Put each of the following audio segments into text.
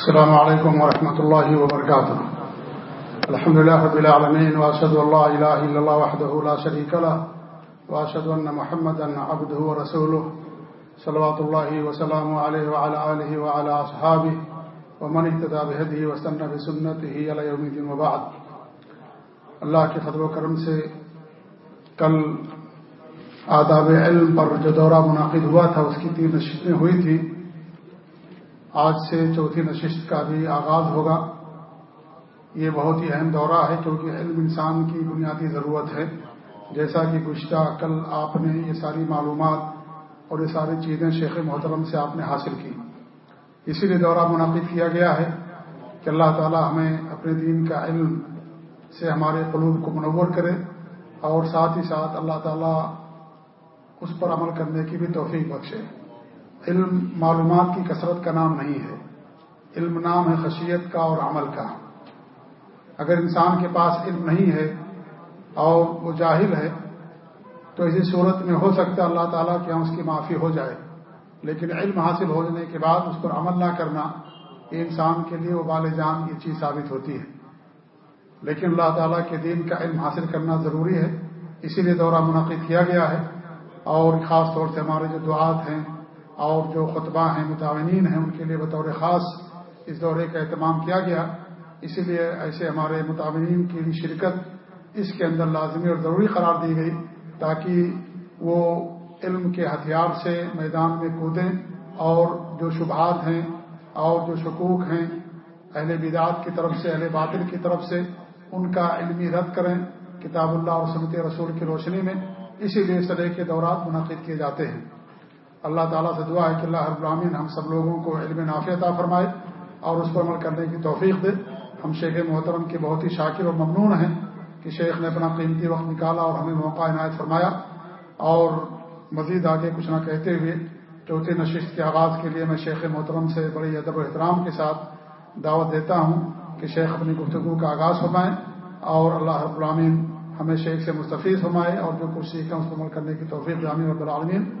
السلام عليكم ورحمة الله وبركاته. الحمد لله رب العالمين، وأشهد أن لا إله إلا الله وحده لا شريك له، وأشهد أن محمدا عبده ورسوله، صلوات الله وسلامه عليه وعلى آله وعلى أصحابه، ومن اهتدى بهديه واستنى بسنته إلى يوم الدين وبعد. اللہ کے فضل و کرم سے کل آداب علم پر جو دورہ منعقد ہوا تھا، اس کی تین نشستیں ہوئی تھی آج سے چوتھی نشست کا بھی آغاز ہوگا۔ یہ بہت ہی اہم دورہ ہے کیونکہ علم انسان کی بنیادی ضرورت ہے۔ جیسا کہ گزشتہ کل آپ نے یہ ساری معلومات اور یہ ساری چیزیں شیخ محترم سے آپ نے حاصل کی۔ اسی لیے دورہ منعقد کیا گیا ہے کہ اللہ تعالی ہمیں اپنے دین کا علم سے ہمارے قلوب کو منور کرے اور ساتھ ہی ساتھ اللہ تعالی اس پر عمل کرنے کی بھی توفیق بخشے۔ علم معلومات کی کثرت کا نام نہیں ہے۔ علم نام ہے خشیت کا اور عمل کا۔ اگر انسان کے پاس علم نہیں ہے اور وہ جاہل ہے، تو اسی صورت میں ہو سکتا ہے اللہ تعالیٰ کہ ہاں اس کی معافی ہو جائے۔ لیکن علم حاصل ہو جانے کے بعد اس پر عمل نہ کرنا یہ انسان کے لیے وہ بال جان کی چیز ثابت ہوتی ہے۔ لیکن اللہ تعالیٰ کے دین کا علم حاصل کرنا ضروری ہے۔ اسی لیے دورہ منعقد کیا گیا ہے اور خاص طور سے ہمارے جو دعات ہیں اور جو خطبہ ہیں متعینین ہیں، ان کے لیے بطور خاص اس دورے کا اہتمام کیا گیا۔ اسی لیے ایسے ہمارے متعینین کی بھی شرکت اس کے اندر لازمی اور ضروری قرار دی گئی تاکہ وہ علم کے ہتھیار سے میدان میں کودیں اور جو شبہات ہیں اور جو شکوک ہیں اہل بدعات کی طرف سے، اہل باطل کی طرف سے، ان کا علمی رد کریں کتاب اللہ اور سمت رسول کی روشنی میں۔ اسی لیے سلح کے دورات منعقد کیے جاتے ہیں۔ اللہ تعالیٰ سے دعا ہے کہ اللہ ابراہین ہم سب لوگوں کو علم نافیہ فرمائے اور اس پر عمل کرنے کی توفیق دے۔ ہم شیخ محترم کے بہت ہی شاکر و ممنون ہیں کہ شیخ نے اپنا قیمتی وقت نکالا اور ہمیں موقع عنایت فرمایا۔ اور مزید آگے کچھ نہ کہتے ہوئے چوتھی نشست کے آغاز کے لیے میں شیخ محترم سے بڑی ادب و احترام کے ساتھ دعوت دیتا ہوں کہ شیخ اپنی گفتگو کا آغاز فرمائیں اور اللہ رب العالمین ہمیں شیخ سے مستفیض فرمائے اور جو کچھ سیکھیں اس کو عمل کرنے کی توفیق جامع رب العالمین۔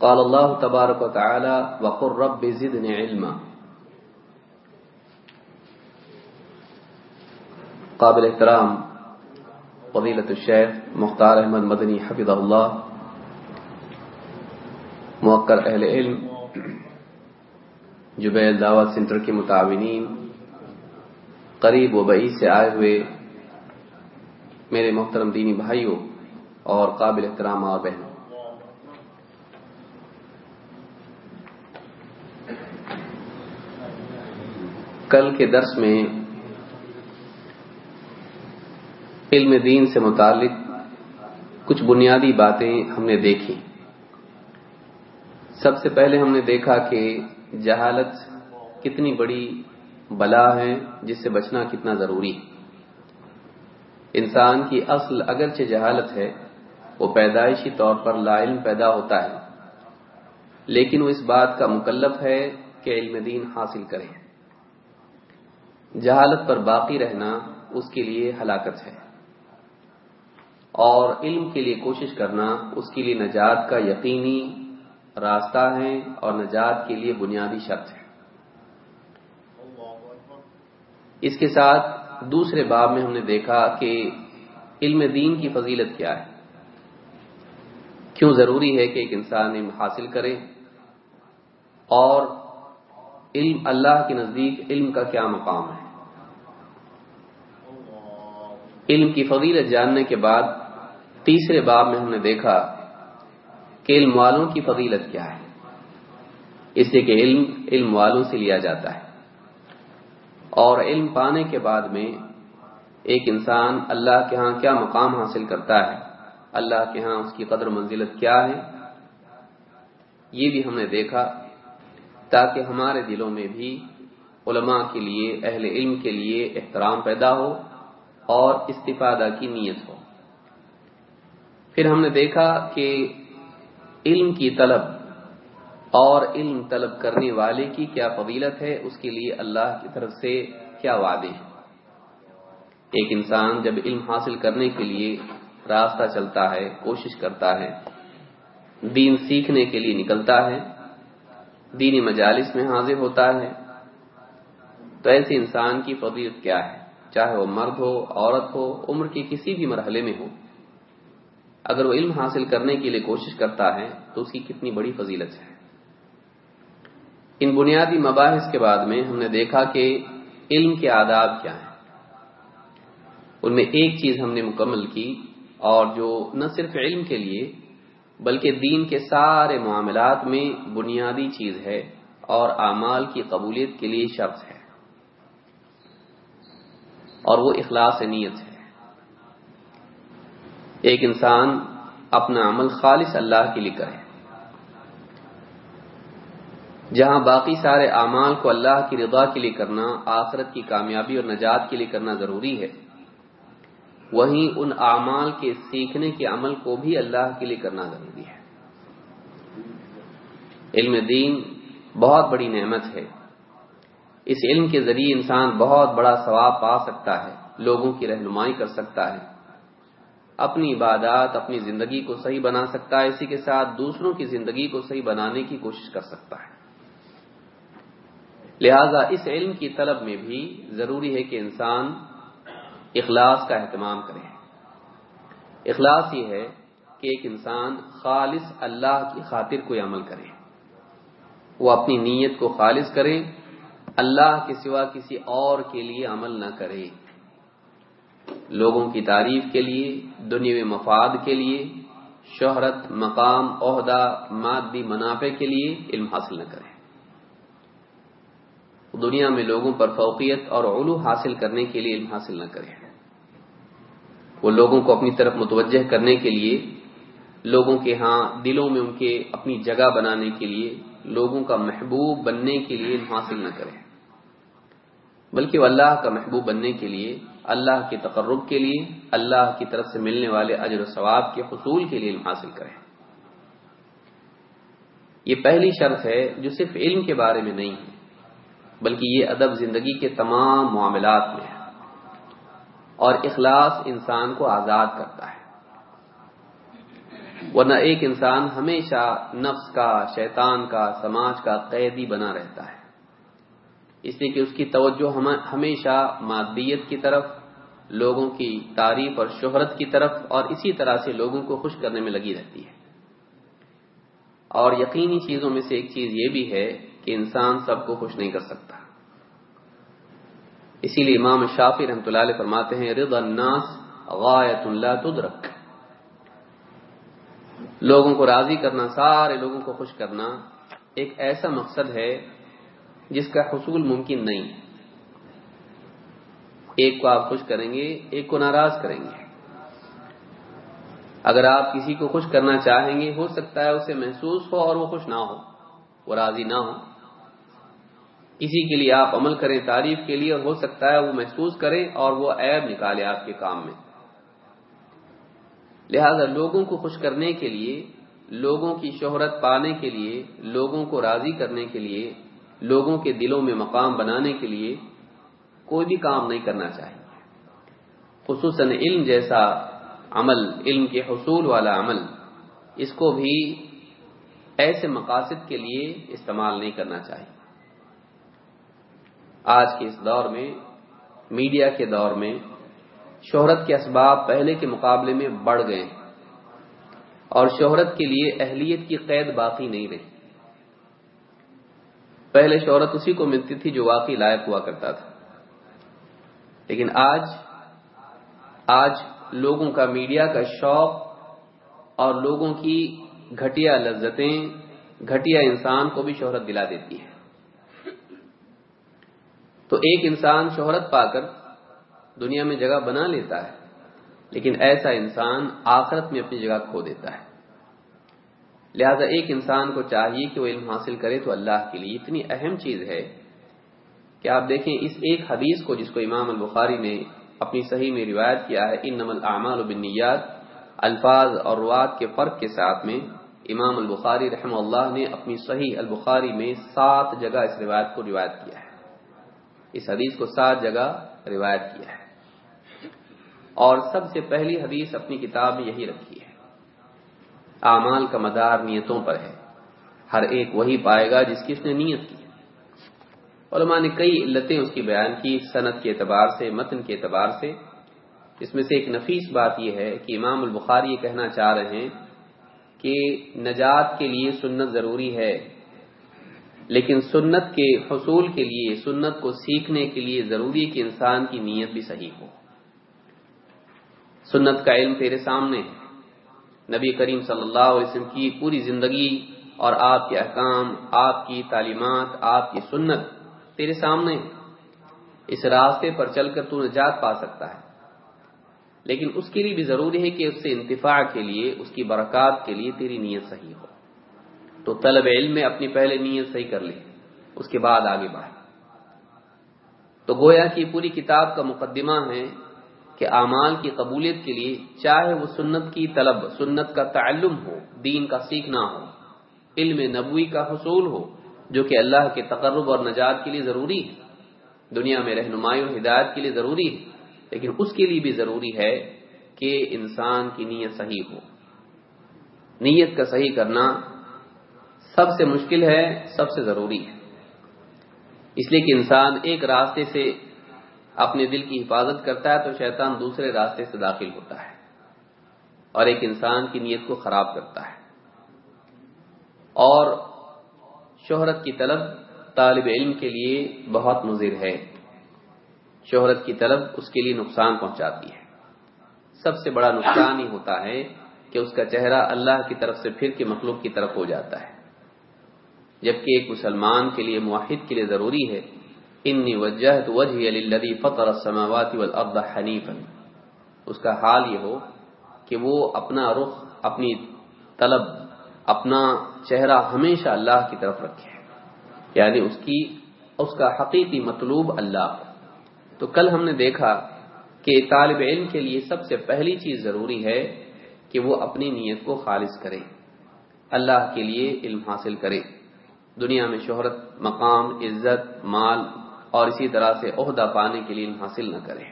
قال الله تبارك وتعالى وقل رب زدني علما. قابل احترام فضیلت الشیخ مختار احمد مدنی حفظ اللہ موقر اہل علم، جبیل دعوت سینٹر کے متعاونین، قریب و بعید سے آئے ہوئے میرے محترم دینی بھائیوں اور قابل احترام اور بہنوں کل کے درس میں علم دین سے متعلق کچھ بنیادی باتیں ہم نے دیکھی۔ سب سے پہلے ہم نے دیکھا کہ جہالت کتنی بڑی بلا ہے جس سے بچنا کتنا ضروری ہے۔ انسان کی اصل اگرچہ جہالت ہے، وہ پیدائشی طور پر لا علم پیدا ہوتا ہے، لیکن وہ اس بات کا مکلف ہے کہ علم دین حاصل کرے۔ جہالت پر باقی رہنا اس کے لیے ہلاکت ہے۔ اور علم کے لیے کوشش کرنا اس کے لیے نجات کا یقینی راستہ ہے اور نجات کے لیے بنیادی شرط ہے۔ اس کے ساتھ دوسرے باب میں ہم نے دیکھا کہ علم دین کی فضیلت کیا ہے۔ کیوں ضروری ہے کہ ایک انسان علم حاصل کرے اور علم اللہ کے نزدیک علم کا کیا مقام ہے؟ علم کی فضیلت جاننے کے بعد تیسرے باب میں ہم نے دیکھا کہ علم والوں کی فضیلت کیا ہے۔ اس لیے کہ علم علم والوں سے لیا جاتا ہے۔ اور علم پانے کے بعد میں ایک انسان اللہ کے ہاں کیا مقام حاصل کرتا ہے؟ اللہ کے ہاں اس کی قدر منزلت کیا ہے؟ یہ بھی ہم نے دیکھا تاکہ ہمارے دلوں میں بھی علماء کے لیے، اہل علم کے لیے احترام پیدا ہو۔ اور استفادہ کی نیت ہو۔ پھر ہم نے دیکھا کہ علم کی طلب اور علم طلب کرنے والے کی کیا فضیلت ہے، اس کے لیے اللہ کی طرف سے کیا وعدے ہیں۔ ایک انسان جب علم حاصل کرنے کے لیے راستہ چلتا ہے، کوشش کرتا ہے، دین سیکھنے کے لیے نکلتا ہے، دینی مجالس میں حاضر ہوتا ہے، تو ایسے انسان کی فضیلت کیا ہے؟ چاہے وہ مرد ہو، عورت ہو، عمر کے کسی بھی مرحلے میں ہو، اگر وہ علم حاصل کرنے کے لیے کوشش کرتا ہے، تو اس کی کتنی بڑی فضیلت ہے۔ ان بنیادی مباحث کے بعد میں ہم نے دیکھا کہ علم کے آداب کیا ہیں۔ ان میں ایک چیز ہم نے مکمل کی، اور جو نہ صرف علم کے لیے، بلکہ دین کے سارے معاملات میں بنیادی چیز ہے اور اعمال کی قبولیت کے لیے شرط ہے۔ اور وہ اخلاص نیت ہے۔ ایک انسان اپنا عمل خالص اللہ کے لیے کرے۔ جہاں باقی سارے اعمال کو اللہ کی رضا کے لیے کرنا، آخرت کی کامیابی اور نجات کے لیے کرنا ضروری ہے، وہیں ان اعمال کے سیکھنے کے عمل کو بھی اللہ کے لیے کرنا ضروری ہے۔ علم دین بہت بڑی نعمت ہے۔ اس علم کے ذریعے انسان بہت بڑا ثواب پا سکتا ہے، لوگوں کی رہنمائی کر سکتا ہے۔ اپنی عبادات، اپنی زندگی کو صحیح بنا سکتا ہے، اسی کے ساتھ دوسروں کی زندگی کو صحیح بنانے کی کوشش کر سکتا ہے۔ لہذا اس علم کی طلب میں بھی ضروری ہے کہ انسان اخلاص کا اہتمام کرے۔ اخلاص یہ ہے کہ ایک انسان خالص اللہ کی خاطر کوئی عمل کرے۔ وہ اپنی نیت کو خالص کرے اللہ کے سوا کسی اور کے لیے عمل نہ کرے۔ لوگوں کی تعریف کے لیے، دنیا مفاد کے لیے، شہرت، مقام، عہدہ، مادی منافع کے لیے علم حاصل نہ کرے۔ دنیا میں لوگوں پر فوقیت اور علو حاصل کرنے کے لیے علم حاصل نہ کرے۔ وہ لوگوں کو اپنی طرف متوجہ کرنے کے لیے، لوگوں کے ہاں دلوں میں ان کے اپنی جگہ بنانے کے لیے لوگوں کا محبوب بننے کے لیے علم حاصل نہ کرے بلکہ وہ اللہ کا محبوب بننے کے لیے، اللہ کے تقرب کے لیے، اللہ کی طرف سے ملنے والے اجر و ثواب کے حصول کے لیے علم حاصل کرے یہ پہلی شرط ہے جو صرف علم کے بارے میں نہیں ہے بلکہ یہ ادب زندگی کے تمام معاملات میں ہے۔ اور اخلاص انسان کو آزاد کرتا ہے۔ ورنہ ایک انسان ہمیشہ نفس کا، شیطان کا، سماج کا قیدی بنا رہتا ہے۔ اس لیے کہ اس کی توجہ ہمیشہ مادیت کی طرف، لوگوں کی تعریف اور شہرت کی طرف، اور اسی طرح سے لوگوں کو خوش کرنے میں لگی رہتی ہے۔ اور یقینی چیزوں میں سے ایک چیز یہ بھی ہے کہ انسان سب کو خوش نہیں کر سکتا۔ اسی لیے امام شافی رحمۃ اللہ علیہ فرماتے ہیں، رضا الناس غایت اللہ تدرک لوگوں کو راضی کرنا، سارے لوگوں کو خوش کرنا ایک ایسا مقصد ہے جس کا حصول ممکن نہیں۔ ایک کو آپ خوش کریں گے، ایک کو ناراض کریں گے۔ اگر آپ کسی کو خوش کرنا چاہیں گے، ہو سکتا ہے اسے محسوس ہو اور وہ خوش نہ ہو، وہ راضی نہ ہو۔ کسی کے لیے آپ عمل کریں، تعریف کے لیے اور ہو سکتا ہے وہ محسوس کریں اور وہ عیب نکالے آپ کے کام میں۔ لہذا لوگوں کو خوش کرنے کے لیے، لوگوں کی شہرت پانے کے لیے، لوگوں کو راضی کرنے کے لیے، لوگوں کے دلوں میں مقام بنانے کے لیے کوئی بھی کام نہیں کرنا چاہیے۔ خصوصاً علم جیسا عمل، علم کے حصول والا عمل، اس کو بھی ایسے مقاصد کے لیے استعمال نہیں کرنا چاہیے۔ آج کے اس دور میں، میڈیا کے دور میں شہرت کے اسباب پہلے کے مقابلے میں بڑھ گئے اور شہرت کے لیے اہلیت کی قید باقی نہیں رہی۔ پہلے شہرت اسی کو ملتی تھی جو واقعی لائق ہوا کرتا تھا۔ لیکن آج آج لوگوں کا میڈیا کا شوق اور لوگوں کی گھٹیا لذتیں، گھٹیا انسان کو بھی شہرت دلا دیتی ہے تو ایک انسان شہرت پا کر دنیا میں جگہ بنا لیتا ہے، لیکن ایسا انسان آخرت میں اپنی جگہ کھو دیتا ہے۔ لہذا ایک انسان کو چاہیے کہ وہ علم حاصل کرے تو اللہ کے لیے اتنی اہم چیز ہے کہ آپ دیکھیں اس ایک حدیث کو جس کو امام البخاری نے اپنی صحیح میں روایت کیا ہے ان نمل اعمال و بنیاد الفاظ اور روات کے فرق کے ساتھ میں امام البخاری رحم اللہ نے اپنی صحیح البخاری میں سات جگہ اس روایت کو روایت کیا ہے۔ اس حدیث کو سات جگہ روایت کیا ہے۔ اور سب سے پہلی حدیث اپنی کتاب میں یہی رکھی ہے۔ اعمال کا مدار نیتوں پر ہے۔ ہر ایک وہی پائے گا جس کی اس نے نیت کی۔ علماء نے کئی علتیں اس کی بیان کی صنعت کے اعتبار سے، متن کے اعتبار سے۔ اس میں سے ایک نفیس بات یہ ہے کہ امام البخاری یہ کہنا چاہ رہے ہیں کہ نجات کے لیے سنت ضروری ہے، لیکن سنت کے حصول کے لیے، سنت کو سیکھنے کے لیے ضروری کہ انسان کی نیت بھی صحیح ہو۔ سنت کا علم تیرے سامنے ہے۔ نبی کریم صلی اللہ علیہ وسلم کی پوری زندگی اور آپ کے احکام، آپ کی تعلیمات، آپ کی سنت تیرے سامنے اس راستے پر چل کر تو نجات پا سکتا ہے۔ لیکن اس کے لیے بھی ضروری ہے کہ اس سے انتفاع کے لیے، اس کی برکات کے لیے تیری نیت صحیح ہو۔ تو طلب علم میں اپنی پہلے نیت صحیح کر لی اس کے بعد آگے بڑھے تو گویا کی پوری کتاب کا مقدمہ ہے کہ اعمال کی قبولیت کے لیے چاہے وہ سنت کی طلب، سنت کا تعلم ہو، دین کا سیکھنا ہو، علم نبوی کا حصول ہو، جو کہ اللہ کے تقرب اور نجات کے لیے ضروری ہے۔ دنیا میں رہنمائی اور ہدایت کے لیے ضروری ہے، لیکن اس کے لیے بھی ضروری ہے کہ انسان کی نیت صحیح ہو۔ نیت کا صحیح کرنا سب سے مشکل ہے، سب سے ضروری ہے۔ اس لیے کہ انسان ایک راستے سے اپنے دل کی حفاظت کرتا ہے تو شیطان دوسرے راستے سے داخل ہوتا ہے اور ایک انسان کی نیت کو خراب کرتا ہے۔ اور شہرت کی طلب طالب علم کے لیے بہت مضر ہے۔ شہرت کی طلب اس کے لیے نقصان پہنچاتی ہے۔ سب سے بڑا نقصان ہی ہوتا ہے کہ اس کا چہرہ اللہ کی طرف سے پھر کے مخلوق کی طرف ہو جاتا ہے۔ جبکہ ایک مسلمان کے لیے معاہد کے لیے ضروری ہے انی وجہت وجہ للذی فطر السماوات والارض حنیفا۔ اس کا حال یہ ہو کہ وہ اپنا رخ، اپنی طلب، اپنا چہرہ ہمیشہ اللہ کی طرف رکھے یعنی اس کی، اس کا حقیقی مطلوب اللہ۔ تو کل ہم نے دیکھا کہ طالب علم کے لیے سب سے پہلی چیز ضروری ہے کہ وہ اپنی نیت کو خالص کرے۔ اللہ کے لیے علم حاصل کرے۔ دنیا میں شہرت، مقام، عزت، مال اور اسی طرح سے عہدہ پانے کے لیے حاصل نہ کرے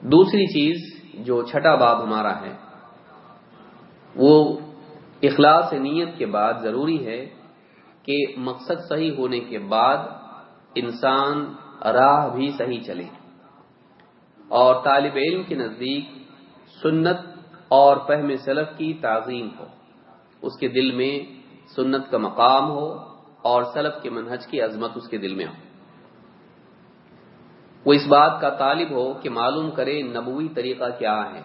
دوسری چیز جو چھٹا باب ہمارا ہے، وہ اخلاص نیت کے بعد ضروری ہے کہ مقصد صحیح ہونے کے بعد انسان راہ بھی صحیح چلے۔ اور طالب علم کے نزدیک سنت اور فہم سلف کی تعظیم ہو۔ اس کے دل میں سنت کا مقام ہو۔ اور سلف کے منہج کی عظمت اس کے دل میں ہو۔ وہ اس بات کا طالب ہو کہ معلوم کرے نبوی طریقہ کیا ہے۔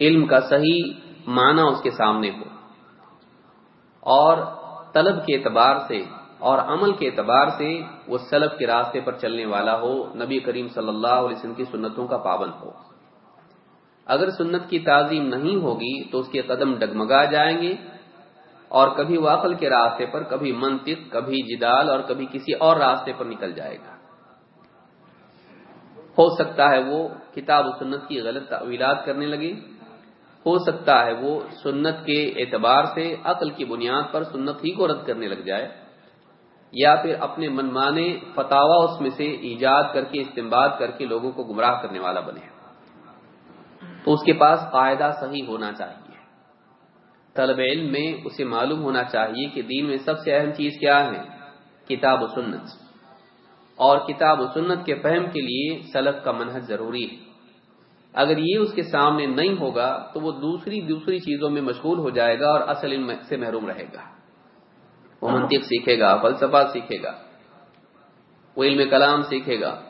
علم کا صحیح معنی اس کے سامنے ہو۔ اور طلب کے اعتبار سے اور عمل کے اعتبار سے وہ سلف کے راستے پر چلنے والا ہو، نبی کریم صلی اللہ علیہ وسلم کی سنتوں کا پابند ہو۔ اگر سنت کی تعظیم نہیں ہوگی تو اس کے قدم ڈگمگا جائیں گے۔ اور کبھی واقل کے راستے پر، کبھی منطق، کبھی جدال اور کبھی کسی اور راستے پر نکل جائے گا۔ ہو سکتا ہے وہ کتاب و سنت کی غلط تعویلات کرنے لگے۔ ہو سکتا ہے وہ سنت کے اعتبار سے عقل کی بنیاد پر سنت ہی کو رد کرنے لگ جائے۔ یا پھر اپنے منمانے فتوا اس میں سے ایجاد کر کے استعمال کر کے لوگوں کو گمراہ کرنے والا بنے۔ تو اس کے پاس قاعدہ صحیح ہونا چاہیے۔ طلب علم میں اسے معلوم ہونا چاہیے کہ دین میں سب سے اہم چیز کیا ہے، کتاب و سنت۔ اور کتاب و سنت کے فہم کے لیے سلف کا منحص ضروری ہے۔ اگر یہ اس کے سامنے نہیں ہوگا تو وہ دوسری دوسری چیزوں میں مشغول ہو جائے گا اور اصل علم سے محروم رہے گا۔ وہ منطق سیکھے گا، فلسفہ سیکھے گا، وہ علم کلام سیکھے گا۔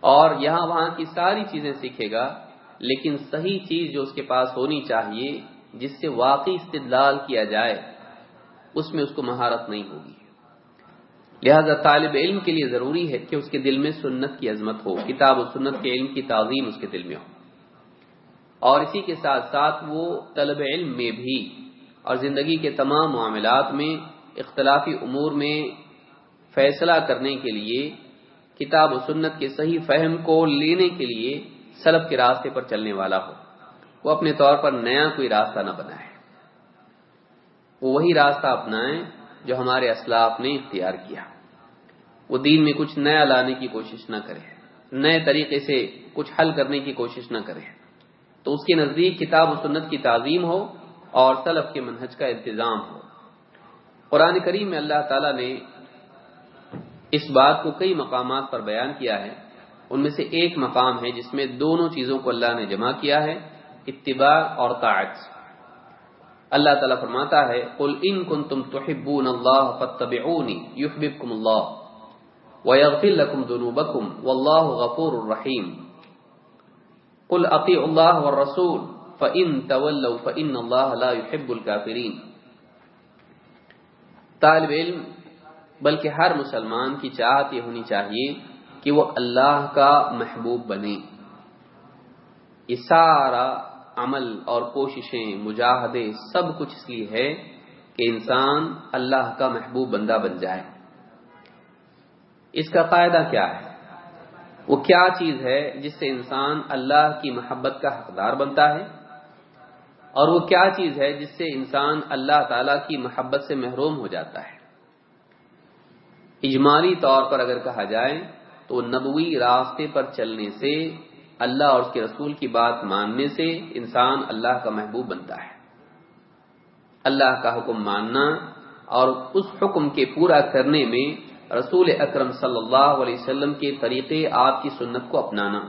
اور یہاں وہاں کی ساری چیزیں سیکھے گا، لیکن صحیح چیز جو اس کے پاس ہونی چاہیے جس سے واقعی استدلال کیا جائے، اس میں اس کو مہارت نہیں ہوگی۔ لہذا طالب علم کے لیے ضروری ہے کہ اس کے دل میں سنت کی عظمت ہو، کتاب و سنت کے علم کی تعظیم اس کے دل میں ہو۔ اور اسی کے ساتھ ساتھ وہ طلب علم میں بھی اور زندگی کے تمام معاملات میں اختلافی امور میں فیصلہ کرنے کے لیے، کتاب و سنت کے صحیح فہم کو لینے کے لیے سلب کے راستے پر چلنے والا ہو۔ وہ اپنے طور پر نیا کوئی راستہ نہ بنائے۔ وہ وہی راستہ اپنائیں جو ہمارے اسلاف نے اختیار کیا۔ وہ دین میں کچھ نیا لانے کی کوشش نہ کرے۔ نئے طریقے سے کچھ حل کرنے کی کوشش نہ کرے۔ تو اس کے نزدیک کتاب و سنت کی تعظیم ہو اور طلب کے منہج کا انتظام ہو۔ قرآن کریم میں اللہ تعالی نے اس بات کو کئی مقامات پر بیان کیا ہے۔ ان میں سے ایک مقام ہے جس میں دونوں چیزوں کو اللہ نے جمع کیا ہے۔ اتباع اور طاعت۔ اللہ تعالیٰ فرماتا ہے، قل ان کنتم تحبون اللہ فاتبعونی یحببکم اللہ ویغفر لکم ذنوبکم واللہ غفور الرحیم قل اطیع اللہ والرسول، فإن تولوا فإن اللہ لا يحب الكافرین طالب علم، بلکہ ہر مسلمان کی چاہت یہ ہونی چاہیے کہ وہ اللہ کا محبوب بنے۔ یہ سارا عمل اور کوششیں، مجاہدے، سب کچھ اس لیے ہے کہ انسان اللہ کا محبوب بندہ بن جائے۔ اس کا فائدہ کیا ہے؟ وہ کیا چیز ہے جس سے انسان اللہ کی محبت کا حقدار بنتا ہے؟ اور وہ کیا چیز ہے جس سے انسان اللہ تعالی کی محبت سے محروم ہو جاتا ہے؟ اجمالی طور پر اگر کہا جائے تو نبوی راستے پر چلنے سے اللہ اور اس کے رسول کی بات ماننے سے انسان اللہ کا محبوب بنتا ہے۔ اللہ کا حکم ماننا اور اس حکم کے پورا کرنے میں رسول اکرم صلی اللہ علیہ وسلم کے طریقے آپ کی سنت کو اپنانا۔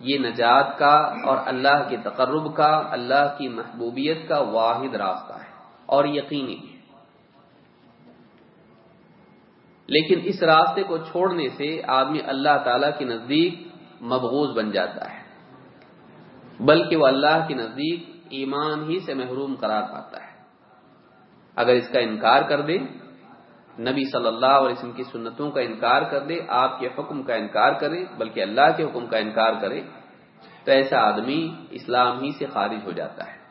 یہ نجات کا اور اللہ کے تقرب کا، اللہ کی محبوبیت کا واحد راستہ ہے اور یقینی لیکن اس راستے کو چھوڑنے سے آدمی اللہ تعالی کے نزدیک مبغوض بن جاتا ہے۔ بلکہ وہ اللہ کے نزدیک ایمان ہی سے محروم قرار پاتا ہے۔ اگر اس کا انکار کر دے، نبی صلی اللہ علیہ وسلم کی سنتوں کا انکار کر دے، آپ کے حکم کا انکار کرے، بلکہ اللہ کے حکم کا انکار کرے، تو ایسا آدمی اسلام ہی سے خارج ہو جاتا ہے۔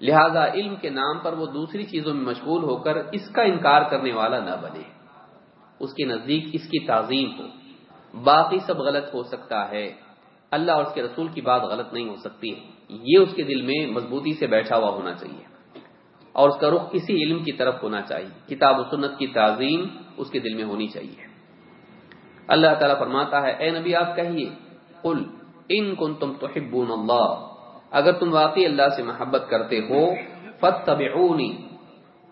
لہذا علم کے نام پر وہ دوسری چیزوں میں مشغول ہو کر اس کا انکار کرنے والا نہ بنے۔ اس کے نزدیک اس کی تعظیم ہو۔ باقی سب غلط ہو سکتا ہے۔ اللہ اور اس کے رسول کی بات غلط نہیں ہو سکتی۔ یہ اس کے دل میں مضبوطی سے بیٹھا ہوا ہونا چاہیے۔ اور اس کا رخ کسی علم کی طرف ہونا چاہیے۔ کتاب و سنت کی تعظیم اس کے دل میں ہونی چاہیے۔ اللہ تعالیٰ فرماتا ہے، اے نبی، آپ کہیے، قل، ان کن تم تحبون اللہ۔ اگر تم واقعی اللہ سے محبت کرتے ہو فتبعونی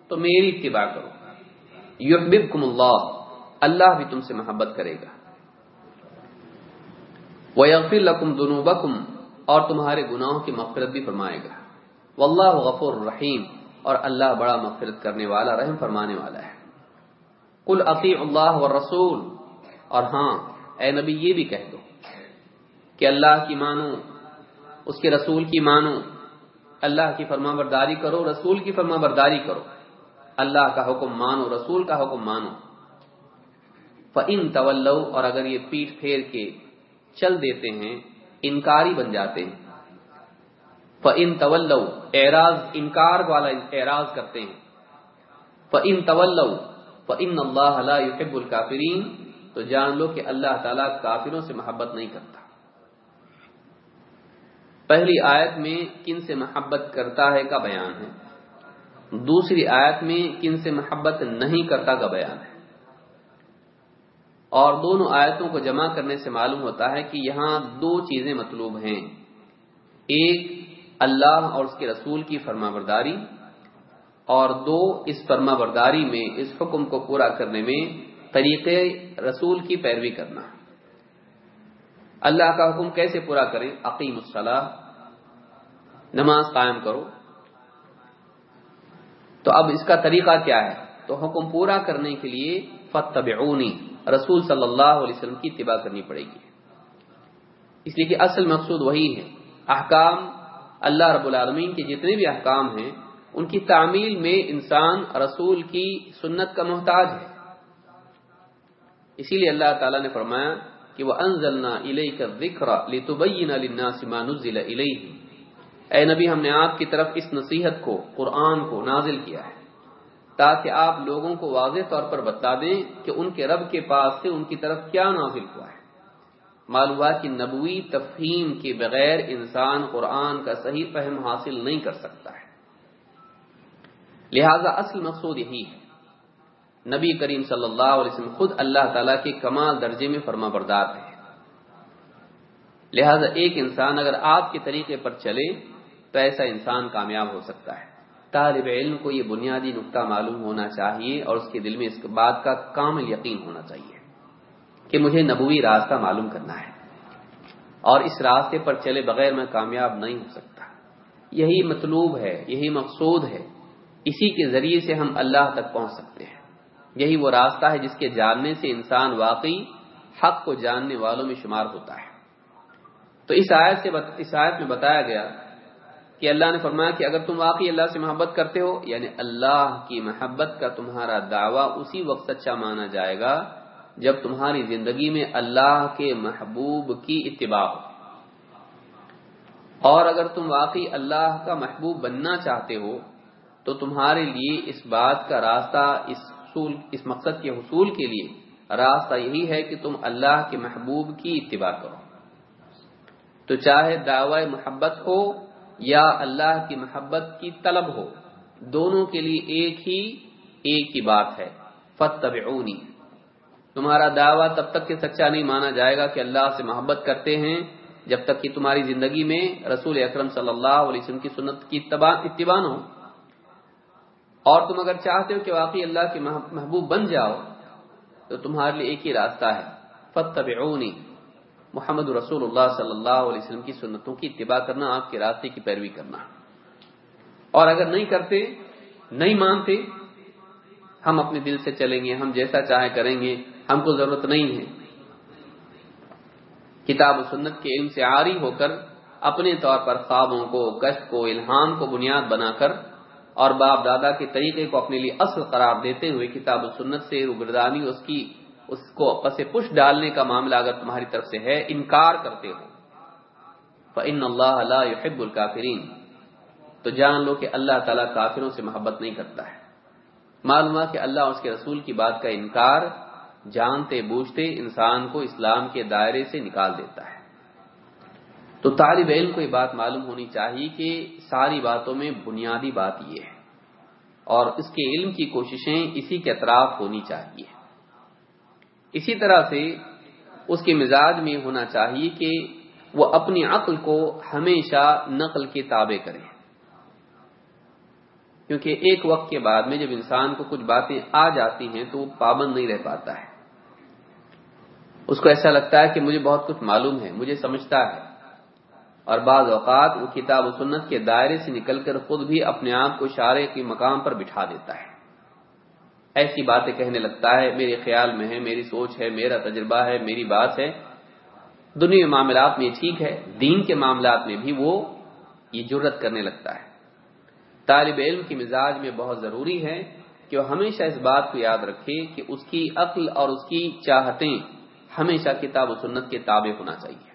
تو میری اتباع کرو۔ یحببکم اللہ اللہ بھی تم سے محبت کرے گا۔ وَيَغْفِرْ لَكُمْ ذُنُوبَكُمْ اور تمہارے گناہوں کی مغفرت بھی فرمائے گا۔ واللہ غفور الرحیم اور اللہ بڑا مغفرت کرنے والا، رحم فرمانے والا ہے۔ قل اطیع اللہ والرسول۔ اور ہاں اے نبی، یہ بھی کہہ دو کہ اللہ کی مانو، اس کے رسول کی مانو۔ اللہ کی فرما برداری کرو، رسول کی فرما برداری کرو۔ اللہ کا حکم مانو، رسول کا حکم مانو۔ فَإِن تَوَلَّوْا اور اگر یہ پیٹ پھیر کے چل دیتے ہیں، انکاری بن جاتے ہیں۔ فَإِن تَوَلَّوْا، اعراض، انکار والا اعراض کرتے ہیں۔ فَإِن تَوَلَّوْا، فَإِنَّ اللَّهَ لَا يُحِبُّ الْكَافِرِينَ۔ تو جان لو کہ اللہ تعالیٰ کافروں سے محبت نہیں کرتا۔ پہلی آیت میں کن سے محبت کرتا ہے کا بیان ہے۔ دوسری آیت میں کن سے محبت نہیں کرتا کا بیان ہے۔ اور دونوں آیتوں کو جمع کرنے سے معلوم ہوتا ہے کہ یہاں دو چیزیں مطلوب ہیں۔ ایک، اللہ اور اس کے رسول کی فرما برداری اور دو، اس فرما برداری میں، اس حکم کو پورا کرنے میں طریقے رسول کی پیروی کرنا۔ اللہ کا حکم کیسے پورا کریں؟ عقیم الصلاح نماز قائم کرو۔ تو اب اس کا طریقہ کیا ہے؟ تو حکم پورا کرنے کے لیے فتبعونی رسول صلی اللہ علیہ وسلم کی اتباع کرنی پڑے گی۔ اس لیے کہ اصل مقصود وہی ہے۔ احکام اللہ رب العالمین کے جتنے بھی احکام ہیں، ان کی تعمیل میں انسان رسول کی سنت کا محتاج ہے۔ اسی لیے اللہ تعالیٰ نے فرمایا کہ وہ انزلنا الیک الذکر لتبین ما نزل الیہ اے نبی، ہم نے آپ کی طرف اس نصیحت کو، قرآن کو نازل کیا ہے۔ تاکہ آپ لوگوں کو واضح طور پر بتا دیں کہ ان کے رب کے پاس سے ان کی طرف کیا نازل ہوا ہے۔ معلوم ہوا کہ نبوی تفہیم کے بغیر انسان قرآن کا صحیح فہم حاصل نہیں کر سکتا ہے۔ لہذا اصل مقصود یہی ہے۔ نبی کریم صلی اللہ علیہ وسلم خود اللہ تعالیٰ کے کمال درجے میں فرما بردار ہے لہذا ایک انسان اگر آپ کے طریقے پر چلے تو ایسا انسان کامیاب ہو سکتا ہے۔ طالب علم کو یہ بنیادی نقطہ معلوم ہونا چاہیے اور اس کے دل میں اس بات کا کامل یقین ہونا چاہیے کہ مجھے نبوی راستہ معلوم کرنا ہے اور اس راستے پر چلے بغیر میں کامیاب نہیں ہو سکتا۔ یہی مطلوب ہے، یہی مقصود ہے۔ اسی کے ذریعے سے ہم اللہ تک پہنچ سکتے ہیں۔ یہی وہ راستہ ہے جس کے جاننے سے انسان واقعی حق کو جاننے والوں میں شمار ہوتا ہے۔ تو اس آیت سے اس آیت میں بتایا گیا کہ اللہ نے فرمایا کہ اگر تم واقعی اللہ سے محبت کرتے ہو یعنی اللہ کی محبت کا تمہارا دعویٰ اسی وقت سچا مانا جائے گا جب تمہاری زندگی میں اللہ کے محبوب کی اتباع ہو۔ اور اگر تم واقعی اللہ کا محبوب بننا چاہتے ہو، تو تمہارے لیے اس بات کا راستہ اس حصول اس مقصد کے حصول کے لیے راستہ یہی ہے کہ تم اللہ کے محبوب کی اتباع کرو۔ تو چاہے دعوی محبت ہو یا اللہ کی محبت کی طلب ہو۔ دونوں کے لیے ایک ہی ایک ہی بات ہے۔ فتبعونی تمہارا دعویٰ تب تک کہ سچا نہیں مانا جائے گا کہ اللہ سے محبت کرتے ہیں، جب تک کہ تمہاری زندگی میں رسول اکرم صلی اللہ علیہ وسلم کی سنت کی اتباع ہو۔ اور تم اگر چاہتے ہو کہ واقعی اللہ کے محبوب بن جاؤ، تو تمہارے لیے ایک ہی راستہ ہے۔ فتبعونی محمد رسول اللہ صلی اللہ علیہ وسلم کی سنتوں کی اتباع کرنا، آپ کے راستے کی پیروی کرنا۔ اور اگر نہیں کرتے، نہیں مانتے، ہم اپنے دل سے چلیں گے، ہم جیسا چاہے کریں گے، ہم کو ضرورت نہیں ہے۔ کتاب و سنت کے علم سے عاری ہو کر، اپنے طور پر خوابوں کو کشت کو، الہام کو بنیاد بنا کر، اور باپ دادا کے طریقے کو اپنے لیے اصل قرار دیتے ہوئے کتاب و سنت سے روگردانی اس کی اس کو پس پش ڈالنے کا معاملہ اگر تمہاری طرف سے ہے، انکار کرتے ہو۔ فن اللہ يحب الکافرین تو جان لو کہ اللہ تعالیٰ کافروں سے محبت نہیں کرتا ہے۔ معلوم کہ اللہ اس کے رسول کی بات کا انکار جانتے بوجھتے انسان کو اسلام کے دائرے سے نکال دیتا ہے۔ تو طالب علم کو یہ بات معلوم ہونی چاہیے کہ ساری باتوں میں بنیادی بات یہ ہے اور اس کے علم کی کوششیں اسی کے اطراف ہونی چاہیے۔ اسی طرح سے اس کے مزاج میں ہونا چاہیے کہ وہ اپنی عقل کو ہمیشہ نقل کے تابع کرے۔ کیونکہ ایک وقت کے بعد میں جب انسان کو کچھ باتیں آ جاتی ہیں تو وہ پابند نہیں رہ پاتا ہے۔ اس کو ایسا لگتا ہے کہ مجھے بہت کچھ معلوم ہے، مجھے سمجھتا ہے۔ اور بعض اوقات وہ کتاب و سنت کے دائرے سے نکل کر خود بھی اپنے آپ کو اشارے کے مقام پر بٹھا دیتا ہے۔ ایسی باتیں کہنے لگتا ہے، میرے خیال میں ہے، میری سوچ ہے، میرا تجربہ ہے، میری بات ہے۔ دنیا معاملات میں ٹھیک ہے، دین کے معاملات میں بھی وہ یہ جرت کرنے لگتا ہے۔ طالب علم کی مزاج میں بہت ضروری ہے کہ وہ ہمیشہ اس بات کو یاد رکھے کہ اس کی عقل اور اس کی چاہتیں ہمیشہ کتاب و سنت کے تابع ہونا چاہیے۔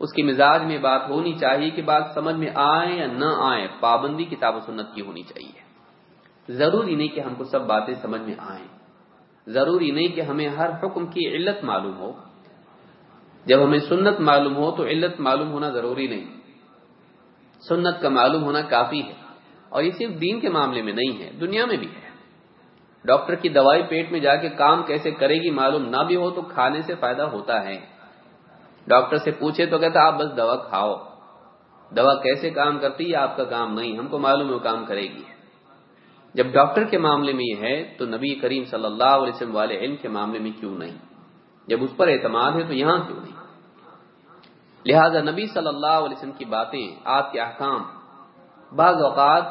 اس کی مزاج میں بات ہونی چاہیے کہ بات سمجھ میں آئے یا نہ آئے، پابندی کتاب و سنت کی ہونی چاہیے۔ ضروری نہیں کہ ہم کو سب باتیں سمجھ میں آئیں۔ ضروری نہیں کہ ہمیں ہر حکم کی علت معلوم ہو۔ جب ہمیں سنت معلوم ہو تو علت معلوم ہونا ضروری نہیں۔ سنت کا معلوم ہونا کافی ہے اور یہ صرف دین کے معاملے میں نہیں ہے، دنیا میں بھی ہے۔ ڈاکٹر کی دوائی پیٹ میں جا کے کام کیسے کرے گی معلوم نہ بھی ہو تو کھانے سے فائدہ ہوتا ہے۔ ڈاکٹر سے پوچھے تو کہتا آپ بس دوا کھاؤ۔ دوا کیسے کام کرتی ہے؟ آپ کا کام نہیں، ہم کو معلوم ہے کام کرے گی۔ جب ڈاکٹر کے معاملے میں یہ ہے تو نبی کریم صلی اللہ علیہ وسلم والے علم کے معاملے میں کیوں نہیں؟ جب اس پر اعتماد ہے تو یہاں کیوں نہیں؟ لہذا نبی صلی اللہ علیہ وسلم کی باتیں آپ کے احکام، بعض اوقات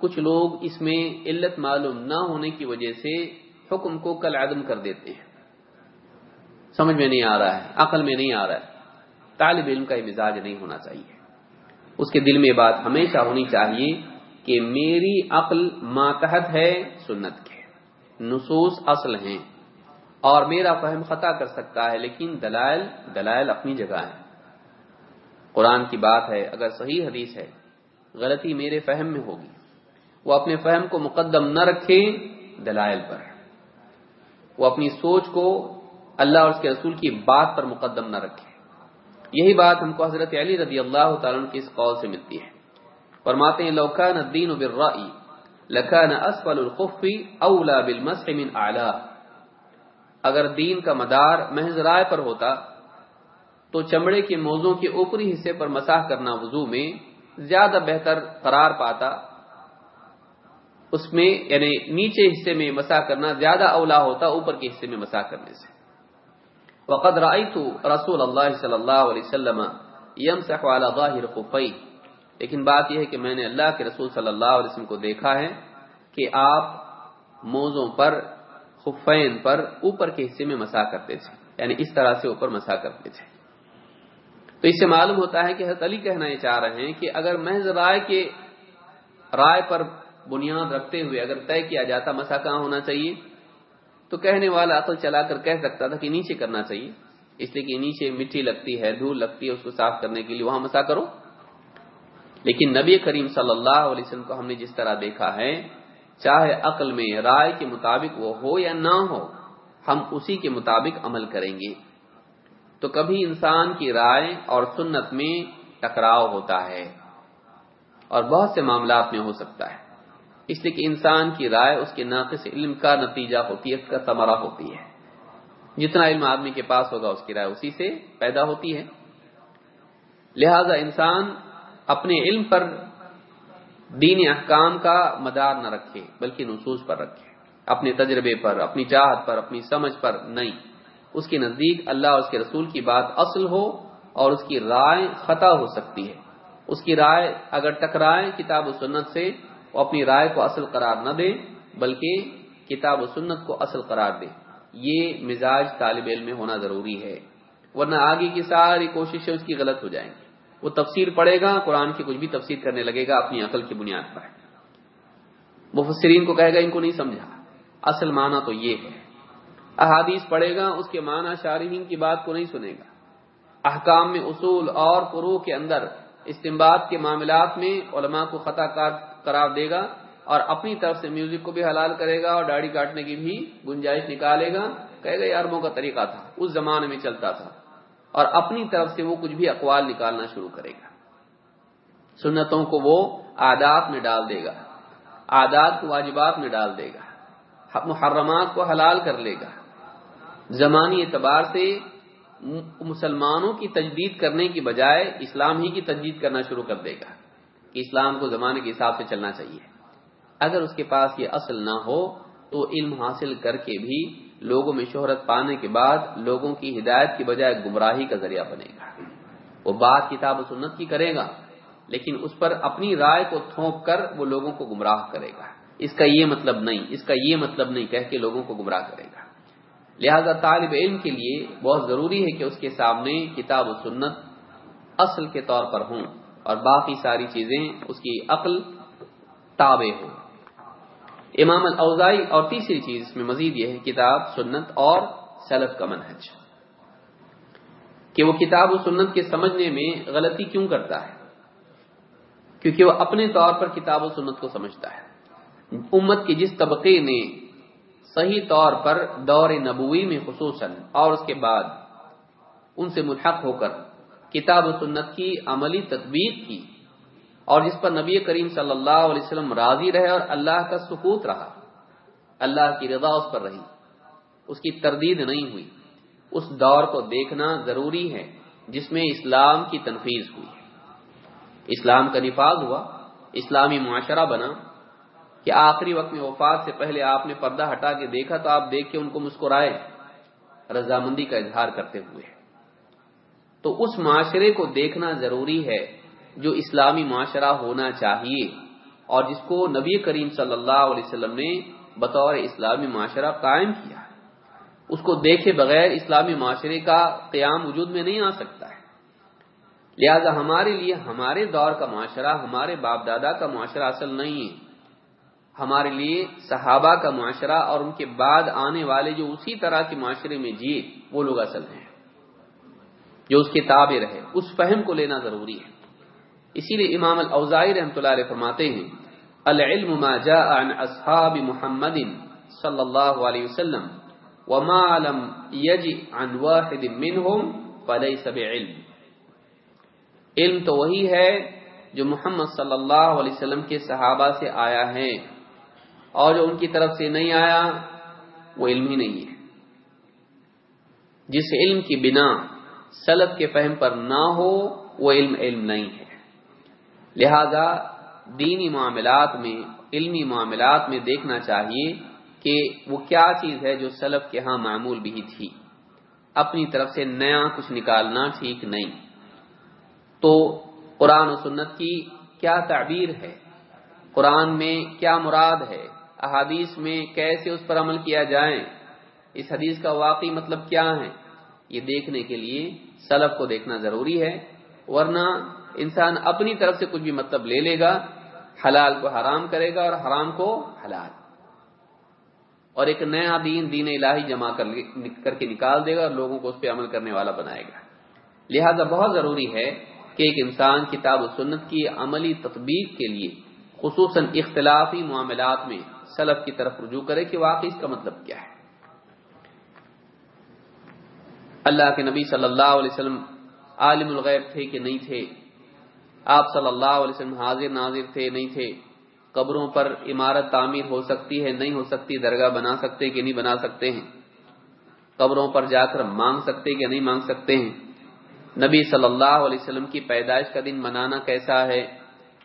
کچھ لوگ اس میں علت معلوم نہ ہونے کی وجہ سے حکم کو کل عدم کر دیتے ہیں۔ سمجھ میں نہیں آ رہا ہے، عقل میں نہیں آ رہا ہے۔ طالب علم کا یہ مزاج نہیں ہونا چاہیے۔ اس کے دل میں بات ہمیشہ ہونی چاہیے کہ میری عقل ماتحت ہے، سنت کے۔ نصوص اصل ہیں۔ اور میرا فہم خطا کر سکتا ہے، لیکن دلائل دلائل اپنی جگہ ہے قرآن کی بات ہے، اگر صحیح حدیث ہے، غلطی میرے فہم میں ہوگی۔ وہ اپنے فہم کو مقدم نہ رکھے دلائل پر۔ وہ اپنی سوچ کو اللہ اور اس کے رسول کی بات پر مقدم نہ رکھے یہی بات ہم کو حضرت علی رضی اللہ تعالیٰ کی اس قول سے ملتی ہے۔ فرماتے ہیں لوکان الدین بالرائی لکان اسفل الخف اولا بالمسح من اعلی. اگر دین کا مدار محض رائے پر ہوتا، تو چمڑے کے موزوں کے اوپری حصے پر مساح کرنا وضو میں زیادہ بہتر قرار پاتا. اس میں یعنی نیچے حصے میں مساح کرنا زیادہ اولا ہوتا، اوپر کے حصے میں مساح کرنے سے. وقد رأيت رسول اللہ صلی اللہ علیہ وسلم يمسح على ظاهر خفيه لیکن بات یہ ہے کہ میں نے اللہ کے رسول صلی اللہ علیہ وسلم کو دیکھا ہے کہ آپ موزوں پر، خفین پر اوپر کے حصے میں مسا کرتے تھے۔ یعنی اس طرح سے اوپر مسا کرتے تھے۔ تو اس سے معلوم ہوتا ہے کہ حضرت علی کہنا یہ چاہ رہے ہیں کہ اگر محض رائے کے، رائے پر بنیاد رکھتے ہوئے اگر طے کیا جاتا مسا کہاں ہونا چاہیے، تو کہنے والا عقل چلا کر کہہ سکتا تھا کہ نیچے کرنا چاہیے۔ اس لیے کہ نیچے مٹی لگتی ہے، دھول لگتی ہے، اس کو صاف کرنے کے لیے وہاں مسا کرو۔ لیکن نبی کریم صلی اللہ علیہ وسلم کو ہم نے جس طرح دیکھا ہے، چاہے عقل میں رائے کے مطابق وہ ہو یا نہ ہو، ہم اسی کے مطابق عمل کریں گے۔ تو کبھی انسان کی رائے اور سنت میں ٹکراؤ ہوتا ہے اور بہت سے معاملات میں ہو سکتا ہے۔ اس لیے کہ انسان کی رائے اس کے ناقص علم کا نتیجہ ہوتی ہے، اس کا ثمرہ ہوتی ہے۔ جتنا علم آدمی کے پاس ہوگا، اس کی رائے اسی سے پیدا ہوتی ہے۔ لہذا انسان اپنے علم پر دین احکام کا مدار نہ رکھے، بلکہ نصوص پر رکھے۔ اپنے تجربے پر، اپنی چاہت پر، اپنی سمجھ پر نہیں۔ اس کے نزدیک اللہ اور اس کے رسول کی بات اصل ہو اور اس کی رائے خطا ہو سکتی ہے۔ اس کی رائے اگر ٹکرائے کتاب و سنت سے، وہ اپنی رائے کو اصل قرار نہ دے، بلکہ کتاب و سنت کو اصل قرار دے۔ یہ مزاج طالب علم میں ہونا ضروری ہے، ورنہ آگے کی ساری کوششیں اس کی غلط ہو جائیں گی۔ وہ تفسیر پڑھے گا، قرآن کی کچھ بھی تفسیر کرنے لگے گا، اپنی عقل کی بنیاد پر۔ مفسرین کو کہے گا، ان کو نہیں سمجھا۔ اصل معنی تو یہ ہے۔ احادیث پڑھے گا، اس کے معنی شارحین کی بات کو نہیں سنے گا۔ احکام میں اصول اور قرو کے اندر استمباد کے معاملات میں علماء کو خطا کار قرار دے گا اور اپنی طرف سے میوزک کو بھی حلال کرے گا اور داڑھی کاٹنے کی بھی گنجائش نکالے گا۔ کہے گا یہ عربوں کا طریقہ تھا، اس زمانے میں چلتا تھا۔ اور اپنی طرف سے وہ کچھ بھی اقوال نکالنا شروع کرے گا۔ سنتوں کو وہ عادات میں ڈال دے گا۔ عادات کو واجبات میں ڈال دے گا۔ محرمات کو حلال کر لے گا۔ زمانی اعتبار سے مسلمانوں کی تجدید کرنے کی بجائے اسلام ہی کی تجدید کرنا شروع کر دے گا۔ کہ اسلام کو زمانے کے حساب سے چلنا چاہیے۔ اگر اس کے پاس یہ اصل نہ ہو تو علم حاصل کر کے بھی لوگوں میں شہرت پانے کے بعد لوگوں کی ہدایت کی بجائے گمراہی کا ذریعہ بنے گا۔ وہ بات کتاب و سنت کی کرے گا، لیکن اس پر اپنی رائے کو تھوپ کر وہ لوگوں کو گمراہ کرے گا۔ اس کا یہ مطلب نہیں، اس کا یہ مطلب نہیں کہہ کے لوگوں کو گمراہ کرے گا۔ لہذا طالب علم کے لیے بہت ضروری ہے کہ اس کے سامنے کتاب و سنت اصل کے طور پر ہوں اور باقی ساری چیزیں اس کی عقل تابع ہوں۔ امام الاوزائی اور تیسری چیز اس میں مزید یہ ہے، کتاب، سنت اور سلف کا منحج کہ وہ کتاب و سنت کے سمجھنے میں غلطی کیوں کرتا ہے؟ کیونکہ وہ اپنے طور پر کتاب و سنت کو سمجھتا ہے۔ امت کے جس طبقے نے صحیح طور پر دور نبوی میں خصوصاً اور اس کے بعد ان سے ملحق ہو کر کتاب و سنت کی عملی تدبیر کی اور جس پر نبی کریم صلی اللہ علیہ وسلم راضی رہے اور اللہ کا سکوت رہا۔ اللہ کی رضا اس پر رہی۔ اس کی تردید نہیں ہوئی۔ اس دور کو دیکھنا ضروری ہے جس میں اسلام کی تنفیذ ہوئی۔ اسلام کا نفاذ ہوا۔ اسلامی معاشرہ بنا۔ کہ آخری وقت میں وفات سے پہلے آپ نے پردہ ہٹا کے دیکھا تو آپ دیکھ کے ان کو مسکرائے۔ رضامندی کا اظہار کرتے ہوئے۔ تو اس معاشرے کو دیکھنا ضروری ہے۔ جو اسلامی معاشرہ ہونا چاہیے اور جس کو نبی کریم صلی اللہ علیہ وسلم نے بطور اسلامی معاشرہ قائم کیا اس کو دیکھے بغیر اسلامی معاشرے کا قیام وجود میں نہیں آ سکتا ہے۔ لہذا ہمارے لیے ہمارے دور کا معاشرہ، ہمارے باپ دادا کا معاشرہ اصل نہیں ہے۔ ہمارے لیے صحابہ کا معاشرہ اور ان کے بعد آنے والے جو اسی طرح کے معاشرے میں جیے، وہ لوگ اصل ہیں۔ جو اس کے تابع رہے، اس فہم کو لینا ضروری ہے۔ اسی لیے امام الاوزائی رحمۃ اللہ علیہ فرماتے ہیں، العلم ما جاء عن اصحاب محمد صلی اللہ علیہ وسلم وما لم يجي عن واحد منهم فليس بعلم۔ علم تو وہی ہے جو محمد صلی اللہ علیہ وسلم کے صحابہ سے آیا ہے اور جو ان کی طرف سے نہیں آیا، وہ علم ہی نہیں ہے۔ جس علم کی بنا سلف کے فہم پر نہ ہو، وہ علم علم نہیں ہے۔ لہذا دینی معاملات میں، علمی معاملات میں دیکھنا چاہیے کہ وہ کیا چیز ہے جو سلف کے ہاں معمول بھی تھی۔ اپنی طرف سے نیا کچھ نکالنا ٹھیک نہیں۔ تو قرآن و سنت کی کیا تعبیر ہے؟ قرآن میں کیا مراد ہے؟ احادیث میں کیسے اس پر عمل کیا جائے؟ اس حدیث کا واقعی مطلب کیا ہے؟ یہ دیکھنے کے لیے سلف کو دیکھنا ضروری ہے، ورنہ انسان اپنی طرف سے کچھ بھی مطلب لے لے گا، حلال کو حرام کرے گا اور حرام کو حلال۔ اور ایک نیا دین دین الہی جمع کر کے نکال دے گا اور لوگوں کو اس پہ عمل کرنے والا بنائے گا۔ لہذا بہت ضروری ہے کہ ایک انسان کتاب و سنت کی عملی تطبیق کے لیے، خصوصاً اختلافی معاملات میں سلف کی طرف رجوع کرے کہ واقعی اس کا مطلب کیا ہے۔ اللہ کے نبی صلی اللہ علیہ وسلم عالم الغیب تھے کہ نہیں تھے؟ آپ صلی اللہ علیہ وسلم حاضر ناظر تھے، نہیں تھے، قبروں پر عمارت تعمیر ہو سکتی ہے، نہیں ہو سکتی، درگاہ بنا سکتے کہ نہیں بنا سکتے ہیں؟ قبروں پر جا کر مانگ سکتے کہ نہیں مانگ سکتے ہیں؟ نبی صلی اللہ علیہ وسلم کی پیدائش کا دن منانا کیسا ہے؟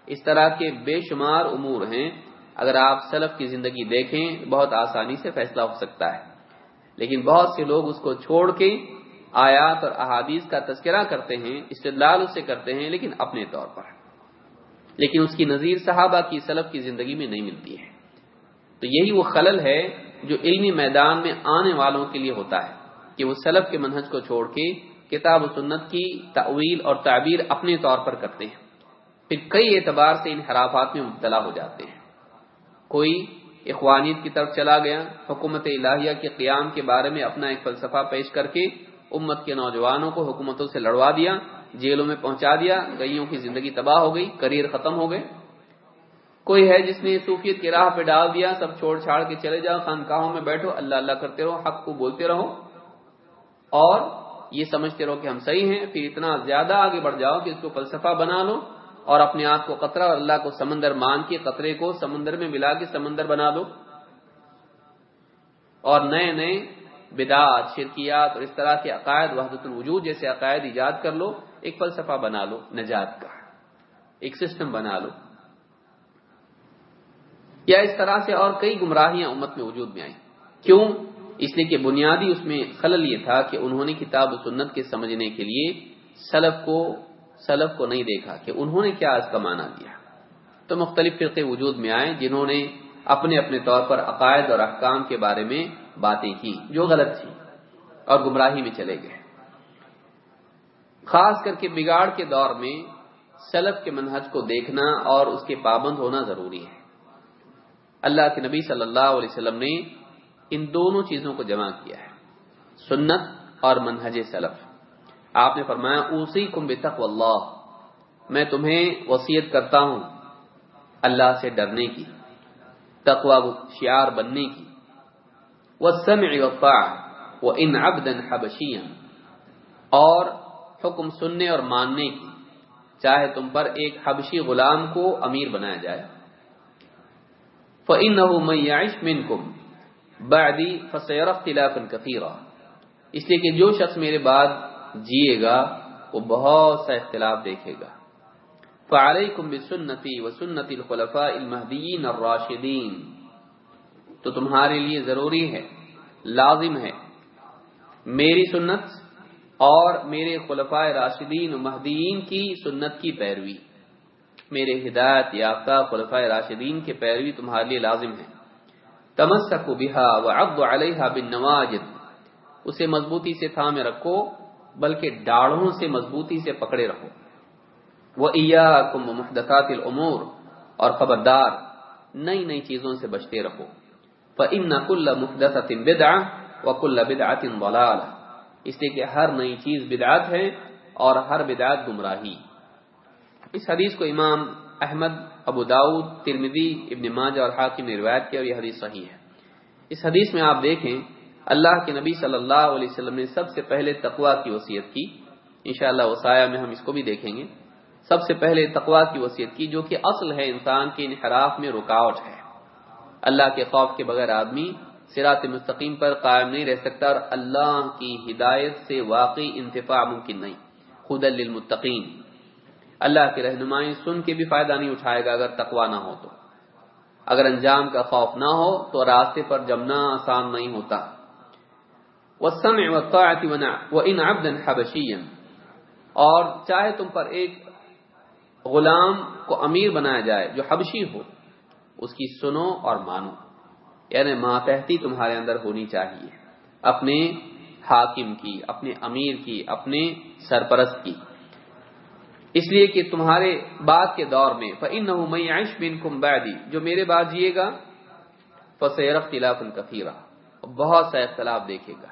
اس طرح کے بے شمار امور ہیں۔ اگر آپ سلف کی زندگی دیکھیں، بہت آسانی سے فیصلہ ہو سکتا ہے۔ لیکن بہت سے لوگ اس کو چھوڑ کے آیات اور احادیث کا تذکرہ کرتے ہیں، استدلال اس سے کرتے ہیں، لیکن اپنے طور پر۔ لیکن اس کی نظیر صحابہ کی، سلف کی زندگی میں نہیں ملتی ہے۔ تو یہی وہ خلل ہے جو علمی میدان میں آنے والوں کے لیے ہوتا ہے، کہ وہ سلف کے منہج کو چھوڑ کے کتاب و سنت کی تعویل اور تعبیر اپنے طور پر کرتے ہیں۔ پھر کئی اعتبار سے ان حرافات میں مبتلا ہو جاتے ہیں۔ کوئی اخوانیت کی طرف چلا گیا، حکومت الہیہ کے قیام کے بارے میں اپنا ایک فلسفہ پیش کر کے امت کے نوجوانوں کو حکومتوں سے لڑوا دیا، جیلوں میں پہنچا دیا، گئیوں کی زندگی تباہ ہو گئی کریئر ختم ہو گئے۔ کوئی ہے جس نے صوفیت کی راہ پہ ڈال دیا، سب چھوڑ چھاڑ کے چلے جاؤ، خانقاہوں میں بیٹھو، اللہ اللہ کرتے رہو، حق کو بولتے رہو۔ اور یہ سمجھتے رہو کہ ہم صحیح ہیں، پھر اتنا زیادہ آگے بڑھ جاؤ کہ اس کو فلسفہ بنا لو اور اپنے آپ کو قطرہ اور اللہ کو سمندر مان کے قطرے کو سمندر میں ملا کے سمندر بنا دو۔ اور نئے نئے بدعات، شرکیات اور اس طرح کے عقائد، وحدت الوجود جیسے عقائد ایجاد کر لو، ایک فلسفہ بنا لو، نجات کا، ایک سسٹم بنا لو۔ یا اس طرح سے اور کئی گمراہیاں امت میں وجود میں آئیں۔ کیوں؟ اس لیے کہ بنیادی اس میں خلل یہ تھا کہ انہوں نے کتاب و سنت کے سمجھنے کے لیے سلف کو سلف کو نہیں دیکھا کہ انہوں نے کیا اس کا معنی دیا۔ تو مختلف فرقے وجود میں آئے جنہوں نے اپنے اپنے طور پر عقائد اور احکام کے بارے میں باتیں کی، جو غلط تھی، اور گمراہی میں چلے گئے۔ خاص کر کے بگاڑ کے دور میں سلف کے منہج کو دیکھنا اور اس کے پابند ہونا ضروری ہے۔ اللہ کے نبی صلی اللہ علیہ وسلم نے ان دونوں چیزوں کو جمع کیا ہے۔ سنت اور منہج سلف۔ آپ نے فرمایا اسی کم بتق اللہ، میں تمہیں وسیعت کرتا ہوں اللہ سے ڈرنے کی تقوا شعار بننے کی۔ وہ سمع وہ ان ابدن حبشیاں اور حکم سننے اور ماننے کی، چاہے تم پر ایک حبشی غلام کو امیر بنایا جائے۔ فَإِنَّهُ مَنْ يَعِشْ مِنْكُمْ بَعْدِي فَسَيَرَ اخْتِلَافًا كَثِيرًا۔ اس لیے کہ جو شخص میرے بعد جیے گا، وہ بہت سا اختلاف دیکھے گا۔ فعلیکم بسنتی وسنت الخلفاء المہدیین الراشدین تو تمہارے لیے ضروری ہے، لازم ہے۔ میری سنت اور میرے خلفاء راشدین و مہدیین کی سنت کی پیروی۔ میرے ہدایت یافتہ خلفاء راشدین کے پیروی تمہارے لیے لازم ہے۔ تمسک بہا وعض علیہا بالنواجد۔ اسے مضبوطی سے تھامے رکھو، بلکہ ڈاڑھوں سے مضبوطی سے پکڑے رہو۔ وہ کم محدثات العمور اور خبردار، نئی نئی چیزوں سے بچتے رہو۔ ان کل محدث بدا و کل بدعت اس لیے کہ ہر نئی چیز بدعت ہے اور ہر بدعت گمراہی۔ اس حدیث کو امام احمد، ابو داود ترمدی ابن ماجہ اور حاکم نے روایت کیا اور یہ حدیث صحیح ہے۔ اس حدیث میں آپ دیکھیں، اللہ کے نبی صلی اللہ علیہ وسلم نے سب سے پہلے تقوا کی وصیت کی۔ انشاءاللہ وسایہ میں ہم اس کو بھی دیکھیں گے۔ سب سے پہلے تقوا کی وصیت کی جو کہ اصل ہے انسان کے انحراف میں رکاوٹ ہے۔ اللہ کے خوف کے بغیر آدمی سرات مستقیم پر قائم نہیں رہ سکتا اور اللہ کی ہدایت سے واقعی انتفاع ممکن نہیں۔ خود للمتقین۔ اللہ کی رہنمائی سن کے بھی فائدہ نہیں اٹھائے گا اگر تقوا نہ ہو تو۔ اگر انجام کا خوف نہ ہو تو راستے پر جمنا آسان نہیں ہوتا۔ ان اور چاہے تم پر ایک غلام کو امیر بنایا جائے جو حبشی ہو۔ اس کی سنو اور مانو۔ یعنی ماتحتی تمہارے اندر ہونی چاہیے۔ اپنے حاکم کی، اپنے امیر کی، اپنے سرپرست کی۔ اس لیے کہ تمہارے بعد کے دور میں فن عائش بن کم بیدی جو میرے بعد جیے گا فصیر اختلاف الکفیرہ بہت سا اختلاف دیکھے گا۔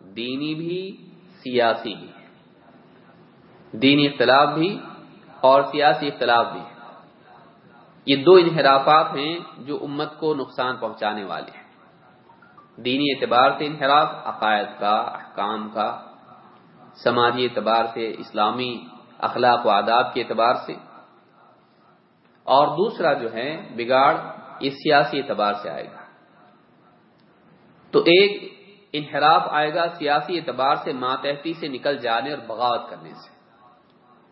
دینی بھی، سیاسی بھی۔ دینی اختلاف بھی اور سیاسی اختلاف بھی۔ یہ دو انحرافات ہیں جو امت کو نقصان پہنچانے والے ہیں۔ دینی اعتبار سے انحراف، عقائد کا، احکام کا، سماجی اعتبار سے، اسلامی اخلاق و آداب کے اعتبار سے۔ اور دوسرا جو ہے، بگاڑ، یہ سیاسی اعتبار سے آئے گا۔ تو ایک انحراف آئے گا سیاسی اعتبار سے ماتحتی سے نکل جانے اور بغاوت کرنے سے۔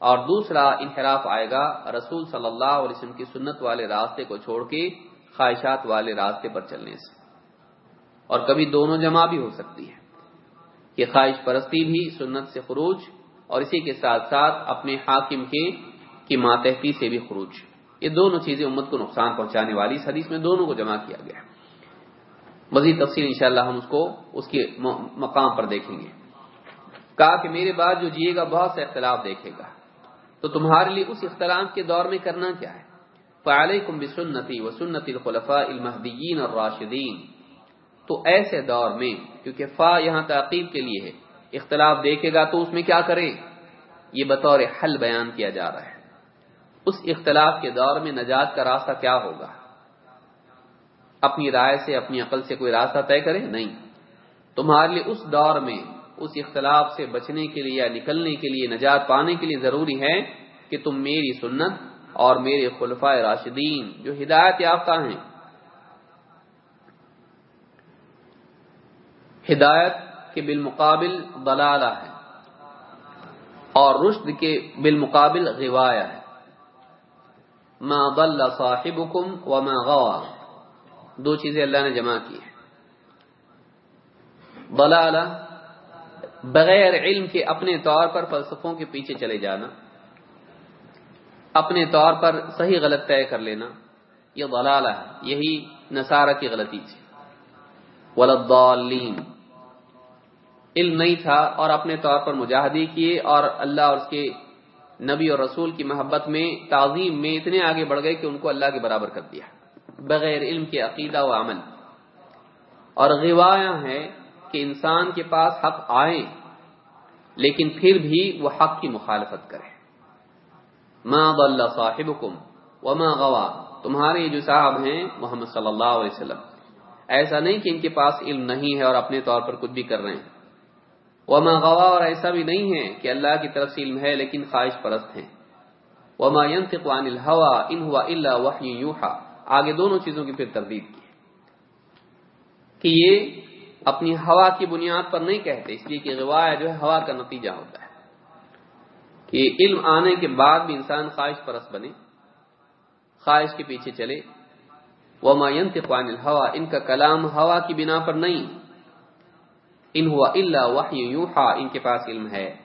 اور دوسرا انحراف آئے گا رسول صلی اللہ علیہ وسلم کی سنت والے راستے کو چھوڑ کے خواہشات والے راستے پر چلنے سے۔ اور کبھی دونوں جمع بھی ہو سکتی ہے۔ کہ خواہش پرستی بھی سنت سے خروج اور اسی کے ساتھ ساتھ اپنے حاکم کے کی ماتحتی سے بھی خروج۔ یہ دونوں چیزیں امت کو نقصان پہنچانے والی اس حدیث میں دونوں کو جمع کیا گیا مزید تفصیل انشاءاللہ ہم اس کو اس کے مقام پر دیکھیں گے۔ کہا کہ میرے بعد جو جیے گا بہت سے اختلاف دیکھے گا۔ تو تمہارے لیے اس اختلاف کے دور میں کرنا کیا ہے؟ فعلیکم بسنتی و سنت الخلفاء المہدیین اور راشدین تو ایسے دور میں، کیونکہ فا یہاں تعقیب کے لیے ہے، اختلاف دیکھے گا تو اس میں کیا کرے؟ یہ بطور حل بیان کیا جا رہا ہے۔ اس اختلاف کے دور میں نجات کا راستہ کیا ہوگا؟ اپنی رائے سے، اپنی عقل سے کوئی راستہ طے کرے؟ نہیں۔ تمہارے لیے اس دور میں اس اختلاف سے بچنے کے لیے یا نکلنے کے لیے، نجات پانے کے لیے ضروری ہے کہ تم میری سنت اور میرے خلفۂ راشدین جو ہدایت یافتہ ہیں۔ ہدایت کے بالمقابل ضلالہ ہے اور رشد کے بالمقابل غوایا ہے۔ ما ضل صاحبكم وما غوا دو چیزیں اللہ نے جمع کی ہیں۔ ضلالہ بغیر علم کے اپنے طور پر فلسفوں کے پیچھے چلے جانا، اپنے طور پر صحیح غلط طے کر لینا، یہ ضلالہ ہے، یہی نصارہ کی غلطی تھی۔ ولدالین علم نہیں تھا اور اپنے طور پر مجاہدی کیے اور اللہ اور اس کے نبی اور رسول کی محبت میں، تعظیم میں اتنے آگے بڑھ گئے کہ ان کو اللہ کے برابر کر دیا۔ بغیر علم کے عقیدہ و عمل۔ اور غوایا ہے کہ انسان کے پاس حق آئے لیکن پھر بھی وہ حق کی مخالفت کرے۔ ما ضل صاحبکم وما غوا تمہارے جو صاحب ہیں محمد صلی اللہ علیہ وسلم۔ ایسا نہیں کہ ان کے پاس علم نہیں ہے اور اپنے طور پر کچھ بھی کر رہے ہیں۔ وما غوا اور ایسا بھی نہیں ہے کہ اللہ کی طرف سے علم ہے لیکن خواہش پرست ہیں۔ وما ينطق عن الهوى ان هو الا وحي يوحى۔ آگے دونوں چیزوں کی پھر تردید کی۔ کہ یہ اپنی ہوا کی بنیاد پر نہیں کہتے، اس لیے کہ غوا جو ہے ہوا کا نتیجہ ہوتا ہے۔ کہ علم آنے کے بعد بھی انسان خواہش پرست بنے، خواہش کے پیچھے چلے۔ وما ينطق عن الهوى، ان کا کلام ہوا کی بنا پر نہیں۔ ان ہوا اللہ وحی ان کے پاس علم ہے۔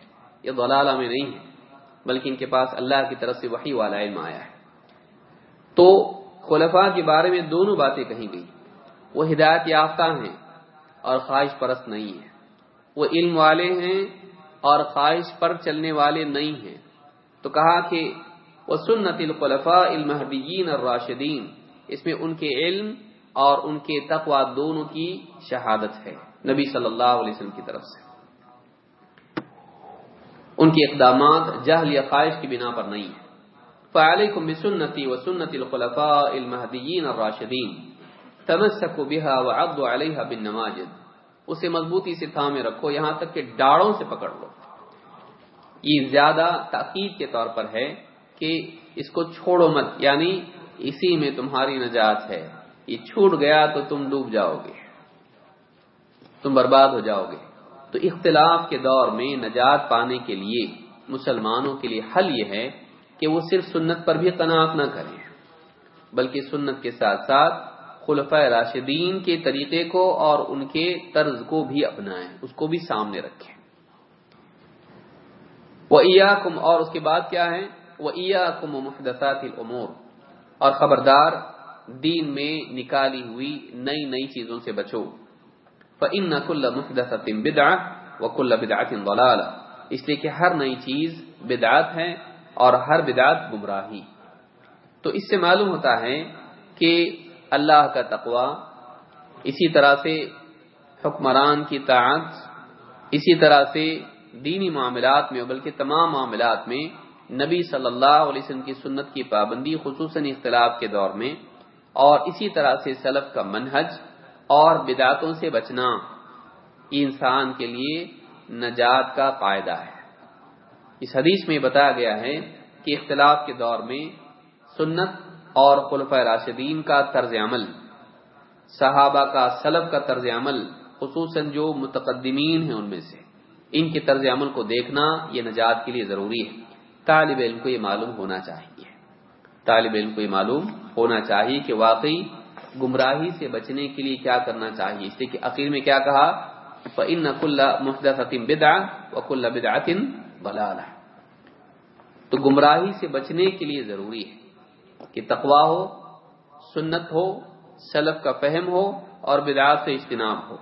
یہ ضلالہ میں نہیں ہے، بلکہ ان کے پاس اللہ کی طرف سے وحی والا علم آیا ہے۔ تو خلفاء کے بارے میں دونوں باتیں کہیں گئی۔ وہ ہدایت یافتہ ہیں۔ اور خواہش پرست نہیں ہے۔ وہ علم والے ہیں اور خواہش پر چلنے والے نہیں ہیں۔ تو کہا کہ وہ سنت الخلفاء المحدین الراشدین، اس میں ان کے علم اور ان کے تقوا دونوں کی شہادت ہے۔ نبی صلی اللہ علیہ وسلم کی طرف سے۔ ان کے اقدامات جہل یا خواہش کی بنا پر نہیں ہے فعلیکم بسنتی و سنت الخلفاء المحدین الراشدین۔ تمسکوا بها وعضوا علیها بالنواجد اسے مضبوطی سے تھامے رکھو، یہاں تک کہ ڈاڑوں سے پکڑ لو۔ یہ زیادہ تاکید کے طور پر ہے کہ اس کو چھوڑو مت یعنی اسی میں تمہاری نجات ہے۔ یہ چھوٹ گیا تو تم ڈوب جاؤ گے۔ تم برباد ہو جاؤ گے۔ تو اختلاف کے دور میں نجات پانے کے لیے، مسلمانوں کے لیے حل یہ ہے کہ وہ صرف سنت پر بھی قناعت نہ کریں، بلکہ سنت کے ساتھ ساتھ خلفۂ راشدین کے طریقے کو اور ان کے طرز کو بھی اپنائیں، اس کو بھی سامنے رکھیں۔ وہ اور اس کے بعد کیا ہے وہ کم و محدثات العمور اور خبردار، دین میں نکالی ہوئی نئی نئی چیزوں سے بچو۔ فن کل محدث بدا و کل بدعت ضلال اس لیے کہ ہر نئی چیز بدعت ہے اور ہر بدعت گمراہی۔ تو اس سے معلوم ہوتا ہے کہ اللہ کا تقوی، اسی طرح سے حکمران کی طاعت، اسی طرح سے دینی معاملات میں، بلکہ تمام معاملات میں نبی صلی اللہ علیہ وسلم کی سنت کی پابندی، خصوصاً اختلاف کے دور میں، اور اسی طرح سے سلف کا منہج اور بدعتوں سے بچنا انسان کے لیے نجات کا قاعدہ ہے۔ اس حدیث میں بتایا گیا ہے کہ اختلاف کے دور میں سنت اور خلف راشدین کا طرز عمل، صحابہ کا سلف کا طرز عمل، خصوصاً جو متقدمین ہیں ان میں سے۔ ان کے طرز عمل کو دیکھنا یہ نجات کے لیے ضروری ہے۔ طالب علم کو یہ معلوم ہونا چاہیے۔ طالب علم کو یہ معلوم ہونا چاہیے کہ واقعی گمراہی سے بچنے کے لیے کیا کرنا چاہیے۔ اس لیے کہ عقیر میں کیا کہا؟ ان کل محدت بدا و کل بدعتن بلال تو گمراہی سے بچنے کے لیے ضروری ہے۔ کہ تقوا ہو، سنت ہو، سلف کا فہم ہو اور بدعات سے اجتناب ہو۔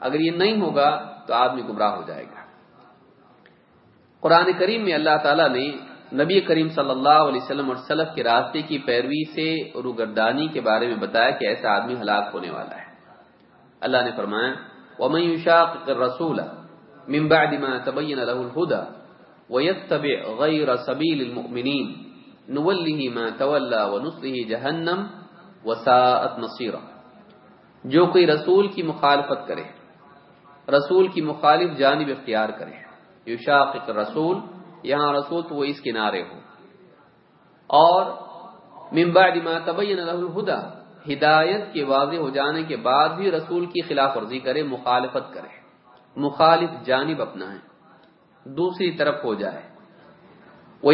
اگر یہ نہیں ہوگا تو آدمی گمراہ ہو جائے گا۔ قرآن کریم میں اللہ تعالیٰ نے نبی کریم صلی اللہ علیہ وسلم اور سلف کے راستے کی پیروی سے روگردانی کے بارے میں بتایا کہ ایسا آدمی ہلاک ہونے والا ہے۔ اللہ نے فرمایا، وَمَن يُشَاقِقِ الرَّسُولَ مِن بَعْدِ مَا تَبَيَّنَ لَهُ الْهُدَى وَيَتَّبِعْ غَيْرَ سَبِيلِ الْمُؤْمِنِينَ نُوَلِّهِ مَا تَوَلَّى وَنُصْلِهِ جَهَنَّمْ وَسَاءَتْ مَصِيرًا جو کوئی رسول کی مخالفت کرے، رسول کی مخالف جانب اختیار کرے، یشاقق رسول یہاں رسول تو وہ اس کنارے ہو اور ما تبین له الهدى ہدایت کے واضح ہو جانے کے بعد بھی رسول کی خلاف ورزی کرے، مخالفت کرے۔ مخالف جانب اپنا ہے، دوسری طرف ہو جائے۔ وہ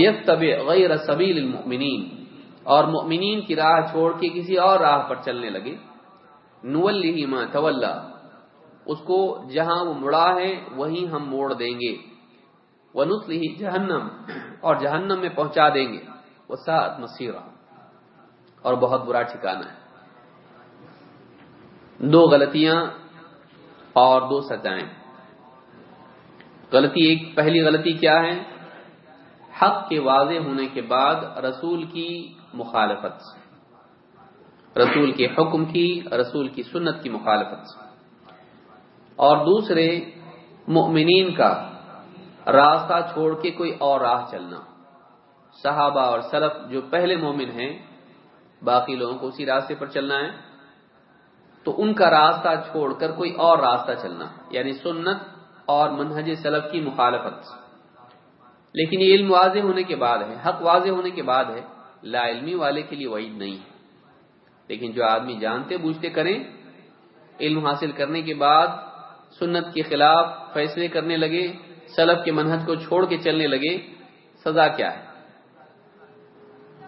غیر سبیل المؤمنین اور مؤمنین کی راہ چھوڑ کے کسی اور راہ پر چلنے لگے۔ نولی ما تولا۔ اس کو جہاں وہ مڑا ہے، وہیں ہم موڑ دیں گے۔ وہ نسلی جہنم۔ اور جہنم میں پہنچا دیں گے۔ وہ سات مسیرہ اور بہت برا ٹھکانا ہے۔ دو غلطیاں اور دو سزائیں غلطی ایک، پہلی غلطی کیا ہے؟ حق کے واضح ہونے کے بعد رسول کی مخالفت رسول کے حکم کی، رسول کی سنت کی مخالفت اور دوسرے، مؤمنین کا راستہ چھوڑ کے کوئی اور راہ چلنا۔ صحابہ اور سلف جو پہلے مومن ہیں، باقی لوگوں کو اسی راستے پر چلنا ہے۔ تو ان کا راستہ چھوڑ کر کوئی اور راستہ چلنا یعنی سنت اور منہج سلف کی مخالفت لیکن یہ علم واضح ہونے کے بعد ہے، حق واضح ہونے کے بعد ہے، لا علمی والے کے لیے وعید نہیں ہے۔ لیکن جو آدمی جانتے بوجھتے کریں، علم حاصل کرنے کے بعد سنت کے خلاف فیصلے کرنے لگے، سلف کے منہج کو چھوڑ کے چلنے لگے، سزا کیا ہے؟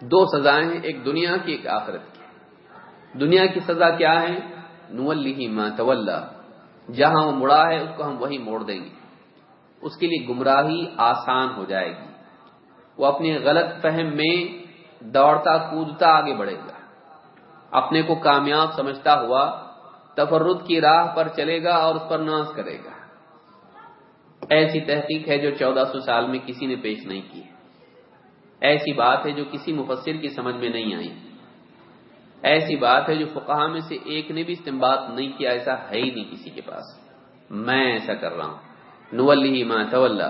دو سزائیں ہیں، ایک دنیا کی، ایک آخرت کی۔ دنیا کی سزا کیا ہے؟ نولی ما طول جہاں وہ مڑا ہے، اس کو ہم وہی موڑ دیں گے۔ اس کے لیے گمراہی آسان ہو جائے گی۔ وہ اپنے غلط فہم میں دوڑتا، کودتا آگے بڑھے گا۔ اپنے کو کامیاب سمجھتا ہوا تفرد کی راہ پر چلے گا اور اس پر ناز کرے گا۔ ایسی تحقیق ہے جو چودہ سو سال میں کسی نے پیش نہیں کی۔ ایسی بات ہے جو کسی مفسر کی سمجھ میں نہیں آئی۔ ایسی بات ہے جو فقہ میں سے ایک نے بھی استعمال نہیں کیا، ایسا ہے ہی نہیں کسی کے پاس۔ میں ایسا کر رہا ہوں۔ نولی ما طول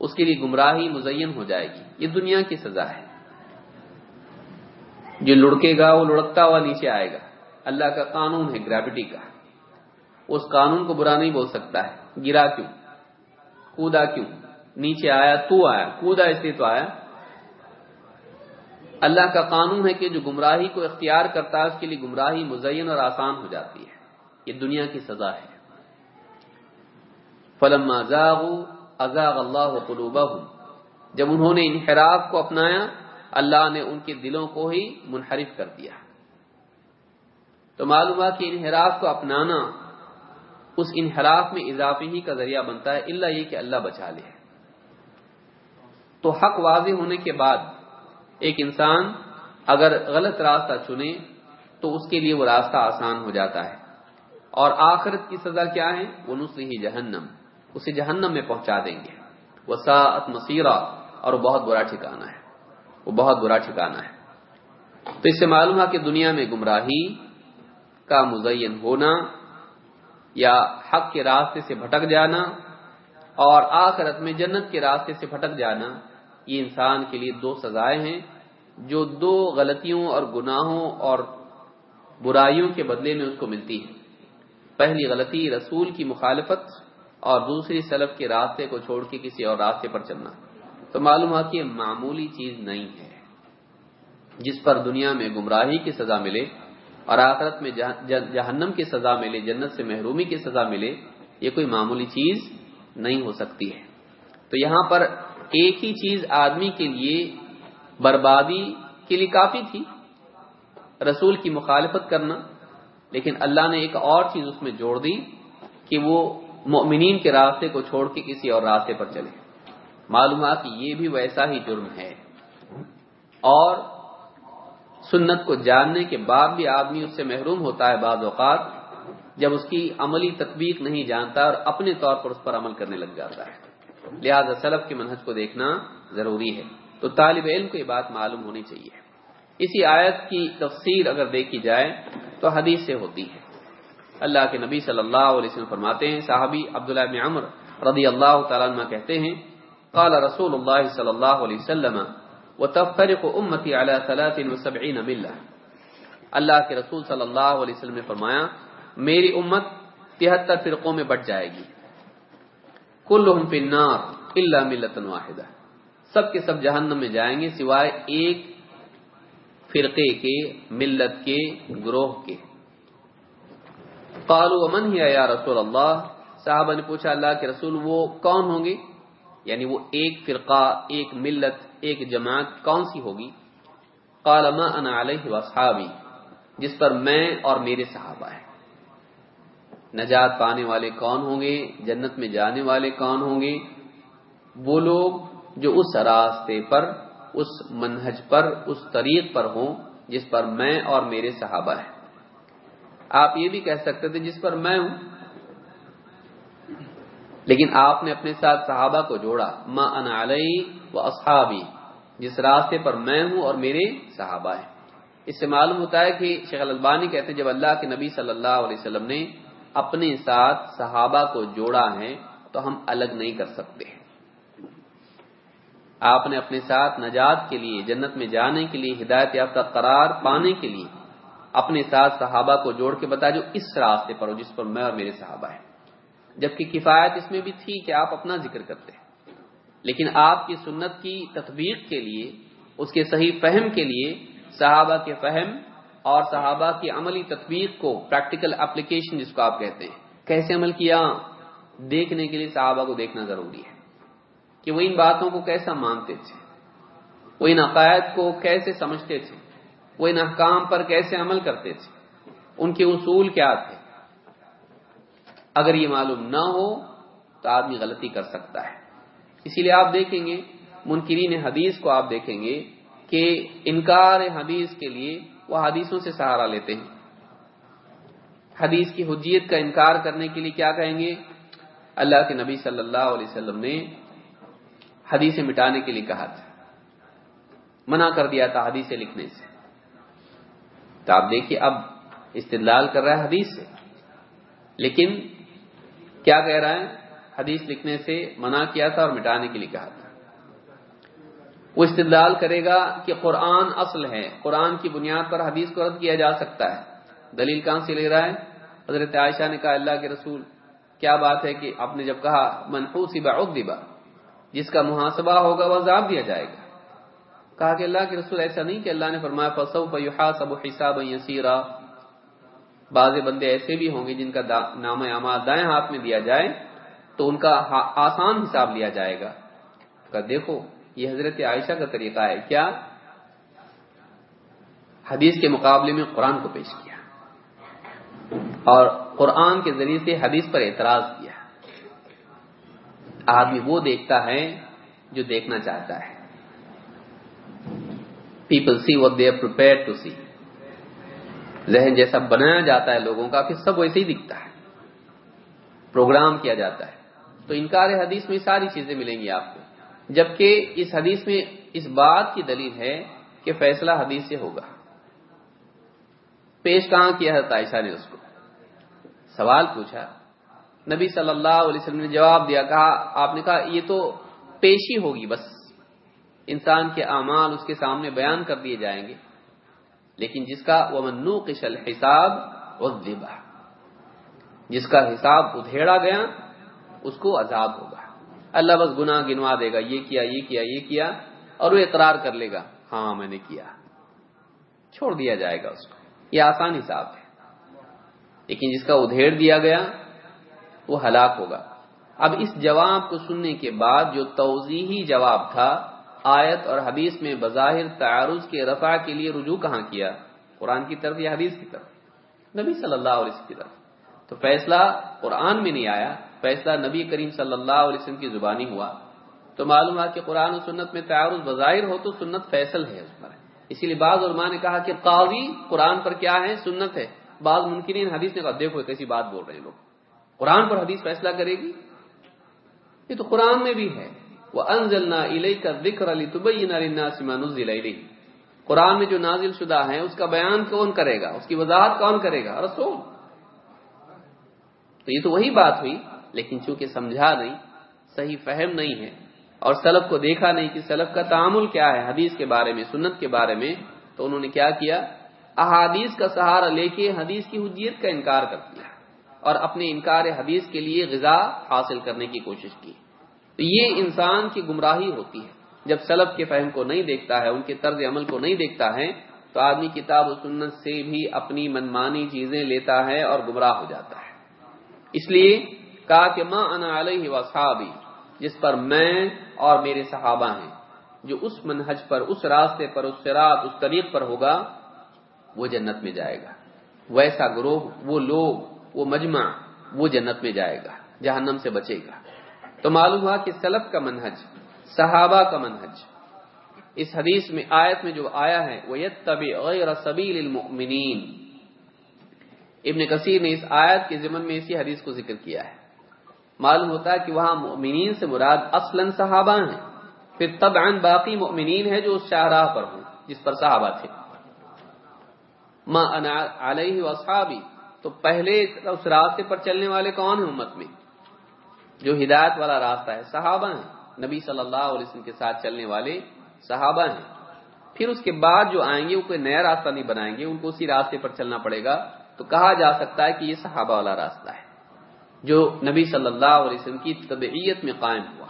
اس کے لیے گمراہی مزین ہو جائے گی۔ یہ دنیا کی سزا ہے۔ جو لڑکے گا، وہ لڑکتا ہوا نیچے آئے گا۔ اللہ کا قانون ہے گریوٹی کا۔ اس قانون کو برا نہیں بول سکتا ہے۔ گرا کیوں؟ کودا کیوں؟ نیچے آیا، تو آیا۔ کودا اس لیے تو آیا۔ اللہ کا قانون ہے کہ جو گمراہی کو اختیار کرتا ہے، اس کے لیے گمراہی مزین اور آسان ہو جاتی ہے۔ یہ دنیا کی سزا ہے۔ فلم ازاغ ازاغ اللہ قلوبہ جب انہوں نے انحراف کو اپنایا، اللہ نے ان کے دلوں کو ہی منحرف کر دیا۔ تو معلوم ہوا کہ انحراف کو اپنانا اس انحراف میں اضافی ہی کا ذریعہ بنتا ہے اللہ یہ کہ اللہ بچا لے۔ تو حق واضح ہونے کے بعد ایک انسان اگر غلط راستہ چنے، تو اس کے لیے وہ راستہ آسان ہو جاتا ہے۔ اور آخرت کی سزا کیا ہے؟ وہ نسل ہی جہنم۔ اسے جہنم میں پہنچا دیں گے۔ وہ سات مسیرہ اور وہ بہت برا ٹھکانا ہے۔ وہ بہت برا ٹھکانا ہے۔ تو اس سے معلوم ہے کہ دنیا میں گمراہی کا مزین ہونا یا حق کے راستے سے بھٹک جانا اور آخرت میں جنت کے راستے سے بھٹک جانا، یہ انسان کے لیے دو سزائیں ہیں جو دو غلطیوں اور گناہوں اور برائیوں کے بدلے میں اس کو ملتی ہے پہلی غلطی رسول کی مخالفت اور دوسری سلف کے راستے کو چھوڑ کے کسی اور راستے پر چلنا۔ تو معلوم ہوا کہ معمولی چیز نہیں ہے، جس پر دنیا میں گمراہی کی سزا ملے اور آخرت میں جہنم کی سزا ملے، جنت سے محرومی کی سزا ملے، یہ کوئی معمولی چیز نہیں ہو سکتی ہے۔ تو یہاں پر ایک ہی چیز آدمی کے لیے بربادی کے لیے کافی تھی، رسول کی مخالفت کرنا۔ لیکن اللہ نے ایک اور چیز اس میں جوڑ دی کہ وہ مؤمنین کے راستے کو چھوڑ کے کسی اور راستے پر چلے۔ معلومات یہ بھی ویسا ہی جرم ہے۔ اور سنت کو جاننے کے بعد بھی آدمی اس سے محروم ہوتا ہے بعض اوقات، جب اس کی عملی تطبیق نہیں جانتا اور اپنے طور پر اس پر عمل کرنے لگ جاتا ہے۔ لہذا سلف کے منہج کو دیکھنا ضروری ہے۔ تو طالب علم کو یہ بات معلوم ہونی چاہیے۔ اسی آیت کی تفسیر اگر دیکھی جائے تو حدیث سے ہوتی ہے۔ اللہ کے نبی صلی اللہ علیہ وسلم فرماتے ہیں، صحابی عبداللہ بن عمر رضی اللہ تعالیٰ عنہ کہتے ہیں، قال رسول اللہ صلی اللہ علیہ وسلم، وتفترق امتی علی ثلاث وسبعین ملہ اللہ کے رسول صلی اللہ علیہ وسلم نے فرمایا، میری امت تہتر فرقوں میں بٹ جائے گی۔ کلہم فی النار الا ملتا واحدہ۔ سب کے سب جہنم میں جائیں گے سوائے ایک فرقے کے، ملت کے، گروہ کے۔ قالوا، ومن ہی یا رسول اللہ صحابہ نے پوچھا، اللہ کے رسول وہ کون ہوں گے یعنی وہ ایک فرقہ، ایک ملت، ایک جماعت کون سی ہوگی؟ قال، ما انا علیہ واصحابی جس پر میں اور میرے صحابہ ہیں۔ نجات پانے والے کون ہوں گے؟ جنت میں جانے والے کون ہوں گے؟ وہ لوگ جو اس راستے پر، اس منہج پر، اس طریق پر ہوں جس پر میں اور میرے صحابہ ہیں۔ آپ یہ بھی کہہ سکتے تھے جس پر میں ہوں۔ لیکن آپ نے اپنے ساتھ صحابہ کو جوڑا، ما انا علی و اصحابی، جس راستے پر میں ہوں اور میرے صحابہ ہیں۔ اس سے معلوم ہوتا ہے کہ شیخ البانی کہتے ہیں، جب اللہ کے نبی صلی اللہ علیہ وسلم نے اپنے ساتھ صحابہ کو جوڑا ہے تو ہم الگ نہیں کر سکتے۔ آپ نے اپنے ساتھ نجات کے لیے، جنت میں جانے کے لیے، ہدایت یافتہ قرار پانے کے لیے اپنے ساتھ صحابہ کو جوڑ کے بتا جو اس راستے پر ہو، جس پر میں اور میرے صحابہ ہیں۔ جبکہ کفایت اس میں بھی تھی کہ آپ اپنا ذکر کرتے ہیں۔ لیکن آپ کی سنت کی تطبیق کے لیے، اس کے صحیح فہم کے لیے صحابہ کے فہم اور صحابہ کی عملی تطبیق کو پریکٹیکل اپلیکیشن جس کو آپ کہتے ہیں، کیسے عمل کیا، دیکھنے کے لیے صحابہ کو دیکھنا ضروری ہے۔ کہ وہ ان باتوں کو کیسا مانتے تھے، وہ ان عقائد کو کیسے سمجھتے تھے۔ وہ ان احکام پر کیسے عمل کرتے تھے؟ ان کے اصول کیا تھے؟ اگر یہ معلوم نہ ہو تو آدمی غلطی کر سکتا ہے۔ اسی لیے آپ دیکھیں گے، منکرین حدیث کو آپ دیکھیں گے کہ انکار حدیث کے لیے وہ حدیثوں سے سہارا لیتے ہیں۔ حدیث کی حجیت کا انکار کرنے کے لیے کیا کہیں گے؟ اللہ کے نبی صلی اللہ علیہ وسلم نے حدیث مٹانے کے لیے کہا تھا۔ منع کر دیا تھا حدیث لکھنے سے۔ تو آپ دیکھیے اب استدلال کر رہا ہے حدیث سے۔ لیکن کیا کہہ رہا ہے؟ حدیث لکھنے سے منع کیا تھا اور مٹانے کے لیے کہا تھا۔ وہ استدلال کرے گا کہ قرآن اصل ہے۔ قرآن کی بنیاد پر حدیث کو رد کیا جا سکتا ہے۔ دلیل کہاں سے لے رہا ہے؟ حضرت عائشہ نے کہا، اللہ کے رسول، کیا بات ہے کہ آپ نے جب کہا منحوسی با جس کا محاسبہ ہوگا وہ عذاب دیا جائے گا۔ کہا کہ اللہ کے رسول ایسا نہیں کہ اللہ نے فرمایا فصو سب حساب یسیرا بعض بندے ایسے بھی ہوں گے جن کا نام اعمال دائیں ہاتھ میں دیا جائے تو ان کا آسان حساب لیا جائے گا۔ کہ دیکھو، یہ حضرت عائشہ کا طریقہ ہے۔ کیا؟ حدیث کے مقابلے میں قرآن کو پیش کیا۔ اور قرآن کے ذریعے سے حدیث پر اعتراض کیا۔ آدمی وہ دیکھتا ہے جو دیکھنا چاہتا ہے۔ People see what they are to see ذہن جیسا بنایا جاتا ہے لوگوں کا پھر سب ویسے ہی دکھتا ہے۔ پروگرام کیا جاتا ہے۔ تو انکار حدیث میں ساری چیزیں ملیں گی آپ کو۔ جبکہ اس حدیث میں اس بات کی دلیل ہے کہ فیصلہ حدیث سے ہوگا۔ پیش کہاں کیا ہے عائشہ نے اس کو؟ سوال پوچھا۔ نبی صلی اللہ علیہ وسلم نے جواب دیا، کہا، آپ نے کہا، یہ تو پیشی ہوگی بس۔ انسان کے اعمال اس کے سامنے بیان کر دیے جائیں گے۔ لیکن جس کا وہ منو کشل حساب جس کا حساب ادھیڑا گیا، اس کو عذاب ہوگا۔ اللہ بس گناہ گنوا دے گا، یہ کیا یہ کیا یہ کیا، اور وہ اقرار کر لے گا۔ ہاں میں نے کیا۔ چھوڑ دیا جائے گا اس کو۔ یہ آسان حساب ہے۔ لیکن جس کا ادھیڑ دیا گیا، وہ ہلاک ہوگا۔ اب اس جواب کو سننے کے بعد جو توضیحی جواب تھا آیت اور حدیث میں بظاہر تعارض کے رفع کے لیے رجوع کہاں کیا؟ قرآن کی طرف یا حدیث کی طرف؟ نبی صلی اللہ علیہ وسلم. کی طرف تو فیصلہ قرآن میں نہیں آیا، فیصلہ نبی کریم صلی اللہ علیہ وسلم کی زبانی ہوا۔ تو معلوم ہے کہ قرآن و سنت میں تعارض بظاہر ہو تو سنت فیصل ہے اس پر۔ اسی لیے بعض علماء نے کہا کہ قاضی قرآن پر کیا ہے؟ سنت ہے۔ بعض ممکن حدیث نے کہا، دیکھو کیسی بات بول رہے ہیں لوگ۔ قرآن پر حدیث فیصلہ کرے گی؟ یہ تو قرآن میں بھی ہے۔ وہ انزلنا علی کا ذکر علی طبی قرآن میں جو نازل شدہ ہے اس کا بیان کون کرے گا؟ اس کی وضاحت کون کرے گا؟ رسول۔ تو یہ تو وہی بات ہوئی، لیکن چونکہ سمجھا نہیں، صحیح فہم نہیں ہے، اور سلف کو دیکھا نہیں کہ سلف کا تعامل کیا ہے حدیث کے بارے میں، سنت کے بارے میں، تو انہوں نے کیا کیا؟ احادیث کا سہارا لے کے حدیث کی حجیت کا انکار کر دیا، اور اپنے انکار حدیث کے لیے غذا حاصل کرنے کی کوشش کی۔ تو یہ انسان کی گمراہی ہوتی ہے۔ جب سلب کے فہم کو نہیں دیکھتا ہے، ان کے طرز عمل کو نہیں دیکھتا ہے، تو آدمی کتاب و سنت سے بھی اپنی منمانی چیزیں لیتا ہے اور گمراہ ہو جاتا ہے۔ اس لیے کہا کہ ماں انا علیہ و صحابی جس پر میں اور میرے صحابہ ہیں، جو اس منہج پر، اس راستے پر، اس سرات اس طریق پر ہوگا، وہ جنت میں جائے گا۔ ویسا گروہ، وہ لوگ، وہ مجمع، وہ جنت میں جائے گا، جہنم سے بچے گا۔ تو معلوم ہوا کہ سلف کا منہج، صحابہ کا منہج۔ اس حدیث میں، آیت میں جو آیا ہے وہ غیر سبیل المؤمنین ابن کثیر نے اس آیت کے ضمن میں اسی حدیث کو ذکر کیا ہے۔ معلوم ہوتا ہے کہ وہاں مؤمنین سے مراد اصلا صحابہ ہیں۔ پھر طبعا باقی مؤمنین ہے جو اس شاہراہ پر ہوں، جس پر صحابہ تھے۔ ما انا علیہ واصحابی تو پہلے اس راستے پر چلنے والے کون ہیں امت میں؟ جو ہدایت والا راستہ ہے، صحابہ ہیں۔ نبی صلی اللہ علیہ وسلم کے ساتھ چلنے والے صحابہ ہیں۔ پھر اس کے بعد جو آئیں گے، وہ کوئی نیا راستہ نہیں بنائیں گے، ان کو اسی راستے پر چلنا پڑے گا۔ تو کہا جا سکتا ہے کہ یہ صحابہ والا راستہ ہے، جو نبی صلی اللہ علیہ وسلم کی طبعیت میں قائم ہوا۔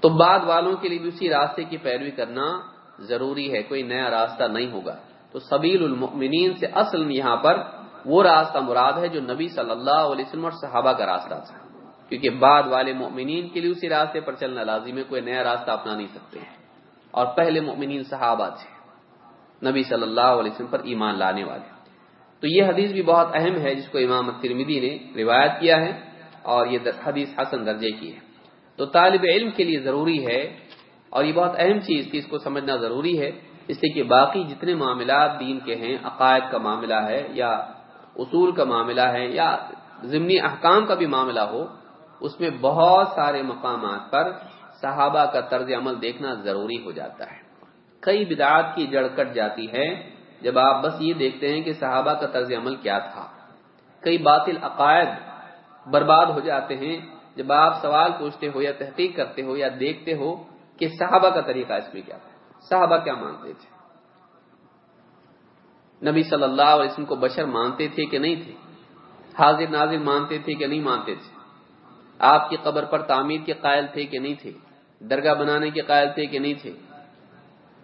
تو بعد والوں کے لیے بھی اسی راستے کی پیروی کرنا ضروری ہے، کوئی نیا راستہ نہیں ہوگا۔ تو سبیل المؤمنین سے اصل یہاں پر وہ راستہ مراد ہے جو نبی صلی اللہ علیہ وسلم اور صحابہ کا راستہ تھا۔ کیونکہ بعد والے مؤمنین کے لیے اسی راستے پر چلنا لازم ہے، کوئی نیا راستہ اپنا نہیں سکتے۔ اور پہلے مؤمنین صحابہ تھے۔ نبی صلی اللہ علیہ وسلم پر ایمان لانے والے۔ تو یہ حدیث بھی بہت اہم ہے، جس کو امام ترمیدی نے روایت کیا ہے اور یہ حدیث حسن درجے کی ہے۔ تو طالب علم کے لیے ضروری ہے، اور یہ بہت اہم چیز تھی، اس کو سمجھنا ضروری ہے۔ اس لیے کہ باقی جتنے معاملات دین کے ہیں، عقائد کا معاملہ ہے یا اصول کا معاملہ ہے یا ضمنی احکام کا بھی معاملہ ہو اس میں بہت سارے مقامات پر صحابہ کا طرز عمل دیکھنا ضروری ہو جاتا ہے۔ کئی بدعات کی جڑ کٹ جاتی ہے جب آپ بس یہ دیکھتے ہیں کہ صحابہ کا طرز عمل کیا تھا۔ کئی باطل عقائد برباد ہو جاتے ہیں جب آپ سوال پوچھتے ہو یا تحقیق کرتے ہو یا دیکھتے ہو کہ صحابہ کا طریقہ اس میں کیا تھا۔ صحابہ کیا مانتے تھے؟ نبی صلی اللہ علیہ وسلم کو بشر مانتے تھے کہ نہیں تھے؟ حاضر ناظر مانتے تھے کہ نہیں مانتے تھے؟ آپ کی قبر پر تعمیر کے قائل تھے کہ نہیں تھے؟ درگاہ بنانے کے قائل تھے کہ نہیں تھے؟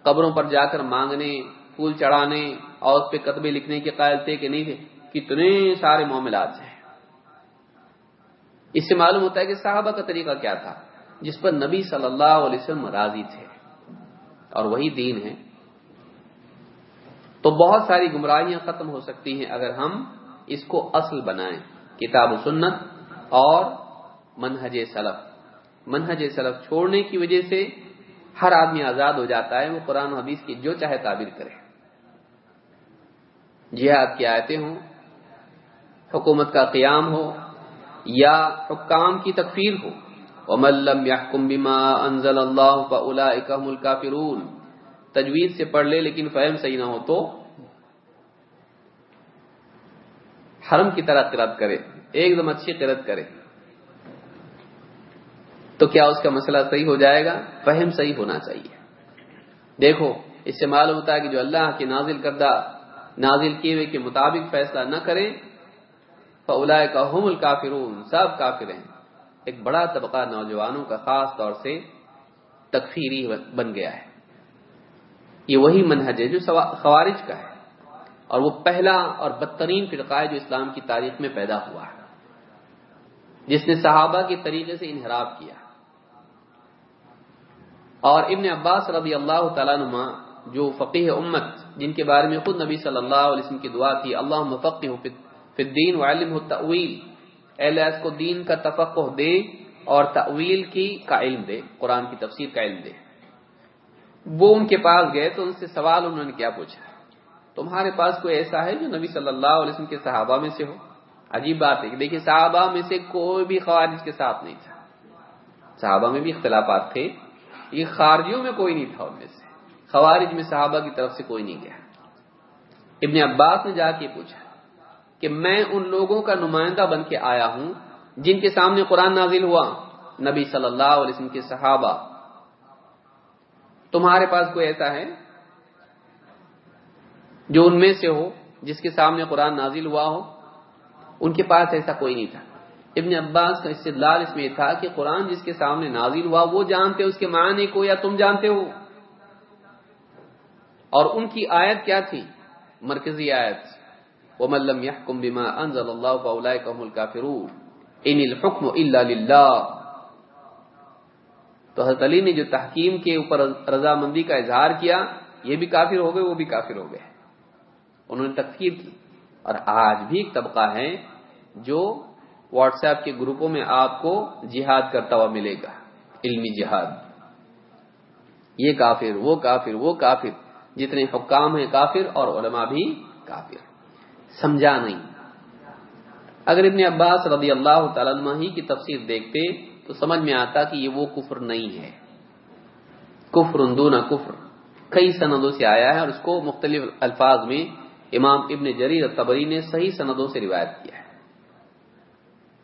قبروں پر جا کر مانگنے، پھول چڑھانے اور اس پہ قطبے لکھنے کے قائل تھے کہ نہیں تھے؟ کتنے سارے معاملات ہیں۔ اس سے معلوم ہوتا ہے کہ صحابہ کا طریقہ کیا تھا، جس پر نبی صلی اللہ علیہ وسلم راضی تھے۔ اور وہی دین ہے۔ تو بہت ساری گمراہیاں ختم ہو سکتی ہیں اگر ہم اس کو اصل بنائیں، کتاب و سنت اور منہج سلف۔ منہج سلف چھوڑنے کی وجہ سے ہر آدمی آزاد ہو جاتا ہے، وہ قرآن و حدیث کی جو چاہے تعبیر کرے۔ جہاد کی آیتیں ہوں، حکومت کا قیام ہو یا حکام کی تکفیر ہو۔ وملم يحكم بما انزل الله فاولئك هم الكافرون۔ تجوید سے پڑھ لے، لیکن فہم صحیح نہ ہو تو حرم کی طرح قرت کرے، ایک دم اچھی قرت کرے۔ تو کیا اس کا مسئلہ صحیح ہو جائے گا؟ فہم صحیح ہونا چاہیے۔ دیکھو، اس سے معلوم ہوتا ہے کہ جو اللہ کے نازل کردہ، نازل کیے ہوئے کے مطابق فیصلہ نہ کرے فلا کا حم الکافرون، سب کافر ہیں۔ ایک بڑا طبقہ نوجوانوں کا خاص طور سے تکفیری بن گیا ہے۔ یہ وہی منہج ہے جو خوارج کا ہے۔ اور وہ پہلا اور بدترین فرقہ ہے جو اسلام کی تاریخ میں پیدا ہوا ہے۔ جس نے صحابہ کے طریقے سے انحراف کیا۔ اور ابن عباس رضی اللہ تعالیٰ نما جو فقیح امت، جن کے بارے میں خود نبی صلی اللہ علیہ وسلم کی دعا تھی اللہ مفقی فدین وعلم تعویل اس کو دین کا تفقہ دے اور تعویل کی کا علم دے، قرآن کی تفسیر کا علم دے۔ وہ ان کے پاس گئے تو ان سے سوال انہوں نے کیا پوچھا، تمہارے پاس کوئی ایسا ہے جو نبی صلی اللہ علیہ وسلم کے صحابہ میں سے ہو؟ عجیب بات ہے کہ دیکھیے، صحابہ میں سے کوئی بھی خوارج کے ساتھ نہیں تھا۔ صحابہ میں بھی اختلافات تھے یہ خارجیوں میں کوئی نہیں تھا ان میں سے۔ خوارج میں صحابہ کی طرف سے کوئی نہیں گیا۔ ابن عباس نے جا کے پوچھا کہ میں ان لوگوں کا نمائندہ بن کے آیا ہوں جن کے سامنے قرآن نازل ہوا۔ نبی صلی اللہ علیہ وسلم کے صحابہ۔ تمہارے پاس کوئی ایسا ہے جو ان میں سے ہو جس کے سامنے قرآن نازل ہوا ہو؟ ان کے پاس ایسا کوئی نہیں تھا۔ ابن عباس کا استدلال اس میں تھا کہ قرآن جس کے سامنے نازل ہوا، وہ جانتے اس کے معنی کو یا تم جانتے ہو؟ اور ان کی آیت کیا تھی؟ مرکزی آیت۔ وَمَن يَحْكُمْ بِمَا أَنزَلَ اللَّهُ فَأُولَئِكَ هُمُ الْكَافِرُونَ۔ إِنِ الْحُكْمُ إِلَّا لِلَّهِ۔ تو حضرت علی نے جو تحکیم کے اوپر رضامندی کا اظہار کیا، یہ بھی کافر ہو گئے، وہ بھی کافر ہو گئے۔ انہوں نے تکفیر کی۔ اور آج بھی ایک طبقہ ہے جو واٹس ایپ کے گروپوں میں آپ کو جہاد کرتا ہوا ملے گا، علمی جہاد۔ یہ کافر، وہ کافر وہ کافر۔ جتنے حکام ہیں کافر اور علماء بھی کافر۔ سمجھا نہیں۔ اگر ابن عباس رضی اللہ تعالیٰ ہی کی تفسیر دیکھتے تو سمجھ میں آتا کہ یہ وہ کفر نہیں ہے۔ کفر اندونا کفر۔ کئی سندوں سے آیا ہے اور اس کو مختلف الفاظ میں امام ابن جریر تبری نے صحیح سندوں سے روایت کیا ہے۔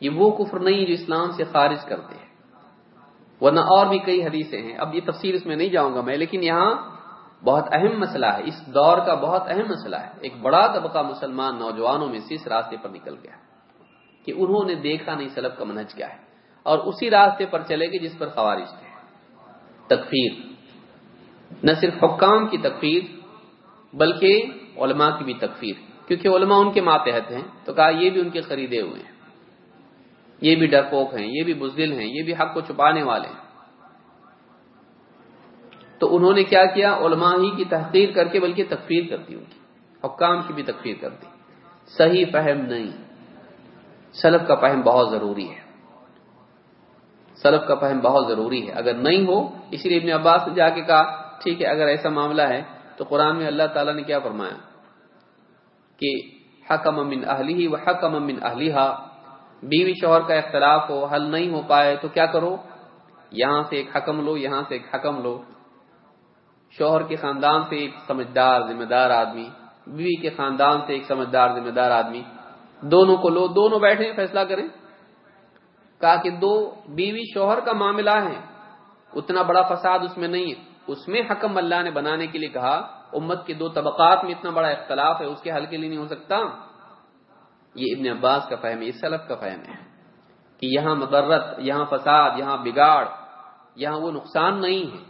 یہ وہ کفر نہیں جو اسلام سے خارج کرتے ہیں۔ ورنہ اور بھی کئی حدیثیں ہیں۔ اب یہ تفصیل اس میں نہیں جاؤں گا میں، لیکن یہاں بہت اہم مسئلہ ہے۔ اس دور کا بہت اہم مسئلہ ہے۔ ایک بڑا طبقہ مسلمان نوجوانوں میں سے اس راستے پر نکل گیا کہ انہوں نے دیکھا نہیں سلب کا منہج کیا ہے۔ اور اسی راستے پر چلے گئے جس پر خوارج تھے۔ تکفیر۔ نہ صرف حکام کی تکفیر، بلکہ علماء کی بھی تکفیر۔ کیونکہ علماء ان کے ماتحت ہیں۔ تو کہا یہ بھی ان کے خریدے ہوئے ہیں۔ یہ بھی ڈرپوک ہیں، یہ بھی بزدل ہیں، یہ بھی حق کو چھپانے والے ہیں۔ تو انہوں نے کیا کیا؟ علماء ہی کی تحقیر کر کے بلکہ تکفیر کرتی ان کی، حکام کی بھی تکفیر کرتی صحیح فہم نہیں۔ سلف کا فہم بہت ضروری ہے۔ سلف کا فہم بہت ضروری ہے۔ اگر نہیں ہو، اسی لیے ابن عباس نے جا کے کہا، ٹھیک ہے، اگر ایسا معاملہ ہے، تو قرآن میں اللہ تعالیٰ نے کیا فرمایا؟ کہ حکم من اہلی و حکم من اہلیہ بیوی شوہر کا اختلاف ہو، حل نہیں ہو پائے تو کیا کرو؟ یہاں سے ایک حکم لو، یہاں سے ایک حکم لو۔ شوہر کے خاندان سے ایک سمجھدار ذمہ دار آدمی، بیوی کے خاندان سے ایک سمجھدار ذمہ دار آدمی۔ دونوں کو لو، دونوں بیٹھے، فیصلہ کریں۔ کہا کہ دو بیوی شوہر کا معاملہ ہے، اتنا بڑا فساد اس میں نہیں ہے۔ اس میں حکم اللہ نے بنانے کے لیے کہا، امت کے دو طبقات میں اتنا بڑا اختلاف ہے، اس کے حل کے لیے نہیں ہو سکتا۔ یہ ابن عباس کا فہم ہے، یہ سلف کا فہم ہے کہ یہاں مدرت یہاں فساد، یہاں بگاڑ، یہاں وہ نقصان نہیں ہے۔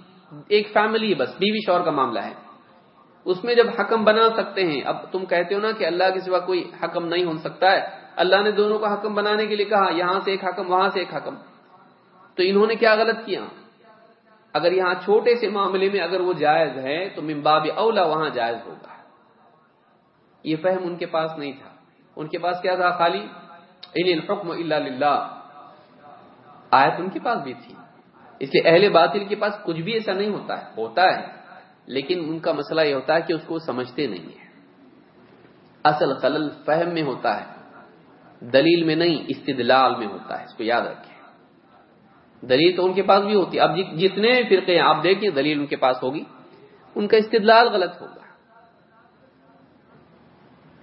ایک فیملی بس، بیوی شور کا معاملہ ہے۔ اس میں جب حکم بنا سکتے ہیں، اب تم کہتے ہو نا کہ اللہ کے سوا کوئی حکم نہیں ہو سکتا ہے۔ اللہ نے دونوں کا حکم بنانے کے لیے کہا، یہاں سے ایک حکم، وہاں سے ایک حکم۔ تو انہوں نے کیا غلط کیا؟ اگر یہاں چھوٹے سے معاملے میں اگر وہ جائز ہے، تو ممباب اولا وہاں جائز ہوگا۔ یہ فہم ان کے پاس نہیں تھا۔ ان کے پاس کیا تھا خالی؟ الحکم اللہ آیت ان کے پاس بھی تھی۔ اس لیے اہل باطل کے پاس کچھ بھی ایسا نہیں ہوتا ہے۔ ہوتا ہے، لیکن ان کا مسئلہ یہ ہوتا ہے کہ اس کو سمجھتے نہیں ہیں۔ اصل خلل فہم میں ہوتا ہے، دلیل میں نہیں، استدلال میں ہوتا ہے۔ اس کو یاد رکھیں۔ دلیل تو ان کے پاس بھی ہوتی۔ ہے اب جی، جتنے فرقے ہیں، آپ دیکھیں، دلیل ان کے پاس ہوگی۔ ان کا استدلال غلط ہوگا۔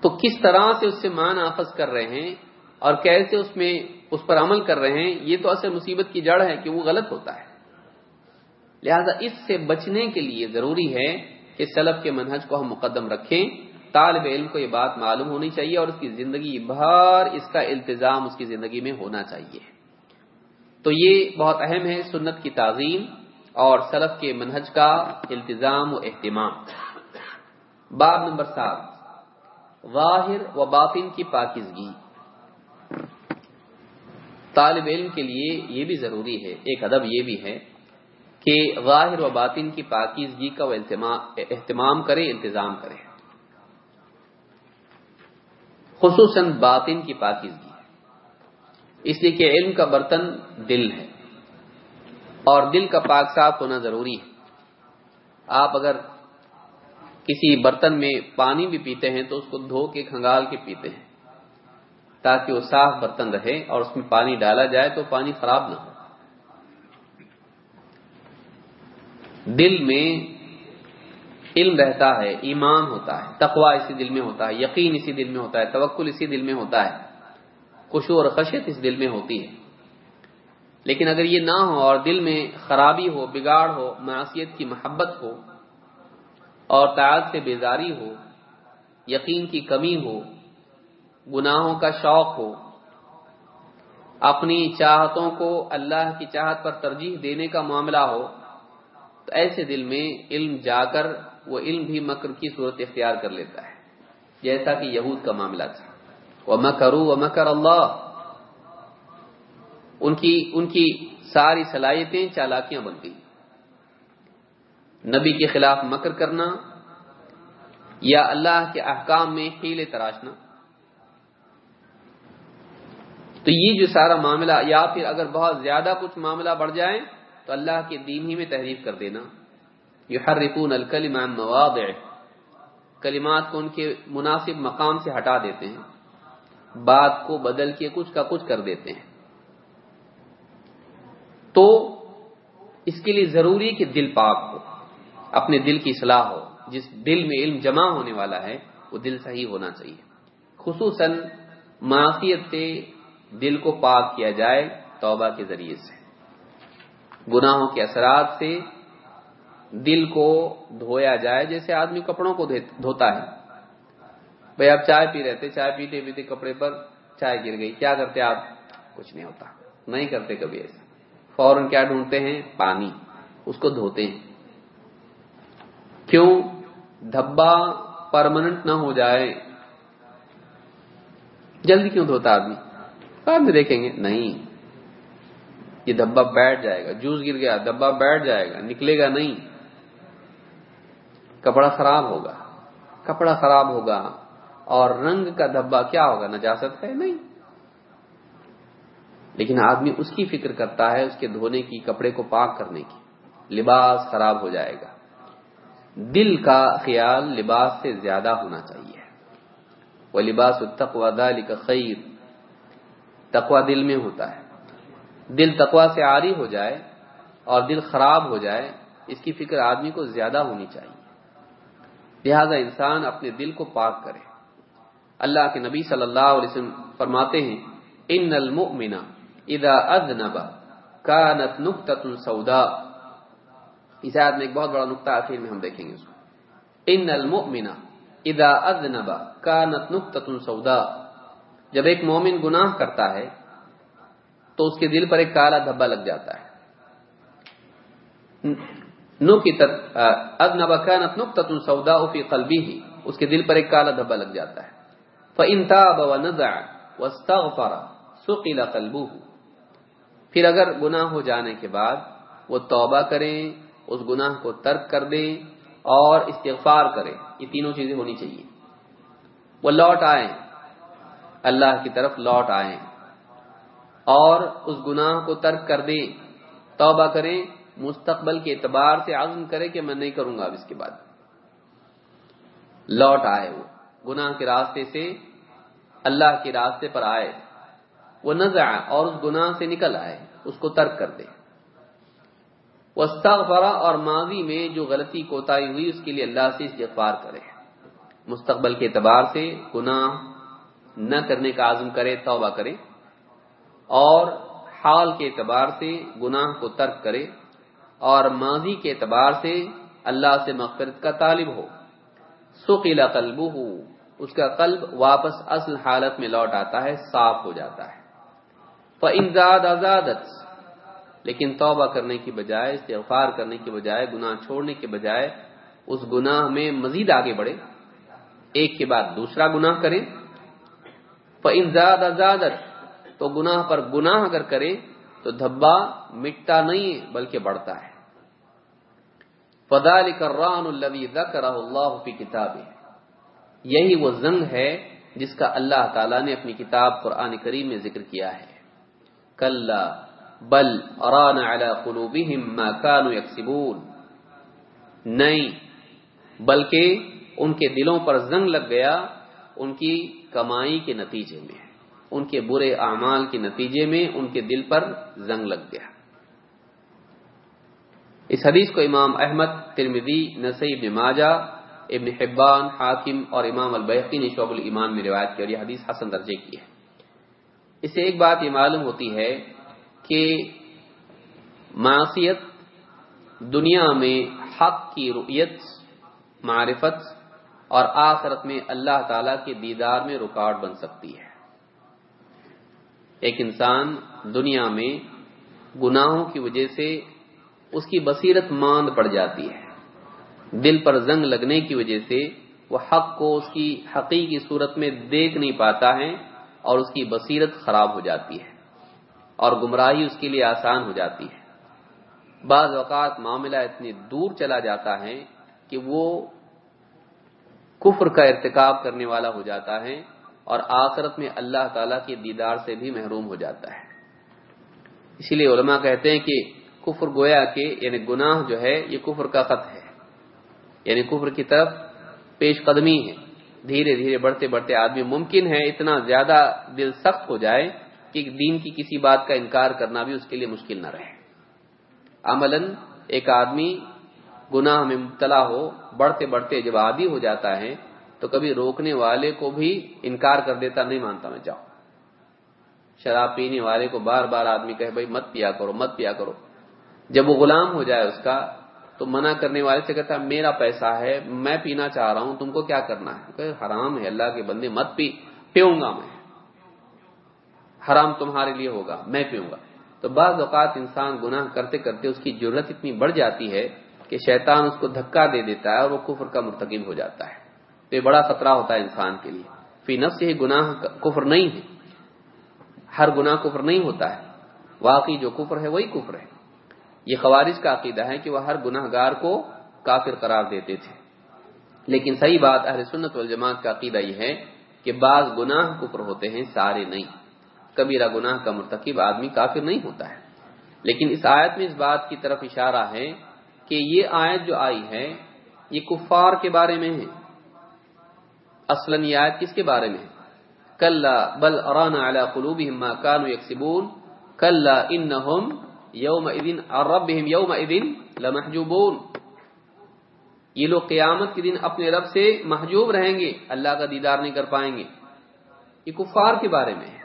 تو کس طرح سے اس سے مان آفس کر رہے ہیں اور کیسے اس میں اس پر عمل کر رہے ہیں، یہ تو اصل مصیبت کی جڑ ہے کہ وہ غلط ہوتا ہے۔ لہذا اس سے بچنے کے لیے ضروری ہے کہ سلف کے منہج کو ہم مقدم رکھیں۔ طالب علم کو یہ بات معلوم ہونی چاہیے اور اس کی زندگی بھر اس کا التظام اس کی زندگی میں ہونا چاہیے۔ تو یہ بہت اہم ہے سنت کی تعظیم اور سلف کے منہج کا التظام و اہتمام۔ باب نمبر سات۔ ظاہر و باطن کی پاکیزگی۔ طالب علم کے لیے یہ بھی ضروری ہے، ایک ادب یہ بھی ہے کہ ظاہر و باطن کی پاکیزگی کا وہ اہتمام کرے، انتظام کرے۔ خصوصاً باطن کی پاکیزگی۔ اس لیے کہ علم کا برتن دل ہے اور دل کا پاک صاف ہونا ضروری ہے۔ آپ اگر کسی برتن میں پانی بھی پیتے ہیں تو اس کو دھو کے کھنگال کے پیتے ہیں تاکہ وہ صاف برتن رہے اور اس میں پانی ڈالا جائے تو پانی خراب نہ ہو۔ دل میں علم رہتا ہے، ایمان ہوتا ہے تقوا اسی دل میں ہوتا ہے، یقین اسی دل میں ہوتا ہے، توکل اسی دل میں ہوتا ہے خوشو اور خشیت اس دل میں ہوتی ہے۔ لیکن اگر یہ نہ ہو اور دل میں خرابی ہو، بگاڑ ہو معاشیت کی محبت ہو اور تعداد سے بیزاری ہو، یقین کی کمی ہو، گناہوں کا شوق ہو۔ اپنی چاہتوں کو اللہ کی چاہت پر ترجیح دینے کا معاملہ ہو، تو ایسے دل میں علم جا کر وہ علم بھی مکر کی صورت اختیار کر لیتا ہے، جیسا کہ یہود کا معاملہ تھا۔ وہ مکرو و مکر اللہ ان کی ان کی ساری صلاحیتیں چالاکیاں بن گئی نبی کے خلاف مکر کرنا یا اللہ کے احکام میں ہیلے تراشنا۔ تو یہ جو سارا معاملہ، یا پھر اگر بہت زیادہ کچھ معاملہ بڑھ جائے، تو اللہ کے دین ہی میں تحریف کر دینا۔ یہ ہر رکون الکلیم مواد کلمات کو ان کے مناسب مقام سے ہٹا دیتے ہیں۔ بات کو بدل کے کچھ کا کچھ کر دیتے ہیں۔ تو اس کے لیے ضروری کہ دل پاک ہو۔ اپنے دل کی اصلاح ہو، جس دل میں علم جمع ہونے والا ہے، وہ دل صحیح ہونا چاہیے۔ خصوصاً معافیت سے دل کو پاک کیا جائے توبہ کے ذریعے سے۔ گناہوں کے اثرات سے دل کو دھویا جائے، جیسے آدمی کپڑوں کو دھوتا ہے۔ بھائی، آپ چائے پی رہے تھے، چائے پیتے پیتے کپڑے پر چائے گر گئی۔ کیا کرتے آپ؟ کچھ نہیں ہوتا۔ نہیں کرتے کبھی ایسا۔ فوراً کیا ڈھونڈتے ہیں؟ پانی۔ اس کو دھوتے ہیں۔ کیوں دھبا پرماننٹ نہ ہو جائے؟ جلدی کیوں دھوتا آدمی؟ بعد میں دیکھیں گے، نہیں۔ یہ دھبا بیٹھ جائے گا، جوس گر گیا، دھبا بیٹھ جائے گا، نکلے گا نہیں۔ کپڑا خراب ہوگا، کپڑا خراب ہوگا۔ اور رنگ کا دھبا کیا ہوگا، نجاست ہے؟ نہیں۔ لیکن آدمی اس کی فکر کرتا ہے، اس کے دھونے کی، کپڑے کو پاک کرنے کی۔ لباس خراب ہو جائے گا۔ دل کا خیال لباس سے زیادہ ہونا چاہیے۔ وہ لباس التقوی ذالک خیر تقوا دل میں ہوتا ہے۔ دل تقوا سے عاری ہو جائے اور دل خراب ہو جائے، اس کی فکر آدمی کو زیادہ ہونی چاہیے۔ لہذا انسان اپنے دل کو پاک کرے۔ اللہ کے نبی صلی اللہ علیہ وسلم فرماتے ہیں ان المؤمن اذا اذنب كانت نقطه سوداء۔ اس آیت میں ایک بہت بڑا نقطہ آخر میں ہم دیکھیں گے اس کو۔ ان المؤمن اذا اذنب كانت نقطه سوداء جب ایک مومن گناہ کرتا ہے، تو اس کے دل پر ایک کالا دھبا لگ جاتا ہے۔ نقطت اذنب كانت نقطه سوداء في قلبه۔ اس کے دل پر ایک کالا دھبا لگ جاتا ہے۔ فَإِن تَابَ وَنَزَعَ وَاسْتَغْفَرَ سُقِلَ قَلْبُهُ۔ پھر اگر گناہ ہو جانے کے بعد وہ توبہ کریں اس گناہ کو ترک کر دیں اور استغفار کریں۔ یہ تینوں چیزیں ہونی چاہیے۔ وہ لوٹ آئیں۔ اللہ کی طرف لوٹ آئیں۔ اور اس گناہ کو ترک کر دیں۔ توبہ کریں۔ مستقبل کے اعتبار سے عزم کرے کہ میں نہیں کروں گا اب اس کے بعد۔ لوٹ آئے وہ۔ گناہ کے راستے سے اللہ کے راستے پر آئے۔ وہ نہ اور اس گناہ سے نکل آئے۔ اس کو ترک کر دے وہ اور ماضی میں جو غلطی کوتاہی ہوئی، اس کے لیے اللہ سے استغفار کرے۔ مستقبل کے اعتبار سے گناہ نہ کرنے کا عزم کرے، توبہ کرے۔ اور حال کے اعتبار سے گناہ کو ترک کرے۔ اور ماضی کے اعتبار سے اللہ سے مغفرت کا طالب ہو۔ سکیلا قلب اس کا قلب واپس اصل حالت میں لوٹ آتا ہے، صاف ہو جاتا ہے۔ فَإِنزَاد آزادت لیکن توبہ کرنے کی بجائے، استغفار کرنے کی بجائے، گناہ چھوڑنے کے بجائے اس گناہ میں مزید آگے بڑھے ایک کے بعد دوسرا گناہ کرے فَإِنزَاد آزادت تو گناہ پر گناہ اگر کرے تو دھبا مٹتا نہیں ہے، بلکہ بڑھتا ہے۔ فَذَلِكَ الرَّانُ الَّذِي ذَكَرَهُ اللَّهُ فِي كِتَابِهِ یہی وہ زنگ ہے جس کا اللہ تعالیٰ نے اپنی کتاب قرآن کریم میں ذکر کیا ہے۔ کل بل اران قلوبهم ما كانوا يكسبون نہیں، بلکہ ان کے دلوں پر زنگ لگ گیا ان کی کمائی کے نتیجے میں، ان کے برے اعمال کے نتیجے میں ان کے دل پر زنگ لگ گیا۔ اس حدیث کو امام احمد ترمدی نسی ابن ماجہ، ابن حبان، حاکم اور امام البحقی نے شعب الایمان میں روایت کی اور یہ حدیث حسن درجے کی ہے۔ اس سے ایک بات یہ معلوم ہوتی ہے کہ معاشیت دنیا میں حق کی رؤیت، معرفت اور آخرت میں اللہ تعالی کے دیدار میں رکاوٹ بن سکتی ہے۔ ایک انسان دنیا میں گناہوں کی وجہ سے اس کی بصیرت ماند پڑ جاتی ہے۔ دل پر زنگ لگنے کی وجہ سے وہ حق کو اس کی حقیقی صورت میں دیکھ نہیں پاتا ہے اور اس کی بصیرت خراب ہو جاتی ہے۔ اور گمراہی اس کے لیے آسان ہو جاتی ہے۔ بعض اوقات معاملہ اتنی دور چلا جاتا ہے کہ وہ کفر کا ارتکاب کرنے والا ہو جاتا ہے اور آخرت میں اللہ تعالی کے دیدار سے بھی محروم ہو جاتا ہے۔ اسی لیے علماء کہتے ہیں کہ کفر گویا کہ یعنی گناہ جو ہے یہ کفر کا خط ہے۔ یعنی کفر کی طرف پیش قدمی ہے۔ دھیرے دھیرے بڑھتے بڑھتے آدمی ممکن ہے اتنا زیادہ دل سخت ہو جائے کہ دین کی کسی بات کا انکار کرنا بھی اس کے لیے مشکل نہ رہے۔ عملاً ایک آدمی گناہ میں مبتلا ہو، بڑھتے بڑھتے جب عادی ہو جاتا ہے، تو کبھی روکنے والے کو بھی انکار کر دیتا، نہیں مانتا میں جاؤ شراب پینے والے کو بار بار آدمی کہے، بھائی مت پیا کرو، مت پیا کرو۔ جب وہ غلام ہو جائے اس کا، تو منع کرنے والے سے کہتا ہے میرا پیسہ ہے، میں پینا چاہ رہا ہوں، تم کو کیا کرنا ہے؟ کہ حرام ہے، اللہ کے بندے، مت پی پیوں گا میں۔ حرام تمہارے لیے ہوگا، میں پیوں گا۔ تو بعض اوقات انسان گناہ کرتے کرتے اس کی ضرورت اتنی بڑھ جاتی ہے کہ شیطان اس کو دھکا دے دیتا ہے اور وہ کفر کا مرتکب ہو جاتا ہے۔ تو یہ بڑا خطرہ ہوتا ہے انسان کے لیے۔ فی نفس یہ گناہ کفر نہیں ہے۔ ہر گناہ کفر نہیں ہوتا ہے۔ واقعی جو کفر ہے وہی کفر ہے۔ یہ خوارج کا عقیدہ ہے کہ وہ ہر گناہ گار کو کافر قرار دیتے تھے۔ لیکن صحیح بات اہل سنت والجماعت کا عقیدہ یہ ہے کہ بعض گناہ کفر ہوتے ہیں، سارے نہیں۔ کبیرہ گناہ کا مرتکب آدمی کافر نہیں ہوتا ہے۔ لیکن اس آیت میں اس بات کی طرف اشارہ ہے کہ یہ آیت جو آئی ہے، یہ کفار کے بارے میں ہے۔ اصلا یہ آیت کس کے بارے میں کل بل اران اعلی قلوب ما كانوا يكسبون کل انهم یوم دن اور یوم دن لمحجوبون۔ یہ لوگ قیامت کے دن اپنے رب سے محجوب رہیں گے، اللہ کا دیدار نہیں کر پائیں گے۔ یہ کفار کے بارے میں ہے۔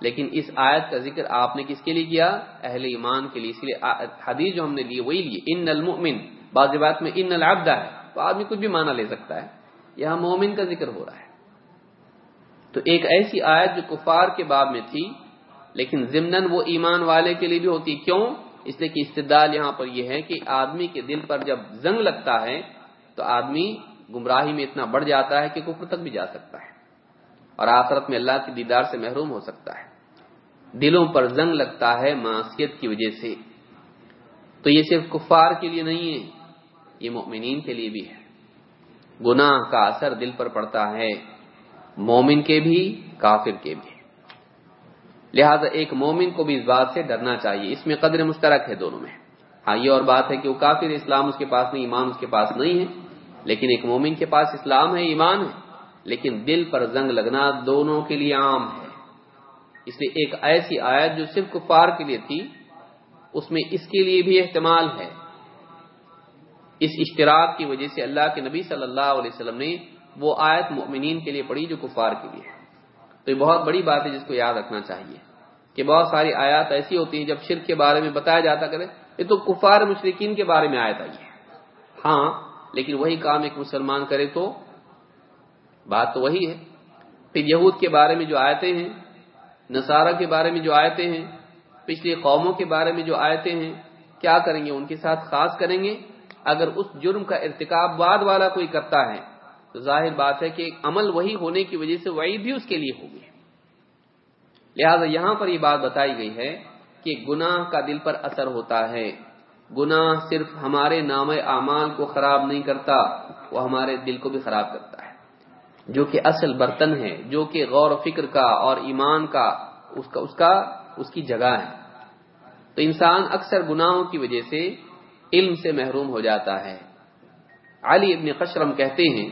لیکن اس آیت کا ذکر آپ نے کس کے لیے کیا؟ اہل ایمان کے لیے۔ اس لیے حدیث جو ہم نے لیے وہی لیے۔ ان المؤمن، بعض بات میں ان العبد ہے، تو آدمی کچھ بھی مانا لے سکتا ہے۔ یہاں مومن کا ذکر ہو رہا ہے۔ تو ایک ایسی آیت جو کفار کے باب میں تھی، لیکن ضمن وہ ایمان والے کے لیے بھی ہوتی۔ کیوں؟ اس لیے کہ استدال یہاں پر یہ ہے کہ آدمی کے دل پر جب زنگ لگتا ہے، تو آدمی گمراہی میں اتنا بڑھ جاتا ہے کہ کفر تک بھی جا سکتا ہے۔ اور آخرت میں اللہ کی دیدار سے محروم ہو سکتا ہے۔ دلوں پر زنگ لگتا ہے معاشیت کی وجہ سے۔ تو یہ صرف کفار کے لیے نہیں ہے، یہ مؤمنین کے لیے بھی ہے۔ گناہ کا اثر دل پر پڑتا ہے، مومن کے بھی، کافر کے بھی۔ لہذا ایک مومن کو بھی اس بات سے ڈرنا چاہیے۔ اس میں قدر مشترک ہے دونوں میں۔ ہاں یہ اور بات ہے کہ وہ کافر اسلام اس کے پاس نہیں، ایمان اس کے پاس نہیں ہے۔ لیکن ایک مومن کے پاس اسلام ہے، ایمان ہے۔ لیکن دل پر زنگ لگنا دونوں کے لیے عام ہے۔ اس لیے ایک ایسی آیت جو صرف کفار کے لیے تھی، اس میں اس کے لیے بھی احتمال ہے۔ اس اشتراک کی وجہ سے اللہ کے نبی صلی اللہ علیہ وسلم نے وہ آیت مؤمنین کے لیے پڑھی جو کفار کے لیے۔ تو یہ بہت بڑی بات ہے جس کو یاد رکھنا چاہیے کہ بہت ساری آیات ایسی ہوتی ہیں جب شرک کے بارے میں بتایا جاتا کرے، یہ تو کفار مشرقین کے بارے میں آیت آئی ہے۔ ہاں لیکن وہی کام ایک مسلمان کرے تو بات تو وہی ہے۔ پھر یہود کے بارے میں جو آیتیں ہیں نصارہ کے بارے میں جو آیتیں ہیں، پچھلی قوموں کے بارے میں جو آیتیں ہیں، کیا کریں گے؟ ان کے ساتھ خاص کریں گے؟ اگر اس جرم کا ارتکاب بعد والا کوئی کرتا ہے، تو ظاہر بات ہے کہ عمل وہی ہونے کی وجہ سے وعید بھی اس کے لیے ہوگی۔ لہذا یہاں پر یہ بات بتائی گئی ہے کہ گناہ کا دل پر اثر ہوتا ہے۔ گناہ صرف ہمارے نام اعمال کو خراب نہیں کرتا، وہ ہمارے دل کو بھی خراب کرتا ہے۔ جو کہ اصل برتن ہے جو کہ غور و فکر کا اور ایمان کا اس کا اس کا، اس کی جگہ ہے تو انسان اکثر گناہوں کی وجہ سے علم سے محروم ہو جاتا ہے۔ علی ابن قشرم کہتے ہیں،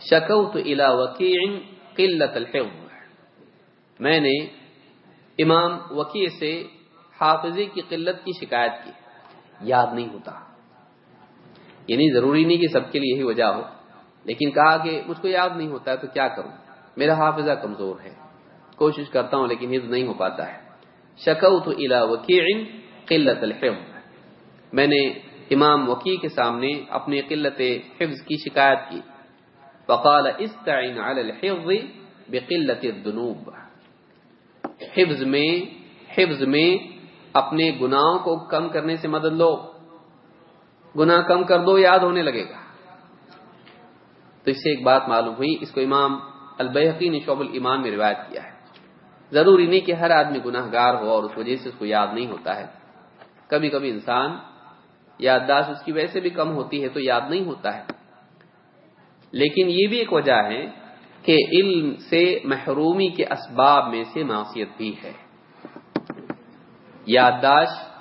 شکوت الى وکیع قلت الحفظ میں نے امام وکیع سے حافظے کی قلت کی شکایت کی۔ یاد نہیں ہوتا۔ یعنی ضروری نہیں کہ سب کے لیے یہی وجہ ہو۔ لیکن کہا کہ مجھ کو یاد نہیں ہوتا ہے تو کیا کروں؟ میرا حافظہ کمزور ہے۔ کوشش کرتا ہوں لیکن حفظ نہیں ہو پاتا ہے۔ شکوت الى وکیع قلت الحفظ۔ میں نے امام وکی کے سامنے اپنی قلت حفظ کی شکایت کی۔ فقال استعین علی الحفظ بقلت الذنوب۔ حفظ میں حفظ میں اپنے گناہوں کو کم کرنے سے مدد لو۔ گناہ کم کر دو، یاد ہونے لگے گا۔ تو اس سے ایک بات معلوم ہوئی، اس کو امام البحقی نے شعب الایمان میں روایت کیا ہے۔ ضروری نہیں کہ ہر آدمی گناہ گار ہو اور اس وجہ سے اس کو یاد نہیں ہوتا ہے۔ کبھی کبھی انسان یادداشت اس کی ویسے بھی کم ہوتی ہے تو یاد نہیں ہوتا ہے۔ لیکن یہ بھی ایک وجہ ہے کہ علم سے محرومی کے اسباب میں سے معصیت بھی ہے۔ یادداشت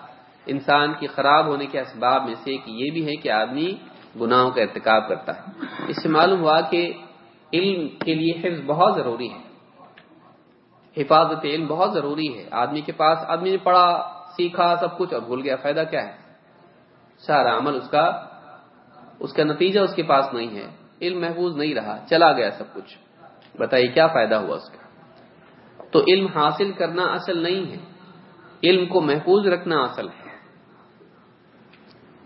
انسان کی خراب ہونے کے اسباب میں سے ایک یہ بھی ہے کہ آدمی گناہوں کا ارتکاب کرتا ہے۔ اس سے معلوم ہوا کہ علم کے لیے حفظ بہت ضروری ہے۔ حفاظت علم بہت ضروری ہے۔ آدمی کے پاس، آدمی نے پڑھا، سیکھا، سب کچھ اور بھول گیا، فائدہ کیا ہے؟ سارا عمل اس کا اس کا نتیجہ اس کے پاس نہیں ہے۔ علم محفوظ نہیں رہا، چلا گیا سب کچھ۔ بتائیے، کیا فائدہ ہوا اس کا؟ تو علم حاصل کرنا اصل نہیں ہے۔ علم کو محفوظ رکھنا اصل ہے۔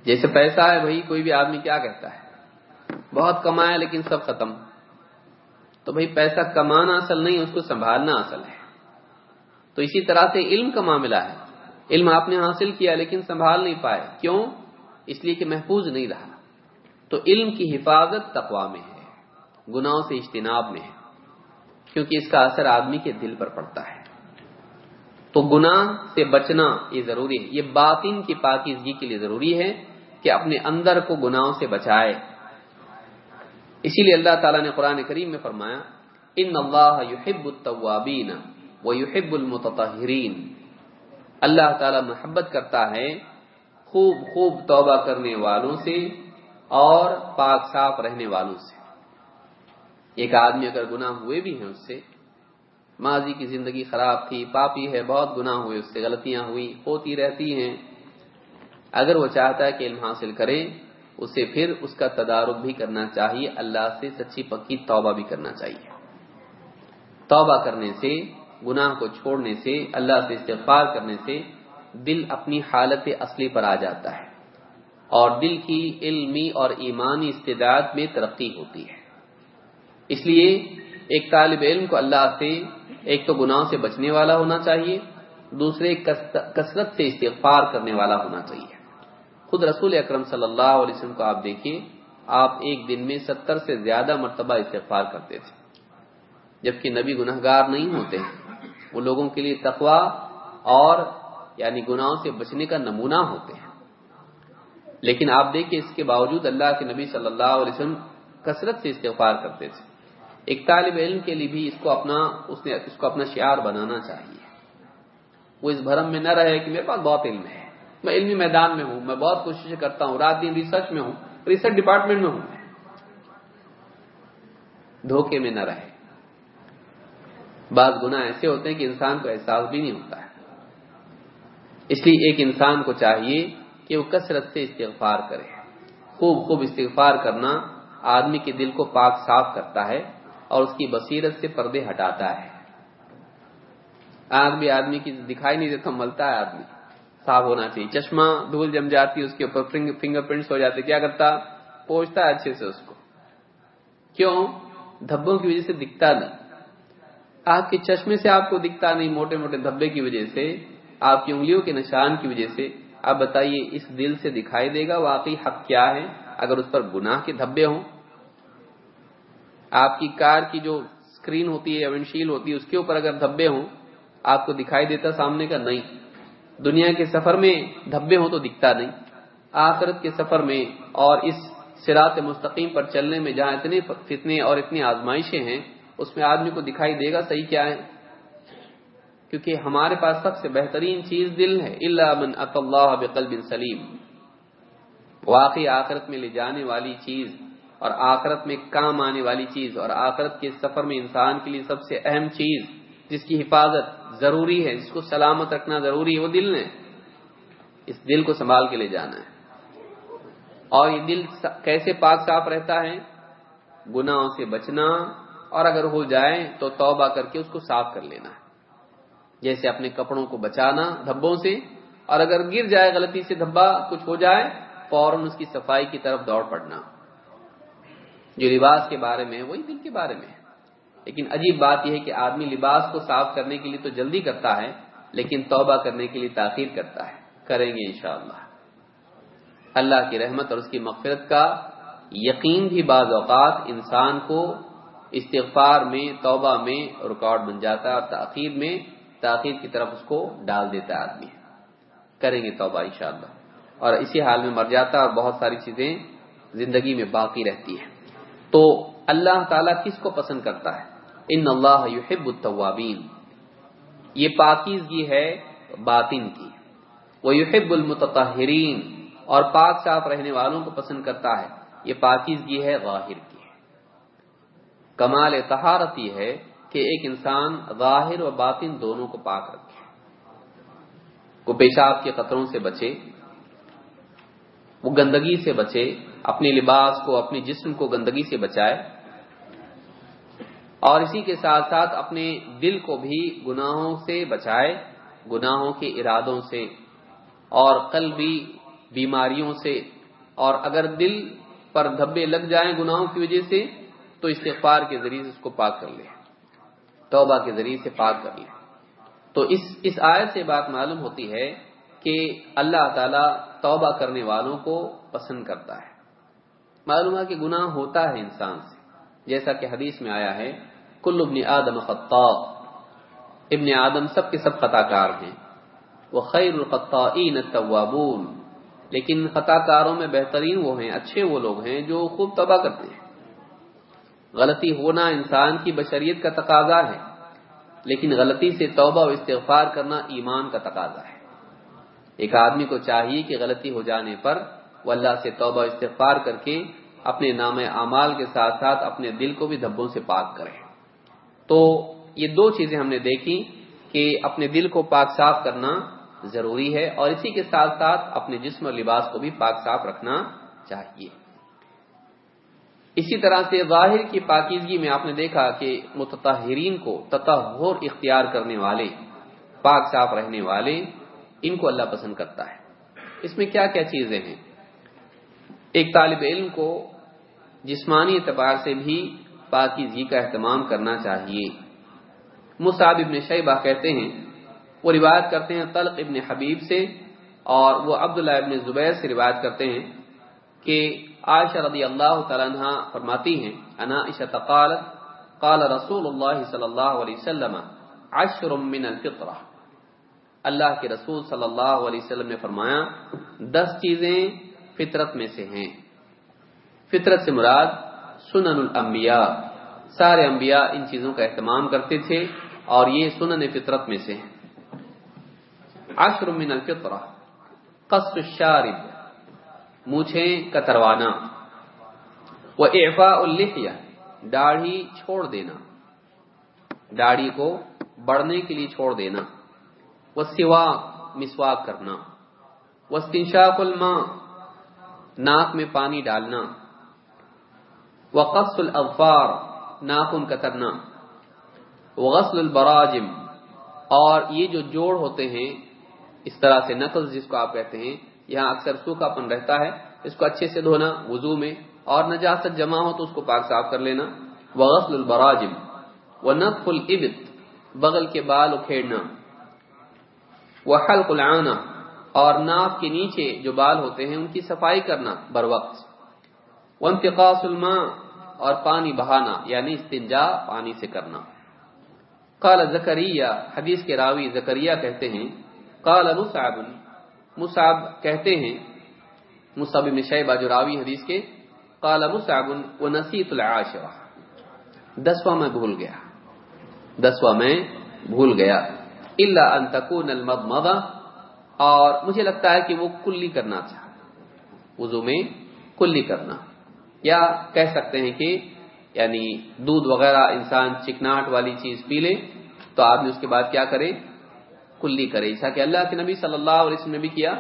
جیسے پیسہ ہے بھائی، کوئی بھی آدمی کیا کہتا ہے؟ بہت کمایا لیکن سب ختم۔ تو بھائی، پیسہ کمانا اصل نہیں، اس کو سنبھالنا اصل ہے۔ تو اسی طرح سے علم کا معاملہ ہے۔ علم آپ نے حاصل کیا لیکن سنبھال نہیں پائے۔ کیوں؟ اس لیے کہ محفوظ نہیں رہا۔ تو علم کی حفاظت تقوا میں ہے، گناہوں سے اجتناب میں ہے، کیونکہ اس کا اثر آدمی کے دل پر پڑتا ہے۔ تو گناہ سے بچنا یہ ضروری ہے۔ یہ باطن کی پاکیزگی کے لیے ضروری ہے۔ کہ اپنے اندر کو گناہوں سے بچائے۔ اسی لیے اللہ تعالیٰ نے قرآن کریم میں فرمایا، ان اللہ یحب التوابین و یحب المتطہرین اللہ تعالیٰ محبت کرتا ہے خوب خوب توبہ کرنے والوں سے اور پاک صاف رہنے والوں سے۔ ایک آدمی اگر گناہ ہوئے بھی ہیں اس سے، ماضی کی زندگی خراب تھی، پاپی ہے، بہت گناہ ہوئے، اس سے غلطیاں ہوئی ہوتی رہتی ہیں۔ اگر وہ چاہتا ہے کہ علم حاصل کرے، اسے پھر اس کا تدارک بھی کرنا چاہیے، اللہ سے سچی پکی توبہ بھی کرنا چاہیے۔ توبہ کرنے سے، گناہ کو چھوڑنے سے، اللہ سے استغفار کرنے سے دل اپنی حالت اصلی پر آ جاتا ہے۔ اور دل کی علمی اور ایمانی استداد میں ترقی ہوتی ہے۔ اس لیے ایک طالب علم کو اللہ سے ایک تو گناہ سے بچنے والا ہونا چاہیے، دوسرے کثرت سے استغفار کرنے والا ہونا چاہیے۔ خود رسول اکرم صلی اللہ علیہ وسلم کو آپ دیکھیے، آپ ایک دن میں ستر سے زیادہ مرتبہ استغفار کرتے تھے۔ جبکہ نبی گناہ گار نہیں ہوتے ہیں۔ وہ لوگوں کے لیے تقوا اور یعنی گناہوں سے بچنے کا نمونہ ہوتے ہیں۔ لیکن آپ دیکھیں اس کے باوجود اللہ کے نبی صلی اللہ علیہ وسلم کثرت سے استغفار کرتے تھے۔ ایک طالب علم کے لیے بھی اس کو اپنا، اس نے، اس کو اپنا شعار بنانا چاہیے۔ وہ اس بھرم میں نہ رہے کہ میرے پاس بہت علم ہے۔ میں علمی میدان میں ہوں، میں بہت کوششیں کرتا ہوں، رات دن ریسرچ میں ہوں ریسرچ ڈپارٹمنٹ میں ہوں۔ دھوکے میں نہ رہے۔ بعض گنا ایسے ہوتے ہیں کہ انسان کو احساس بھی نہیں ہوتا ہے۔ اس لیے ایک انسان کو چاہیے کہ وہ کثرت سے استغفار کرے۔ خوب خوب استغفار کرنا آدمی کے دل کو پاک صاف کرتا ہے اور اس کی بصیرت سے پردے ہٹاتا ہے۔ آگ بھی آدمی کی دکھائی نہیں دیتا، ملتا ہے آدمی۔ صاف ہونا چاہیے۔ چشمہ دھول جم جاتی اس کے اوپر فنگر پرنٹس ہو جاتے کیا کرتا؟ پوچھتا اچھے سے اس کو۔ کیوں؟ دھبوں کی وجہ سے دکھتا نہیں۔ آپ کے چشمے سے آپ کو دکھتا نہیں، موٹے موٹے دھبے کی وجہ سے، آپ کی انگلیوں کے نشان کی وجہ سے۔ آپ بتائیے، اس دل سے دکھائی دے گا واقعی حق کیا ہے؟ اگر اس پر گناہ کے دھبے ہوں۔ آپ کی کار کی جو اسکرین ہوتی ہے ونشیل ہوتی ہے، اس کے اوپر اگر دھبے ہوں، آپ کو دکھائی دیتا سامنے کا نہیں۔ دنیا کے سفر میں دھبے ہوں تو دکھتا نہیں۔ آخرت کے سفر میں اور اس سرات مستقیم پر چلنے میں جہاں اتنے فتنے اور اتنی آزمائشیں ہیں، اس میں آدمی کو دکھائی دے گا صحیح کیا ہے۔ کیونکہ ہمارے پاس سب سے بہترین چیز دل ہے اللہ من اللہ بقلب سلیم۔ واقعی آخرت میں لے جانے والی چیز اور آخرت میں کام آنے والی چیز اور آخرت کے سفر میں انسان کے لیے سب سے اہم چیز، جس کی حفاظت ضروری ہے جس کو سلامت رکھنا ضروری ہے، وہ دل نے اس دل کو سنبھال کے لے جانا ہے۔ اور یہ دل کیسے پاک صاف رہتا ہے؟ گناہوں سے بچنا، اور اگر ہو جائے تو توبہ کر کے اس کو صاف کر لینا ہے۔ جیسے اپنے کپڑوں کو بچانا دھبوں سے، اور اگر گر جائے غلطی سے دھبا، کچھ ہو جائے، فوراً اس کی صفائی کی طرف دوڑ پڑنا۔ جو لباس کے بارے میں، وہی دل کے بارے میں لیکن عجیب بات یہ ہے کہ آدمی لباس کو صاف کرنے کے لیے تو جلدی کرتا ہے، لیکن توبہ کرنے کے لیے تاخیر کرتا ہے۔ کریں گے انشاءاللہ۔ اللہ کی رحمت اور اس کی مغفرت کا یقین بھی بعض اوقات انسان کو استغفار میں، توبہ میں ریکارڈ بن جاتا ہے اور تاخیر میں، تاخیر کی طرف اس کو ڈال دیتا ہے آدمی۔ کریں گے توبہ انشاءاللہ۔ اور اسی حال میں مر جاتا ہے اور بہت ساری چیزیں زندگی میں باقی رہتی ہیں۔ تو اللہ تعالیٰ کس کو پسند کرتا ہے؟ ان اللہ یحب التوابین۔ یہ پاکیزگی ہے باطن کی۔ وہ یحب المتطہرین اور پاک صاف رہنے والوں کو پسند کرتا ہے۔ یہ پاکیزگی ہے ظاہر کی۔ کمال طہارت یہ ہے کہ ایک انسان ظاہر و باطن دونوں کو پاک رکھے۔ وہ پیشاب کے قطروں سے بچے، وہ گندگی سے بچے، اپنے لباس کو اپنے جسم کو گندگی سے بچائے۔ اور اسی کے ساتھ ساتھ اپنے دل کو بھی گناہوں سے بچائے، گناہوں کے ارادوں سے اور قلبی بیماریوں سے۔ اور اگر دل پر دھبے لگ جائیں گناہوں کی وجہ سے، تو استغفار کے ذریعے سے اس کو پاک کر لے۔ توبہ کے ذریعے سے پاک کر لے۔ تو اس اس آیت سے بات معلوم ہوتی ہے کہ اللہ تعالی توبہ کرنے والوں کو پسند کرتا ہے۔ معلوم ہے کہ گناہ ہوتا ہے انسان سے، جیسا کہ حدیث میں آیا ہے کل ابن آدم خطا ابن آدم سب کے سب خطا کار ہیں۔ وہ خیر القطعین التوابون۔ لیکن خطا کاروں میں بہترین وہ ہیں، اچھے وہ لوگ ہیں جو خوب توبہ کرتے ہیں۔ غلطی ہونا انسان کی بشریت کا تقاضا ہے، لیکن غلطی سے توبہ و استغفار کرنا ایمان کا تقاضا ہے۔ ایک آدمی کو چاہیے کہ غلطی ہو جانے پر وہ اللہ سے توبہ و استغفار کر کے اپنے نام اعمال کے ساتھ ساتھ اپنے دل کو بھی دھبوں سے پاک کرے۔ تو یہ دو چیزیں ہم نے دیکھی کہ اپنے دل کو پاک صاف کرنا ضروری ہے اور اسی کے ساتھ ساتھ اپنے جسم اور لباس کو بھی پاک صاف رکھنا چاہیے۔ اسی طرح سے ظاہر کی پاکیزگی میں آپ نے دیکھا کہ متطہرین کو تطہر اختیار کرنے والے، پاک صاف رہنے والے، ان کو اللہ پسند کرتا ہے۔ اس میں کیا کیا چیزیں ہیں؟ ایک طالب علم کو جسمانی اعتبار سے بھی پاکیزگی کا اہتمام کرنا چاہیے۔ مصعب ابن شیبہ کہتے ہیں، وہ روایت کرتے ہیں طلق ابن حبیب سے اور وہ عبداللہ ابن زبیر سے روایت کرتے ہیں کہ عائشہ رضی اللہ تعالیٰ عنہ فرماتی ہیں، انا عشت قالت، قال رسول اللہ صلی اللہ علیہ وسلم، عشر من الفطرہ۔ اللہ کے رسول صلی اللہ علیہ وسلم نے فرمایا، دس چیزیں فطرت میں سے ہیں۔ فطرت سے مراد سنن الانبیاء۔ سارے انبیاء ان چیزوں کا اہتمام کرتے تھے اور یہ سنن فطرت میں سے ہیں۔ عشر من الفطرہ قص الشارب، مونچھیں کتروانا۔ وہ اعفا داڑھی چھوڑ دینا۔ داڑھی کو بڑھنے کے لیے چھوڑ دینا۔ وہ سوا مسواک کرنا۔ وہ الماء، ناک میں پانی ڈالنا۔ وہ قص الاظفار ناخن کترنا وہ غسل البراجم، اور یہ جو جوڑ ہوتے ہیں، اس طرح سے نقل جس کو آپ کہتے ہیں، یہاں اکثر سوکھا پن رہتا ہے، اس کو اچھے سے دھونا، وضو میں، اور نجاست جمع ہو تو اس کو پاک صاف کر لینا. وہ غسل البراجم وہ نقف العبت بغل کے بال اکھیڑنا. وہ حلق العانہ، اور ناف کے نیچے جو بال ہوتے ہیں، ان کی صفائی کرنا بر وقت وہ الماء اور پانی بہانا یعنی استنجا پانی سے کرنا۔ قال زکریہ حدیث کے راوی زکریہ کہتے ہیں، قال مصعب مصعب کہتے ہیں، مصعب بن شیبہ جو راوی حدیث کے، قال مصعب ونسیت العاشرہ۔ دسواں میں بھول گیا۔ دسواں میں بھول گیا۔ الا ان تكون المضمضه اور مجھے لگتا ہے کہ وہ کلی کرنا تھا۔ وضو میں کلی کرنا۔ یا کہہ سکتے ہیں کہ یعنی دودھ وغیرہ انسان چکناٹ والی چیز پی لے تو آدمی اس کے بعد کیا کرے؟ کلی کرے۔ ایسا کہ اللہ کے نبی صلی اللہ علیہ وسلم نے بھی کیا،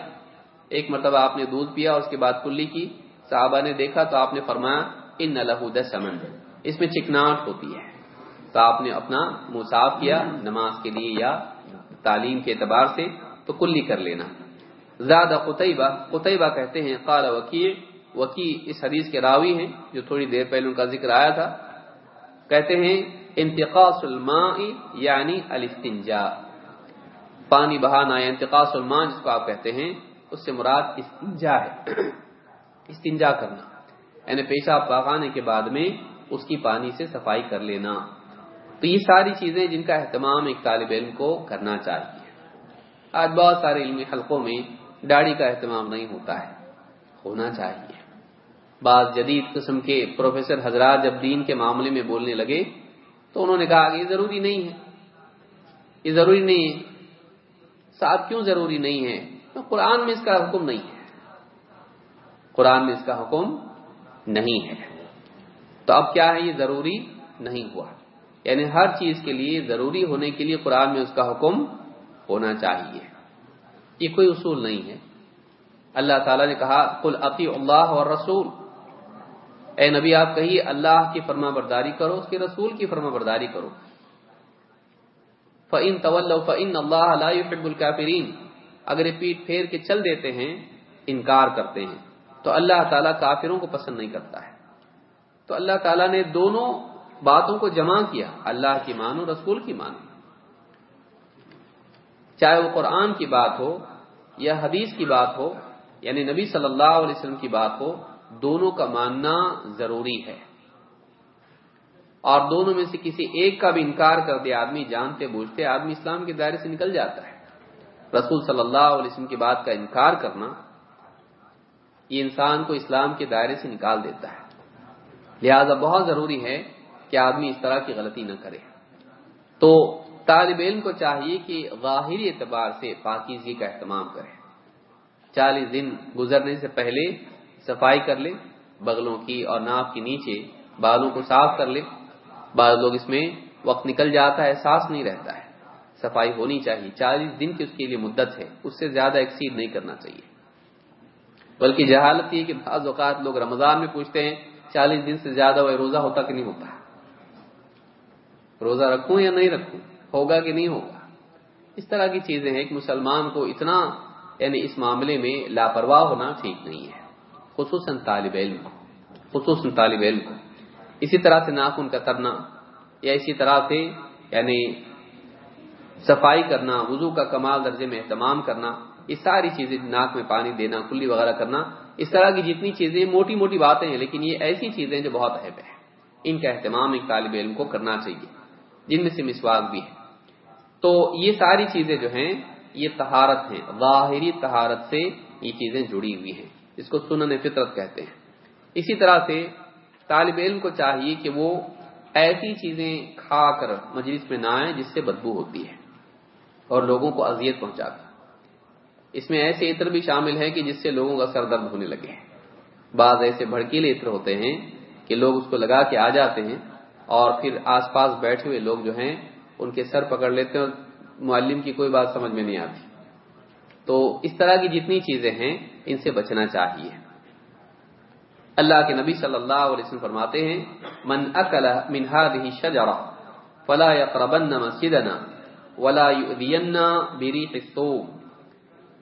ایک مرتبہ آپ نے دودھ پیا، اس کے بعد کلی کی۔ صحابہ نے دیکھا تو آپ نے فرمایا، ان نہ سمن اس میں چکناٹ ہوتی ہے۔ تو آپ نے اپنا منہ صاف کیا نماز کے لیے یا تعلیم کے اعتبار سے، تو کلی کر لینا۔ زیادہ قطعبہ قطعبہ کہتے ہیں، قال وکیل وکی اس حدیث کے راوی ہیں، جو تھوڑی دیر پہلے ان کا ذکر آیا تھا۔ کہتے ہیں، انتقاص الماء یعنی الاستنجا پانی بہانا یا انتقاص الماء جس کو آپ کہتے ہیں، اس سے مراد استنجا ہے۔ استنجا کرنا۔ یعنی پیشاب پاخانے کے بعد میں اس کی پانی سے صفائی کر لینا۔ تو یہ ساری چیزیں جن کا اہتمام ایک طالب علم کو کرنا چاہیے۔ آج بہت سارے علمی حلقوں میں داڑھی کا اہتمام نہیں ہوتا ہے۔ ہونا چاہیے۔ بعض جدید قسم کے پروفیسر حضرات جب دین کے معاملے میں بولنے لگے تو انہوں نے کہا کہ یہ ضروری نہیں ہے۔ یہ ضروری نہیں ہے۔ صاحب کیوں ضروری نہیں ہے؟ قرآن میں اس کا حکم نہیں ہے۔ قرآن میں اس کا حکم نہیں ہے۔ تو اب کیا ہے؟ یہ ضروری نہیں ہوا۔ یعنی ہر چیز کے لیے ضروری ہونے کے لیے قرآن میں اس کا حکم ہونا چاہیے۔ یہ کوئی اصول نہیں ہے۔ اللہ تعالیٰ نے کہا کل عقی اللہ اور رسول اے نبی، آپ کہیے، اللہ کی فرما برداری کرو، اس کے رسول کی فرما برداری کرو۔ فعن طول فعن اللہ يحب الكافرین اگر یہ پیٹ پھیر کے چل دیتے ہیں، انکار کرتے ہیں، تو اللہ تعالیٰ کافروں کو پسند نہیں کرتا ہے۔ تو اللہ تعالیٰ نے دونوں باتوں کو جمع کیا، اللہ کی مانو، رسول کی مانو۔ چاہے وہ قرآن کی بات ہو یا حدیث کی بات ہو یعنی نبی صلی اللہ علیہ وسلم کی بات ہو دونوں کا ماننا ضروری ہے۔ اور دونوں میں سے کسی ایک کا بھی انکار کر دے، آدمی جانتے، بوجھتے، آدمی اسلام کے دائرے سے نکل جاتا ہے۔ رسول صلی اللہ علیہ وسلم کی بات کا انکار کرنا یہ انسان کو اسلام کے دائرے سے نکال دیتا ہے۔ لہذا بہت ضروری ہے کہ آدمی اس طرح کی غلطی نہ کرے۔ تو طالب علم کو چاہیے کہ ظاہری اعتبار سے پاکیزگی کا اہتمام کرے۔ چالیس دن گزرنے سے پہلے صفائی کر لے، بغلوں کی اور ناپ کے نیچے بالوں کو صاف کر لے۔ بعض لوگ اس میں وقت نکل جاتا ہے احساس نہیں رہتا ہے۔ صفائی ہونی چاہیے۔ چالیس دن کی اس کے لیے مدت ہے۔ اس سے زیادہ ایکسیڈ نہیں کرنا چاہیے۔ بلکہ جہالت یہ کہ بعض اوقات لوگ رمضان میں پوچھتے ہیں، چالیس دن سے زیادہ وہ روزہ ہوتا کہ نہیں ہوتا؟ روزہ رکھوں یا نہیں رکھوں؟ ہوگا کہ نہیں ہوگا؟ اس طرح کی چیزیں ہیں کہ مسلمان کو اتنا یعنی اس معاملے میں لاپرواہ ہونا ٹھیک نہیں ہے۔ خصوصاً طالب علم کو، خصوصاً طالب علم کو۔ اسی طرح سے ناخن کا کرنا یا اسی طرح سے یعنی صفائی کرنا، وضو کا کمال درجے میں اہتمام کرنا، یہ ساری چیزیں ناک میں پانی دینا، کلی وغیرہ کرنا، اس طرح کی جتنی چیزیں موٹی موٹی باتیں ہیں، لیکن یہ ایسی چیزیں جو بہت اہم ہیں۔ ان کا اہتمام ایک طالب علم کو کرنا چاہیے، جن میں سے مسواک بھی ہے تو یہ ساری چیزیں جو ہیں، یہ تہارت ہیں، ظاہری تہارت سے یہ چیزیں جڑی ہوئی ہیں۔ اس کو سنن فطرت کہتے ہیں۔ اسی طرح سے طالب علم کو چاہیے کہ وہ ایسی چیزیں کھا کر مجلس میں نہ آئے جس سے بدبو ہوتی ہے اور لوگوں کو اذیت پہنچا کر اس میں ایسے عطر بھی شامل ہیں کہ جس سے لوگوں کا سر درد ہونے لگے۔ بعض ایسے بھڑکیلے عطر ہوتے ہیں کہ لوگ اس کو لگا کے آ جاتے ہیں اور پھر آس پاس بیٹھے ہوئے لوگ جو ہیں، ان کے سر پکڑ لیتے ہیں اور معلم کی کوئی بات سمجھ میں نہیں آتی۔ تو اس طرح کی جتنی چیزیں ہیں، ان سے بچنا چاہیے۔ اللہ کے نبی صلی اللہ علیہ وسلم فرماتے ہیں، من اکل من هذه الشجره فلا يقربن مسجدنا ولا يؤذين بريح الثوب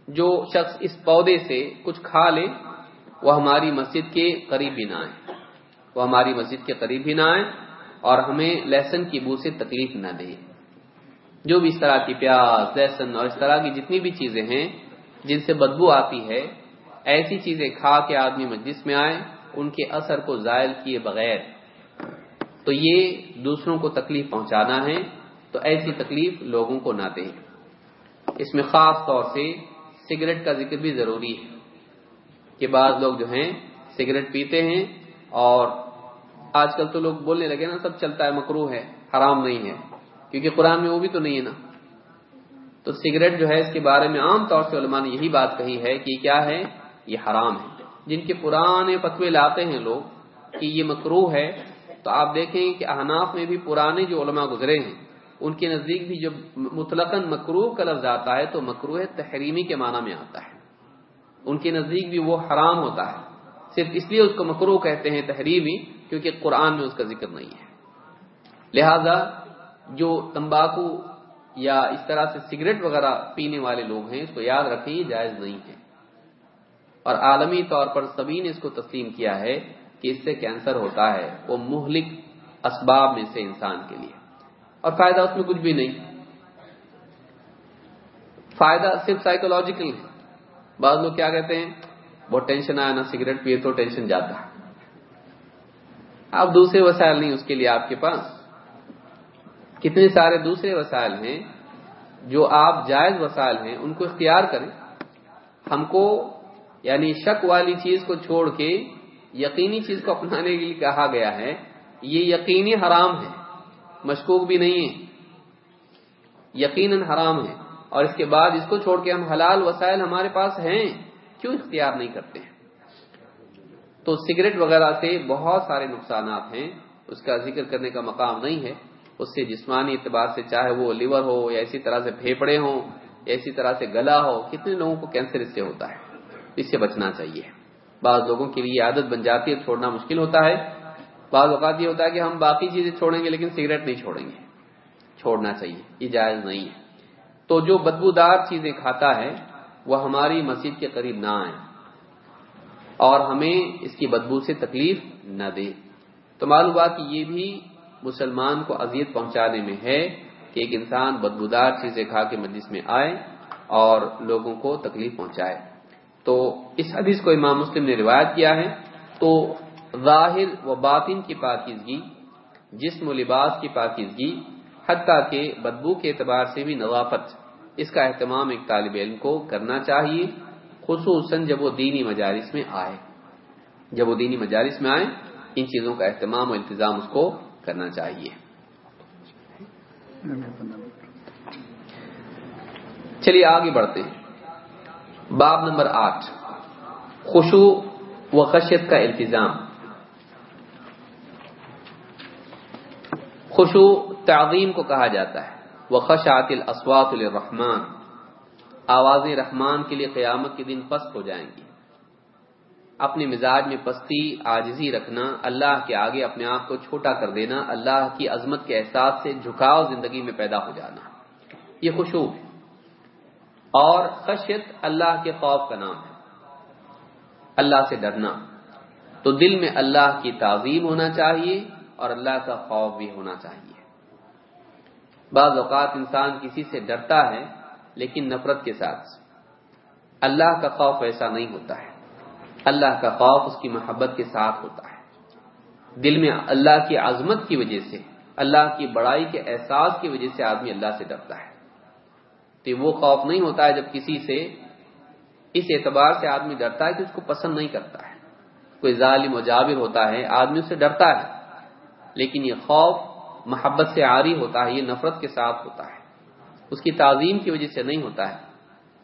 جو شخص اس پودے سے کچھ کھا لے، وہ ہماری مسجد کے قریب بھی نہ آئے۔ وہ ہماری مسجد کے قریب بھی نہ آئے اور ہمیں لہسن کی بو سے تکلیف نہ دے۔ جو بھی اس طرح کی پیاز لہسن اور اس طرح کی جتنی بھی چیزیں ہیں، جن سے بدبو آتی ہے، ایسی چیزیں کھا کے آدمی مجلس میں آئے، ان کے اثر کو زائل کیے بغیر۔ تو یہ دوسروں کو تکلیف پہنچانا ہے، تو ایسی تکلیف لوگوں کو نہ دیں۔ اس میں خاص طور سے سگریٹ کا ذکر بھی ضروری ہے کہ بعض لوگ جو ہیں، سگریٹ پیتے ہیں اور آج کل تو لوگ بولنے لگے نا، سب چلتا ہے مکرو ہے، حرام نہیں ہے۔ کیونکہ قرآن میں وہ بھی تو نہیں ہے نا۔ تو سگریٹ جو ہے اس کے بارے میں عام طور سے علماء نے یہی بات کہی ہے کہ کیا ہے؟ یہ حرام ہے۔ جن کے پرانے فتوے لاتے ہیں لوگ کہ یہ مکرو ہے، تو آپ دیکھیں کہ احناف میں بھی پرانے جو علماء گزرے ہیں، ان کے نزدیک بھی جب مطلق مکرو کا لفظ آتا ہے تو مکرو تحریمی کے معنی میں آتا ہے۔ ان کے نزدیک بھی وہ حرام ہوتا ہے۔ صرف اس لیے اس کو مکرو کہتے ہیں تحریمی، کیونکہ قرآن میں اس کا ذکر نہیں ہے۔ لہذا جو تمباکو یا اس طرح سے سگریٹ وغیرہ پینے والے لوگ ہیں، اس کو یاد رکھیں، یہ جائز نہیں ہے۔ اور عالمی طور پر سبھی نے اس کو تسلیم کیا ہے کہ اس سے کینسر ہوتا ہے، وہ مہلک اسباب میں سے انسان کے لیے۔ اور فائدہ اس میں کچھ بھی نہیں۔ فائدہ صرف سائیکولوجیکل ہے۔ بعض لوگ کیا کہتے ہیں بہت ٹینشن آیا نا سگریٹ پیے تو ٹینشن جاتا۔ ہے اب دوسرے وسائل نہیں، اس کے لیے آپ کے پاس۔ کتنے سارے دوسرے وسائل ہیں جو آپ جائز وسائل ہیں، ان کو اختیار کریں۔ ہم کو یعنی شک والی چیز کو چھوڑ کے یقینی چیز کو اپنانے کے لیے کہا گیا ہے، یہ یقینی حرام ہے، مشکوک بھی نہیں ہے۔ یقیناً حرام ہے۔ اور اس کے بعد اس کو چھوڑ کے ہم حلال وسائل ہمارے پاس ہیں، کیوں اختیار نہیں کرتے ہیں؟ تو سگریٹ وغیرہ سے بہت سارے نقصانات ہیں، اس کا ذکر کرنے کا مقام نہیں ہے۔ اس سے جسمانی اعتبار سے چاہے وہ لیور ہو یا اسی طرح سے پھیپڑے ہوں یا اسی طرح سے گلا ہو، کتنے لوگوں کو کینسر اس سے ہوتا ہے؟ اس سے بچنا چاہیے۔ بعض لوگوں کے لیے عادت بن جاتی ہے، چھوڑنا مشکل ہوتا ہے۔ بعض اوقات یہ ہوتا ہے کہ ہم باقی چیزیں چھوڑیں گے لیکن سگریٹ نہیں چھوڑیں گے۔ چھوڑنا چاہیے، یہ جائز نہیں ہے۔ تو جو بدبودار چیزیں کھاتا ہے، وہ ہماری مسجد کے قریب نہ آئے اور ہمیں اس کی بدبو سے تکلیف نہ دے تو معلوم ہوا کہ یہ بھی مسلمان کو اذیت پہنچانے میں ہے کہ ایک انسان بدبودار چیزیں کھا کے مجلس میں آئے اور لوگوں کو تکلیف پہنچائے۔ تو اس حدیث کو امام مسلم نے روایت کیا ہے۔ تو ظاہر و باطن کی پاکیزگی، جسم و لباس کی پاکیزگی، حتیٰ کہ بدبو کے اعتبار سے بھی نظافت، اس کا اہتمام ایک طالب علم کو کرنا چاہیے، خصوصاً جب وہ دینی مجالس میں آئے۔ جب وہ دینی مجالس میں آئے، ان چیزوں کا اہتمام و انتظام اس کو کرنا چاہیے۔ چلیے آگے بڑھتے ہیں۔ باب نمبر آٹھ۔ خوشو و خشیت کا التظام خوشو تعظیم کو کہا جاتا ہے۔ وہ خشات الاسوات الرحمان آواز رحمان کے لیے قیامت کے دن پست ہو جائیں گی۔ اپنے مزاج میں پستی آجزی رکھنا، اللہ کے آگے اپنے آپ کو چھوٹا کر دینا، اللہ کی عظمت کے احساس سے جھکاؤ زندگی میں پیدا ہو جانا۔ یہ خوشبو ہے۔ اور خشیت اللہ کے خوف کا نام ہے۔ اللہ سے ڈرنا۔ تو دل میں اللہ کی تعظیم ہونا چاہیے اور اللہ کا خوف بھی ہونا چاہیے۔ بعض اوقات انسان کسی سے ڈرتا ہے لیکن نفرت کے ساتھ۔ اللہ کا خوف ایسا نہیں ہوتا ہے۔ اللہ کا خوف اس کی محبت کے ساتھ ہوتا ہے۔ دل میں اللہ کی عظمت کی وجہ سے، اللہ کی بڑائی کے احساس کی وجہ سے آدمی اللہ سے ڈرتا ہے۔ تو وہ خوف نہیں ہوتا ہے جب کسی سے، اس اعتبار سے آدمی ڈرتا ہے کہ اس کو پسند نہیں کرتا ہے۔ کوئی ظالم و جابر ہوتا ہے، آدمی اس سے ڈرتا ہے۔ لیکن یہ خوف محبت سے عاری ہوتا ہے، یہ نفرت کے ساتھ ہوتا ہے۔ اس کی تعظیم کی وجہ سے نہیں ہوتا ہے۔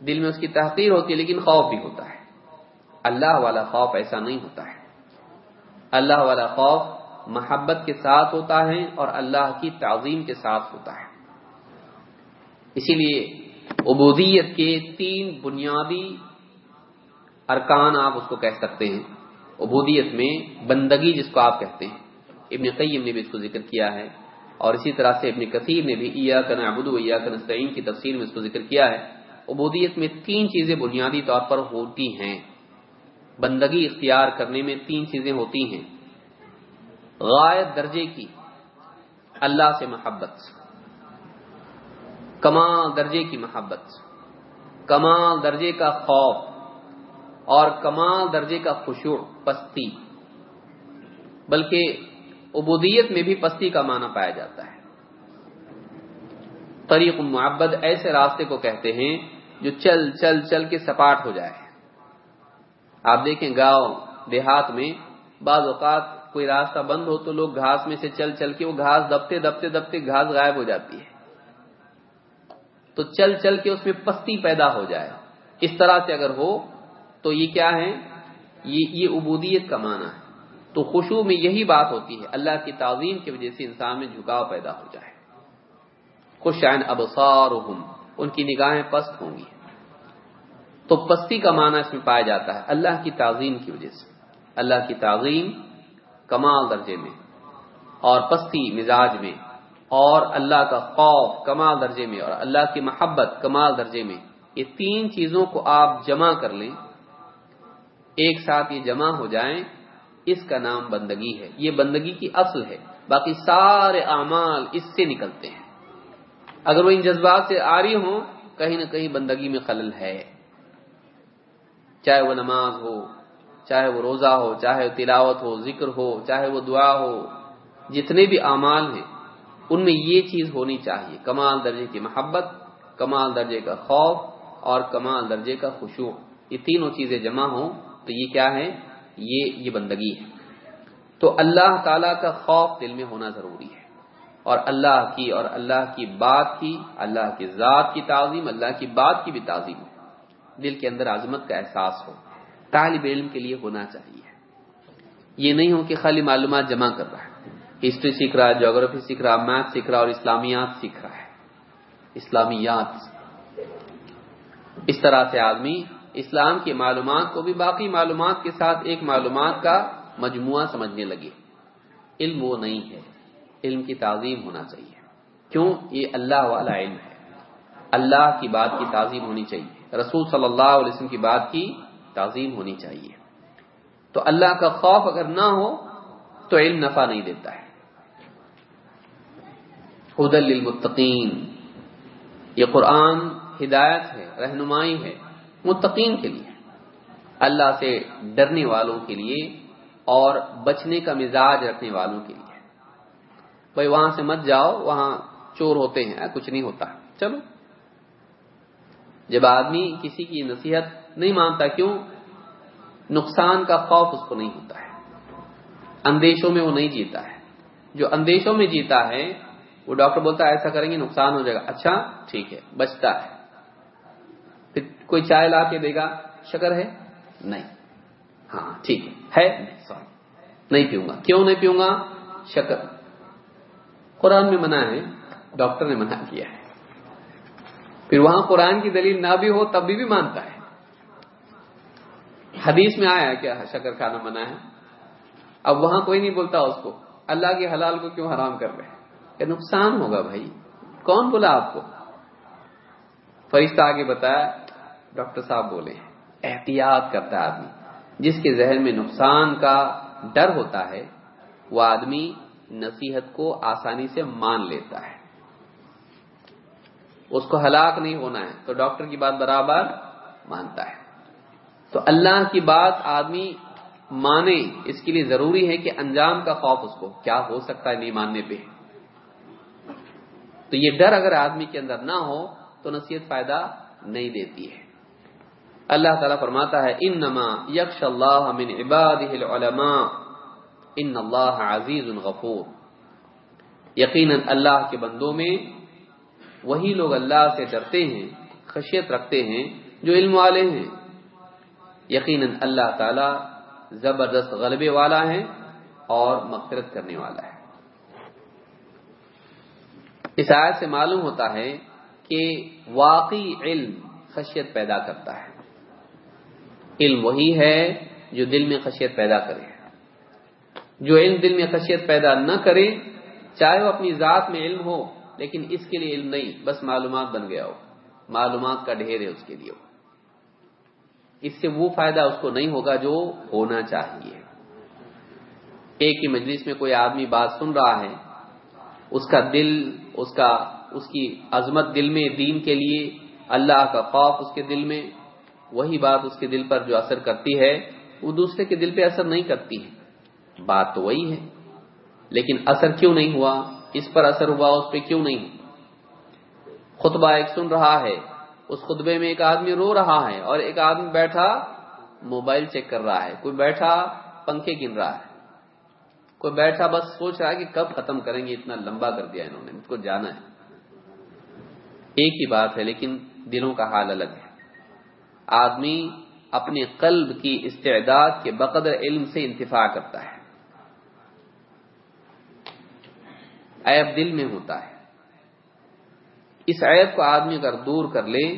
دل میں اس کی تحقیر ہوتی ہے، لیکن خوف بھی ہوتا ہے۔ اللہ والا خوف ایسا نہیں ہوتا ہے۔ اللہ والا خوف محبت کے ساتھ ہوتا ہے اور اللہ کی تعظیم کے ساتھ ہوتا ہے۔ اسی لیے عبودیت کے تین بنیادی ارکان آپ اس کو کہہ سکتے ہیں۔ عبودیت میں بندگی جس کو آپ کہتے ہیں۔ ابن قیم نے بھی اس کو ذکر کیا ہے اور اسی طرح سے ابن کثیر نے بھی ایا کن ابود ایا کن سعین کی تفسیر میں اس کو ذکر کیا ہے۔ عبودیت میں تین چیزیں بنیادی طور پر ہوتی ہیں۔ بندگی اختیار کرنے میں تین چیزیں ہوتی ہیں۔ غائب درجے کی، اللہ سے محبت۔ کمال درجے کی محبت۔ کمال درجے کا خوف اور کمال درجے کا خوشوع پستی۔ بلکہ عبودیت میں بھی پستی کا معنی پایا جاتا ہے۔ طریق محبت ایسے راستے کو کہتے ہیں جو چل چل چل کے سپاٹ ہو جائے۔ آپ دیکھیں گاؤں دیہات میں بعض اوقات کوئی راستہ بند ہو تو لوگ گھاس میں سے چل چل کے وہ گھاس دبتے دبتے دبتے گھاس غائب ہو جاتی ہے۔ تو چل چل کے اس میں پستی پیدا ہو جائے۔ اس طرح سے اگر ہو تو یہ کیا ہے؟ یہ یہ عبودیت کا معنی ہے۔ تو خوشبو میں یہی بات ہوتی ہے۔ اللہ کی تعظیم کی وجہ سے انسان میں جھکاؤ پیدا ہو جائے۔ خوش ابسار ان کی نگاہیں پست ہوں گی۔ تو پستی کا معنی اس میں پایا جاتا ہے اللہ کی تعظیم کی وجہ سے۔ اللہ کی تعظیم کمال درجے میں اور پستی مزاج میں اور اللہ کا خوف کمال درجے میں اور اللہ کی محبت کمال درجے میں۔ یہ تین چیزوں کو آپ جمع کر لیں۔ ایک ساتھ یہ جمع ہو جائیں، اس کا نام بندگی ہے۔ یہ بندگی کی اصل ہے۔ باقی سارے اعمال اس سے نکلتے ہیں۔ اگر وہ ان جذبات سے آ رہی ہوں، کہیں نہ کہیں بندگی میں خلل ہے۔ چاہے وہ نماز ہو، چاہے وہ روزہ ہو، چاہے وہ تلاوت ہو، ذکر ہو، چاہے وہ دعا ہو، جتنے بھی اعمال ہیں، ان میں یہ چیز ہونی چاہیے، کمال درجے کی محبت، کمال درجے کا خوف اور کمال درجے کا خوشو یہ تینوں چیزیں جمع ہوں تو یہ کیا ہے یہ یہ بندگی ہے تو اللہ تعالی کا خوف دل میں ہونا ضروری ہے۔ اور اللہ کی، اور اللہ کی بات کی، اللہ کی ذات کی تعظیم، اللہ کی بات کی بھی تعظیم۔ دل کے اندر عظمت کا احساس ہو۔ طالب علم کے لیے ہونا چاہیے۔ یہ نہیں ہو کہ خالی معلومات جمع کر رہا ہے۔ ہسٹری سیکھ رہا ہے، جغرافی سیکھ رہا ہے، میتھ سیکھ رہا ہے اور اسلامیات سیکھ رہا ہے۔ اسلامیات۔ اس طرح سے آدمی اسلام کی معلومات کو بھی باقی معلومات کے ساتھ ایک معلومات کا مجموعہ سمجھنے لگے۔ علم وہ نہیں ہے۔ علم کی تعظیم ہونا چاہیے۔ کیوں؟ یہ اللہ والا علم ہے۔ اللہ کی بات کی تعظیم ہونی چاہیے۔ رسول صلی اللہ علیہ وسلم کی بات کی تعظیم ہونی چاہیے۔ تو اللہ کا خوف اگر نہ ہو تو علم نفع نہیں دیتا ہے۔ حدل للمتقین۔ یہ قرآن ہدایت ہے، رہنمائی ہے متقین کے لیے۔ اللہ سے ڈرنے والوں کے لیے اور بچنے کا مزاج رکھنے والوں کے لیے۔ بھائی وہاں سے مت جاؤ، وہاں چور ہوتے ہیں، کچھ نہیں ہوتا۔ چلو۔ جب آدمی کسی کی نصیحت نہیں مانتا کیوں؟ نقصان کا خوف اس کو نہیں ہوتا ہے۔ اندیشوں میں وہ نہیں جیتا ہے۔ جو اندیشوں میں جیتا ہے، وہ ڈاکٹر بولتا ہے، ایسا کریں گے نقصان ہو جائے گا۔ اچھا ٹھیک ہے، بچتا ہے۔ پھر کوئی چائے لا کے دے گا، شکر ہے؟ نہیں۔ ہاں ٹھیک ہے۔ سوری۔ نہیں پیوں گا۔ کیوں نہیں پیوں گا؟ شکر۔ قرآن میں منع ہے، ڈاکٹر نے منع کیا ہے۔ پھر وہاں قرآن کی دلیل نہ بھی ہو تب بھی بھی مانتا ہے۔ حدیث میں آیا کیا شکر کھانا منع ہے؟ اب وہاں کوئی نہیں بولتا اس کو۔ اللہ کے حلال کو کیوں حرام کر رہے کہ نقصان ہوگا بھائی۔ کون بولا آپ کو؟ فرشتہ آگے بتایا، ڈاکٹر صاحب بولے، احتیاط کرتا ہے آدمی۔ جس کے ذہن میں نقصان کا ڈر ہوتا ہے، وہ آدمی نصیحت کو آسانی سے مان لیتا ہے۔ اس کو ہلاک نہیں ہونا ہے تو ڈاکٹر کی بات برابر مانتا ہے۔ تو اللہ کی بات آدمی مانے، اس کے لیے ضروری ہے کہ انجام کا خوف اس کو، کیا ہو سکتا ہے نہیں ماننے پہ؟ تو یہ ڈر اگر آدمی کے اندر نہ ہو تو نصیحت فائدہ نہیں دیتی ہے۔ اللہ تعالیٰ فرماتا ہے ان نما یکش اللہ من عباد العلماء، ان اللہ عزیز الغفور یقیناً اللہ کے بندوں میں وہی لوگ اللہ سے ڈرتے ہیں، خشیت رکھتے ہیں جو علم والے ہیں۔ یقیناً اللہ تعالی زبردست غلبے والا ہے اور مغفرت کرنے والا ہے۔ اس آیت سے معلوم ہوتا ہے کہ واقعی علم خشیت پیدا کرتا ہے۔ علم وہی ہے جو دل میں خشیت پیدا کرے۔ جو علم دل میں خشیت پیدا نہ کرے، چاہے وہ اپنی ذات میں علم ہو لیکن اس کے لیے علم نہیں، بس معلومات بن گیا ہو۔ معلومات کا ڈھیر ہے اس کے لیے۔ اس سے وہ فائدہ اس کو نہیں ہوگا جو ہونا چاہیے۔ ایک ہی مجلس میں کوئی آدمی بات سن رہا ہے، اس کا دل، اس کا، اس کی عظمت دل میں، دین کے لیے، اللہ کا خوف اس کے دل میں، وہی بات اس کے دل پر جو اثر کرتی ہے، وہ دوسرے کے دل پہ اثر نہیں کرتی ہے۔ بات تو وہی ہے، لیکن اثر کیوں نہیں ہوا؟ اس پر اثر ہوا اس پہ کیوں نہیں؟ خطبہ ایک سن رہا ہے۔ اس خطبے میں ایک آدمی رو رہا ہے اور ایک آدمی بیٹھا موبائل چیک کر رہا ہے۔ کوئی بیٹھا پنکھے گن رہا ہے۔ کوئی بیٹھا بس سوچ رہا ہے کہ کب ختم کریں گے، اتنا لمبا کر دیا انہوں نے اس کو جانا ہے۔ ایک ہی بات ہے، لیکن دلوں کا حال الگ ہے۔ آدمی اپنے قلب کی استعداد کے بقدر علم سے انتفاع کرتا ہے۔ عیب دل میں ہوتا ہے۔ اس عیب کو آدمی اگر دور کر لے،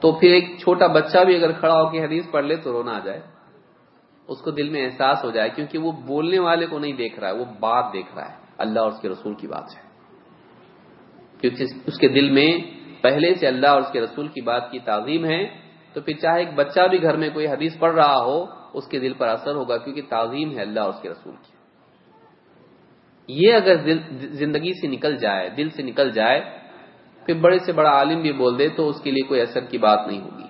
تو پھر ایک چھوٹا بچہ بھی اگر کھڑا ہو کے حدیث پڑھ لے، تو رونا آ جائے۔ اس کو دل میں احساس ہو جائے، کیونکہ وہ بولنے والے کو نہیں دیکھ رہا ہے، وہ بات دیکھ رہا ہے۔ اللہ اور اس کے رسول کی بات ہے۔ کیونکہ اس کے دل میں پہلے سے اللہ اور اس کے رسول کی بات کی تعظیم ہے، تو پھر چاہے ایک بچہ بھی گھر میں کوئی حدیث پڑھ رہا ہو، اس کے دل پر اثر ہوگا، کیونکہ تعظیم ہے اللہ اور اس کے رسول کی۔ یہ اگر زندگی سے نکل جائے، دل سے نکل جائے، پھر بڑے سے بڑا عالم بھی بول دے تو اس کے لیے کوئی اثر کی بات نہیں ہوگی۔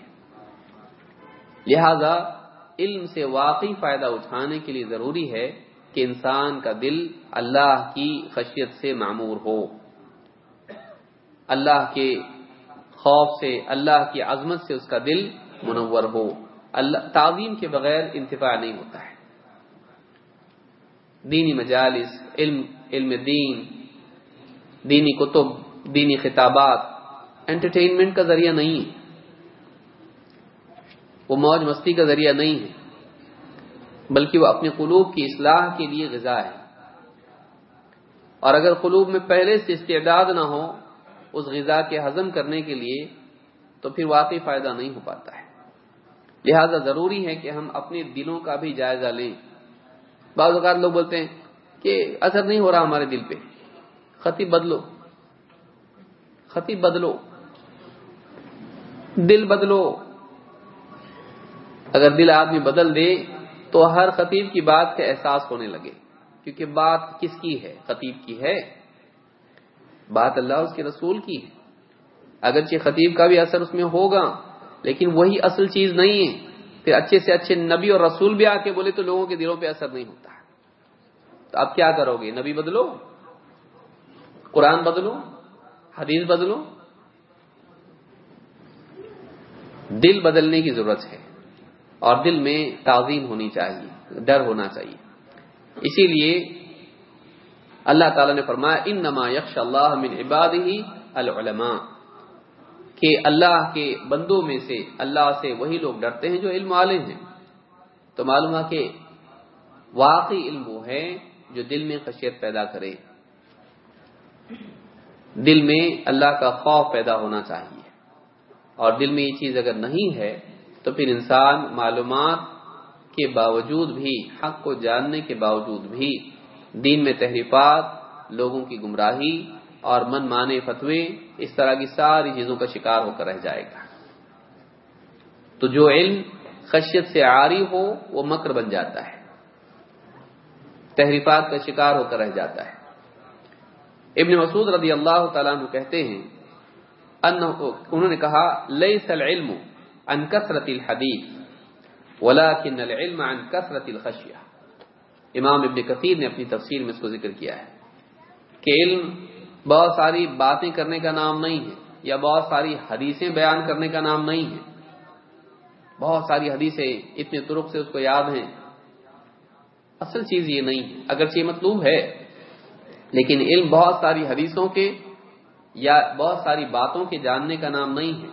لہذا علم سے واقعی فائدہ اٹھانے کے لیے ضروری ہے کہ انسان کا دل اللہ کی خشیت سے معمور ہو۔ اللہ کے خوف سے، اللہ کی عظمت سے اس کا دل منور ہو۔ اللہ تعظیم کے بغیر انتفاع نہیں ہوتا ہے۔ دینی مجالس، علم علم دین، دینی کتب، دینی خطابات۔ انٹرٹینمنٹ کا ذریعہ نہیں ہے۔ وہ موج مستی کا ذریعہ نہیں ہے، بلکہ وہ اپنے قلوب کی اصلاح کے لیے غذا ہے۔ اور اگر قلوب میں پہلے سے استعداد نہ ہو اس غذا کے ہضم کرنے کے لیے، تو پھر واقعی فائدہ نہیں ہو پاتا ہے۔ لہذا ضروری ہے کہ ہم اپنے دلوں کا بھی جائزہ لیں۔ بعض اوقات لوگ بولتے ہیں کہ اثر نہیں ہو رہا ہمارے دل پہ۔ خطیب بدلو۔ خطیب بدلو۔ دل بدلو۔ اگر دل آدمی بدل دے تو ہر خطیب کی بات کا احساس ہونے لگے۔ کیونکہ بات کس کی ہے؟ خطیب کی ہے۔ بات اللہ اس کے رسول کی ہے۔ اگرچہ خطیب کا بھی اثر اس میں ہوگا، لیکن وہی اصل چیز نہیں ہے۔ پھر اچھے سے اچھے نبی اور رسول بھی آ کے بولے تو لوگوں کے دلوں پہ اثر نہیں ہوتا تو اب کیا کرو گے؟ نبی بدلو؟ قرآن بدلو؟ حدیث بدلو؟ دل بدلنے کی ضرورت ہے اور دل میں تعظیم ہونی چاہیے، ڈر ہونا چاہیے۔ اسی لیے اللہ تعالی نے فرمایا ان نما یکش اللہ من عباد ہی العلماء کہ اللہ کے بندوں میں سے اللہ سے وہی لوگ ڈرتے ہیں جو علم والے ہیں۔ تو معلوم ہے کہ واقعی علم وہ ہے جو دل میں خشیت پیدا کرے۔ دل میں اللہ کا خوف پیدا ہونا چاہیے۔ اور دل میں یہ چیز اگر نہیں ہے، تو پھر انسان معلومات کے باوجود بھی، حق کو جاننے کے باوجود بھی دین میں تحریفات، لوگوں کی گمراہی اور من مانے فتوے اس طرح کی ساری چیزوں کا شکار ہو کر رہ جائے گا۔ تو جو علم خشیت سے عاری ہو، وہ مکر بن جاتا ہے۔ تحریفات کا شکار ہو کر رہ جاتا ہے۔ ابن مسعود رضی اللہ تعالیٰ عنہ کہتے ہیں انہوں نے کہا، لیس العلم عن کثرت الحدیث ولكن العلم عن کثرت الخشیہ۔ امام ابن کثیر نے اپنی تفسیر میں اس کو ذکر کیا ہے کہ علم بہت ساری باتیں کرنے کا نام نہیں ہے، یا بہت ساری حدیثیں بیان کرنے کا نام نہیں ہے۔ بہت ساری حدیثیں اتنے طرق سے اس کو یاد ہیں۔ اصل چیز یہ نہیں ہے اگرچہ یہ مطلوب ہے، لیکن علم بہت ساری حدیثوں کے یا بہت ساری باتوں کے جاننے کا نام نہیں ہے۔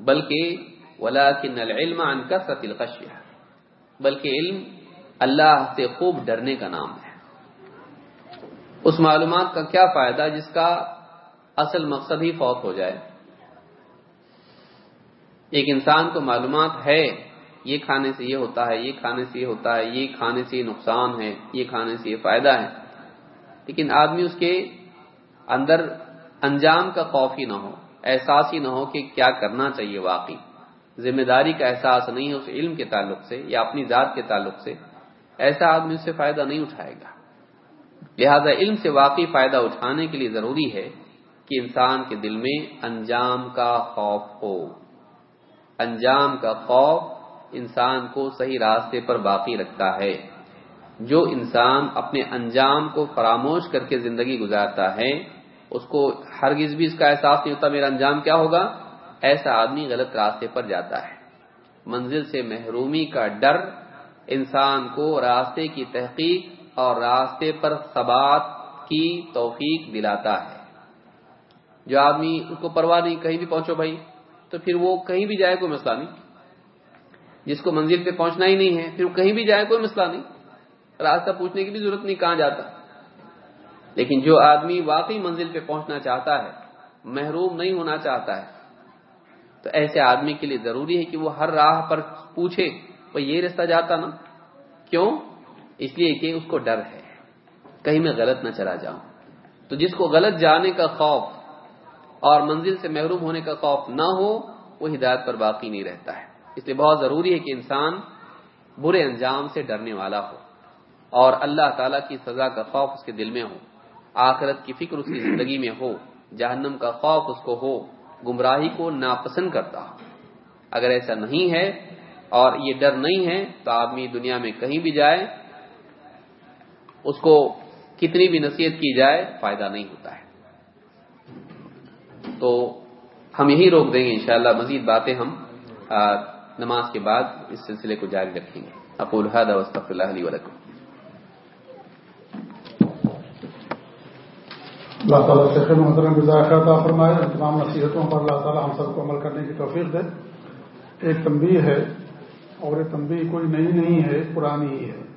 بلکہ ولاکن العلم عن کثرت الخشیہ بلکہ علم اللہ سے خوب ڈرنے کا نام ہے۔ اس معلومات کا کیا فائدہ جس کا اصل مقصد ہی فوت ہو جائے؟ ایک انسان کو معلومات ہے، یہ کھانے سے یہ ہوتا ہے، یہ کھانے سے یہ ہوتا ہے، یہ کھانے سے یہ نقصان ہے، یہ کھانے سے یہ فائدہ ہے۔ لیکن آدمی اس کے اندر انجام کا خوف ہی نہ ہو، احساس ہی نہ ہو کہ کیا کرنا چاہیے واقعی۔ ذمہ داری کا احساس نہیں ہے اس علم کے تعلق سے یا اپنی ذات کے تعلق سے، ایسا آدمی اس سے فائدہ نہیں اٹھائے گا۔ لہذا علم سے واقعی فائدہ اٹھانے کے لیے ضروری ہے کہ انسان کے دل میں انجام کا خوف ہو۔ انجام کا خوف انسان کو صحیح راستے پر باقی رکھتا ہے۔ جو انسان اپنے انجام کو فراموش کر کے زندگی گزارتا ہے، اس کو ہرگز بھی اس کا احساس نہیں ہوتا میرا انجام کیا ہوگا۔ ایسا آدمی غلط راستے پر جاتا ہے۔ منزل سے محرومی کا ڈر انسان کو راستے کی تحقیق اور راستے پر ثبات کی توفیق دلاتا ہے۔ جو آدمی اس کو پرواہ نہیں، کہیں بھی پہنچو بھائی، تو پھر وہ کہیں بھی جائے کوئی مسئلہ نہیں۔ جس کو منزل پہ پہنچنا ہی نہیں ہے، پھر وہ کہیں بھی جائے کوئی مسئلہ نہیں۔ راستہ پوچھنے کی بھی ضرورت نہیں، کہاں جاتا؟ لیکن جو آدمی واقعی منزل پہ پہنچنا چاہتا ہے، محروم نہیں ہونا چاہتا ہے، تو ایسے آدمی کے لیے ضروری ہے کہ وہ ہر راہ پر پوچھے وہ یہ رستہ جاتا نا؟ کیوں؟ اس لیے کہ اس کو ڈر ہے۔ کہیں میں غلط نہ چلا جاؤں۔ تو جس کو غلط جانے کا خوف اور منزل سے محروم ہونے کا خوف نہ ہو، وہ ہدایت پر باقی نہیں رہتا ہے۔ اس لیے بہت ضروری ہے کہ انسان برے انجام سے ڈرنے والا ہو اور اللہ تعالی کی سزا کا خوف اس کے دل میں ہو۔ آخرت کی فکر اس کی زندگی میں ہو۔ جہنم کا خوف اس کو ہو۔ گمراہی کو ناپسند کرتا ہو۔ اگر ایسا نہیں ہے اور یہ ڈر نہیں ہے، تو آدمی دنیا میں کہیں بھی جائے اس کو کتنی بھی نصیحت کی جائے، فائدہ نہیں ہوتا ہے۔ تو ہم یہی روک دیں گے انشاءاللہ۔ مزید باتیں ہم نماز کے بعد اس سلسلے کو جاری رکھیں گے۔ اقول هذا واستغفر الله لي ولكم۔ اللہ تعالیٰ سے خیر محترم گزار عطا فرمائے۔ تمام نصیحتوں پر اللہ تعالیٰ ہم سب کو عمل کرنے کی توفیق دے۔ ایک تنبیہ ہے اور یہ تنبیہ کوئی نئی نہیں ہے، پرانی ہی ہے۔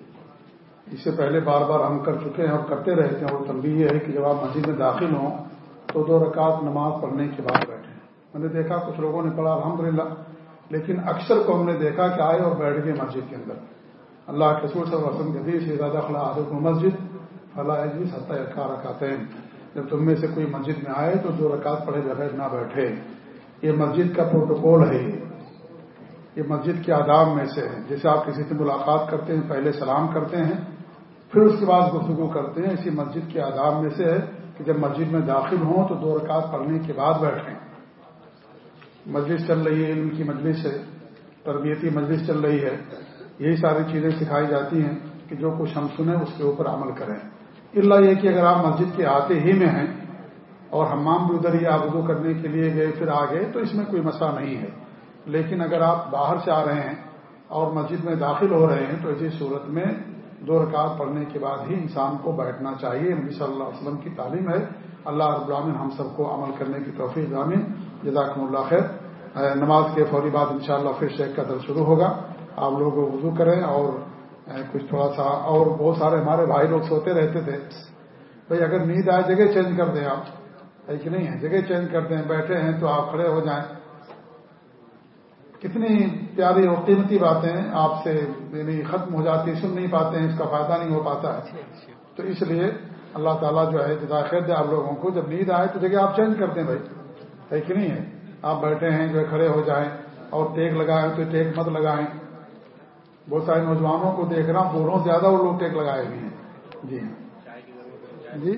اس سے پہلے بار بار ہم کر چکے ہیں اور کرتے رہتے ہیں اور تنبیہ یہ ہے کہ جب آپ مسجد میں داخل ہوں تو دو رکعت نماز پڑھنے کے بعد بیٹھے میں نے دیکھا کچھ لوگوں نے پڑھا، الحمدللہ، لیکن اکثر کو ہم نے دیکھا کہ آئے اور بیٹھ گئے مسجد کے اندر۔ اللہ کے سور صلی وسلم کے حدیث زیادہ خلا عادت مسجد فلاح جی ستہ اکا رکھاتے ہیں جب تم میں سے کوئی مسجد میں آئے تو دو رکعت پڑھے بغیر نہ بیٹھے۔ یہ مسجد کا پروٹوکول ہے۔ یہ مسجد کے آداب میں سے ہے۔ جیسے آپ کسی سے ملاقات کرتے ہیں، پہلے سلام کرتے ہیں پھر اس کے بعد گفتگو کرتے ہیں، اسی مسجد کے آداب میں سے ہے کہ جب مسجد میں داخل ہوں تو دو رکعت پڑھنے کے بعد بیٹھیں۔ مجلس چل رہی ہے علم کی مجلس ہے، تربیتی مجلس چل رہی ہے۔ یہی ساری چیزیں سکھائی جاتی ہیں کہ جو کچھ ہم سنیں اس کے اوپر عمل کریں۔ اللہ یہ کہ اگر آپ مسجد کے آتے ہی میں ہیں اور ہمام بھی ادھر ہی آبدو کرنے کے لیے گئے، پھر آ گئے تو اس میں کوئی مسئلہ نہیں ہے۔ لیکن اگر آپ باہر سے آ رہے ہیں اور مسجد میں داخل ہو رہے ہیں تو ایسی صورت میں دو رکعت پڑھنے کے بعد ہی انسان کو بیٹھنا چاہیے۔ نبی صلی اللہ علیہ وسلم کی تعلیم ہے۔ اللہ رب العالمین ہم سب کو عمل کرنے کی توفیق ضامن جزاکم اللہ خیر۔ نماز کے فوری بعد انشاءاللہ پھر شیخ کا در شروع ہوگا۔ آپ لوگ وضو کریں اور کچھ تھوڑا سا اور بہت سارے ہمارے بھائی لوگ سوتے رہتے تھے۔ بھائی اگر نیند آئے جگہ چینج کر دیں آپ۔ ہے کہ نہیں ہے، جگہ چینج کر دیں، بیٹھے ہیں تو آپ کھڑے ہو جائیں۔ کتنی پیاری اور قیمتی باتیں آپ سے یعنی ختم ہو جاتی سن نہیں پاتے ہیں اس کا فائدہ نہیں ہو پاتا ہے۔ تو اس لیے اللہ تعالیٰ جو ہے جدا خیر دے آپ لوگوں کو۔ جب نیند آئے تو جگہ آپ چینج کرتے ہیں بھائی۔ ہے کہ نہیں ہے؟ آپ بیٹھے ہیں جو کھڑے ہو جائیں اور ٹیک لگائیں تو ٹیک مت لگائیں۔ بہت سارے نوجوانوں کو دیکھ رہا ہوں بوڑھوں زیادہ وہ لوگ ٹیک لگائے ہوئے ہیں۔ جی جی۔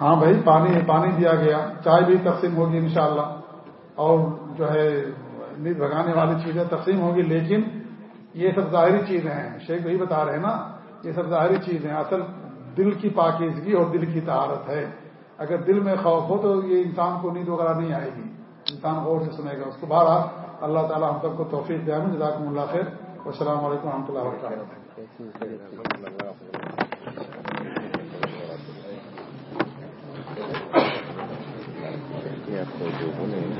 ہاں بھائی پانی پانی دیا گیا۔ چائے بھی تقسیم ہوگی انشاءاللہ۔ اور جو ہے نیند بھگانے والی چیزیں تقسیم ہوگی لیکن یہ سب ظاہری چیزیں ہیں۔ شیخ وہی بتا رہے ہیں نا، یہ سب ظاہری چیزیں اصل دل کی پاکیزگی اور دل کی طہارت ہے۔ اگر دل میں خوف ہو تو یہ انسان کو نیند وغیرہ نہیں آئے گی۔ انسان غور سے سنے گا۔ اس کو بارہ اللہ تعالیٰ ہم سب کو توفیق دیا میں جزاکم اللہ خیر۔ السلام علیکم و رحمۃ اللہ وبرکاتہ۔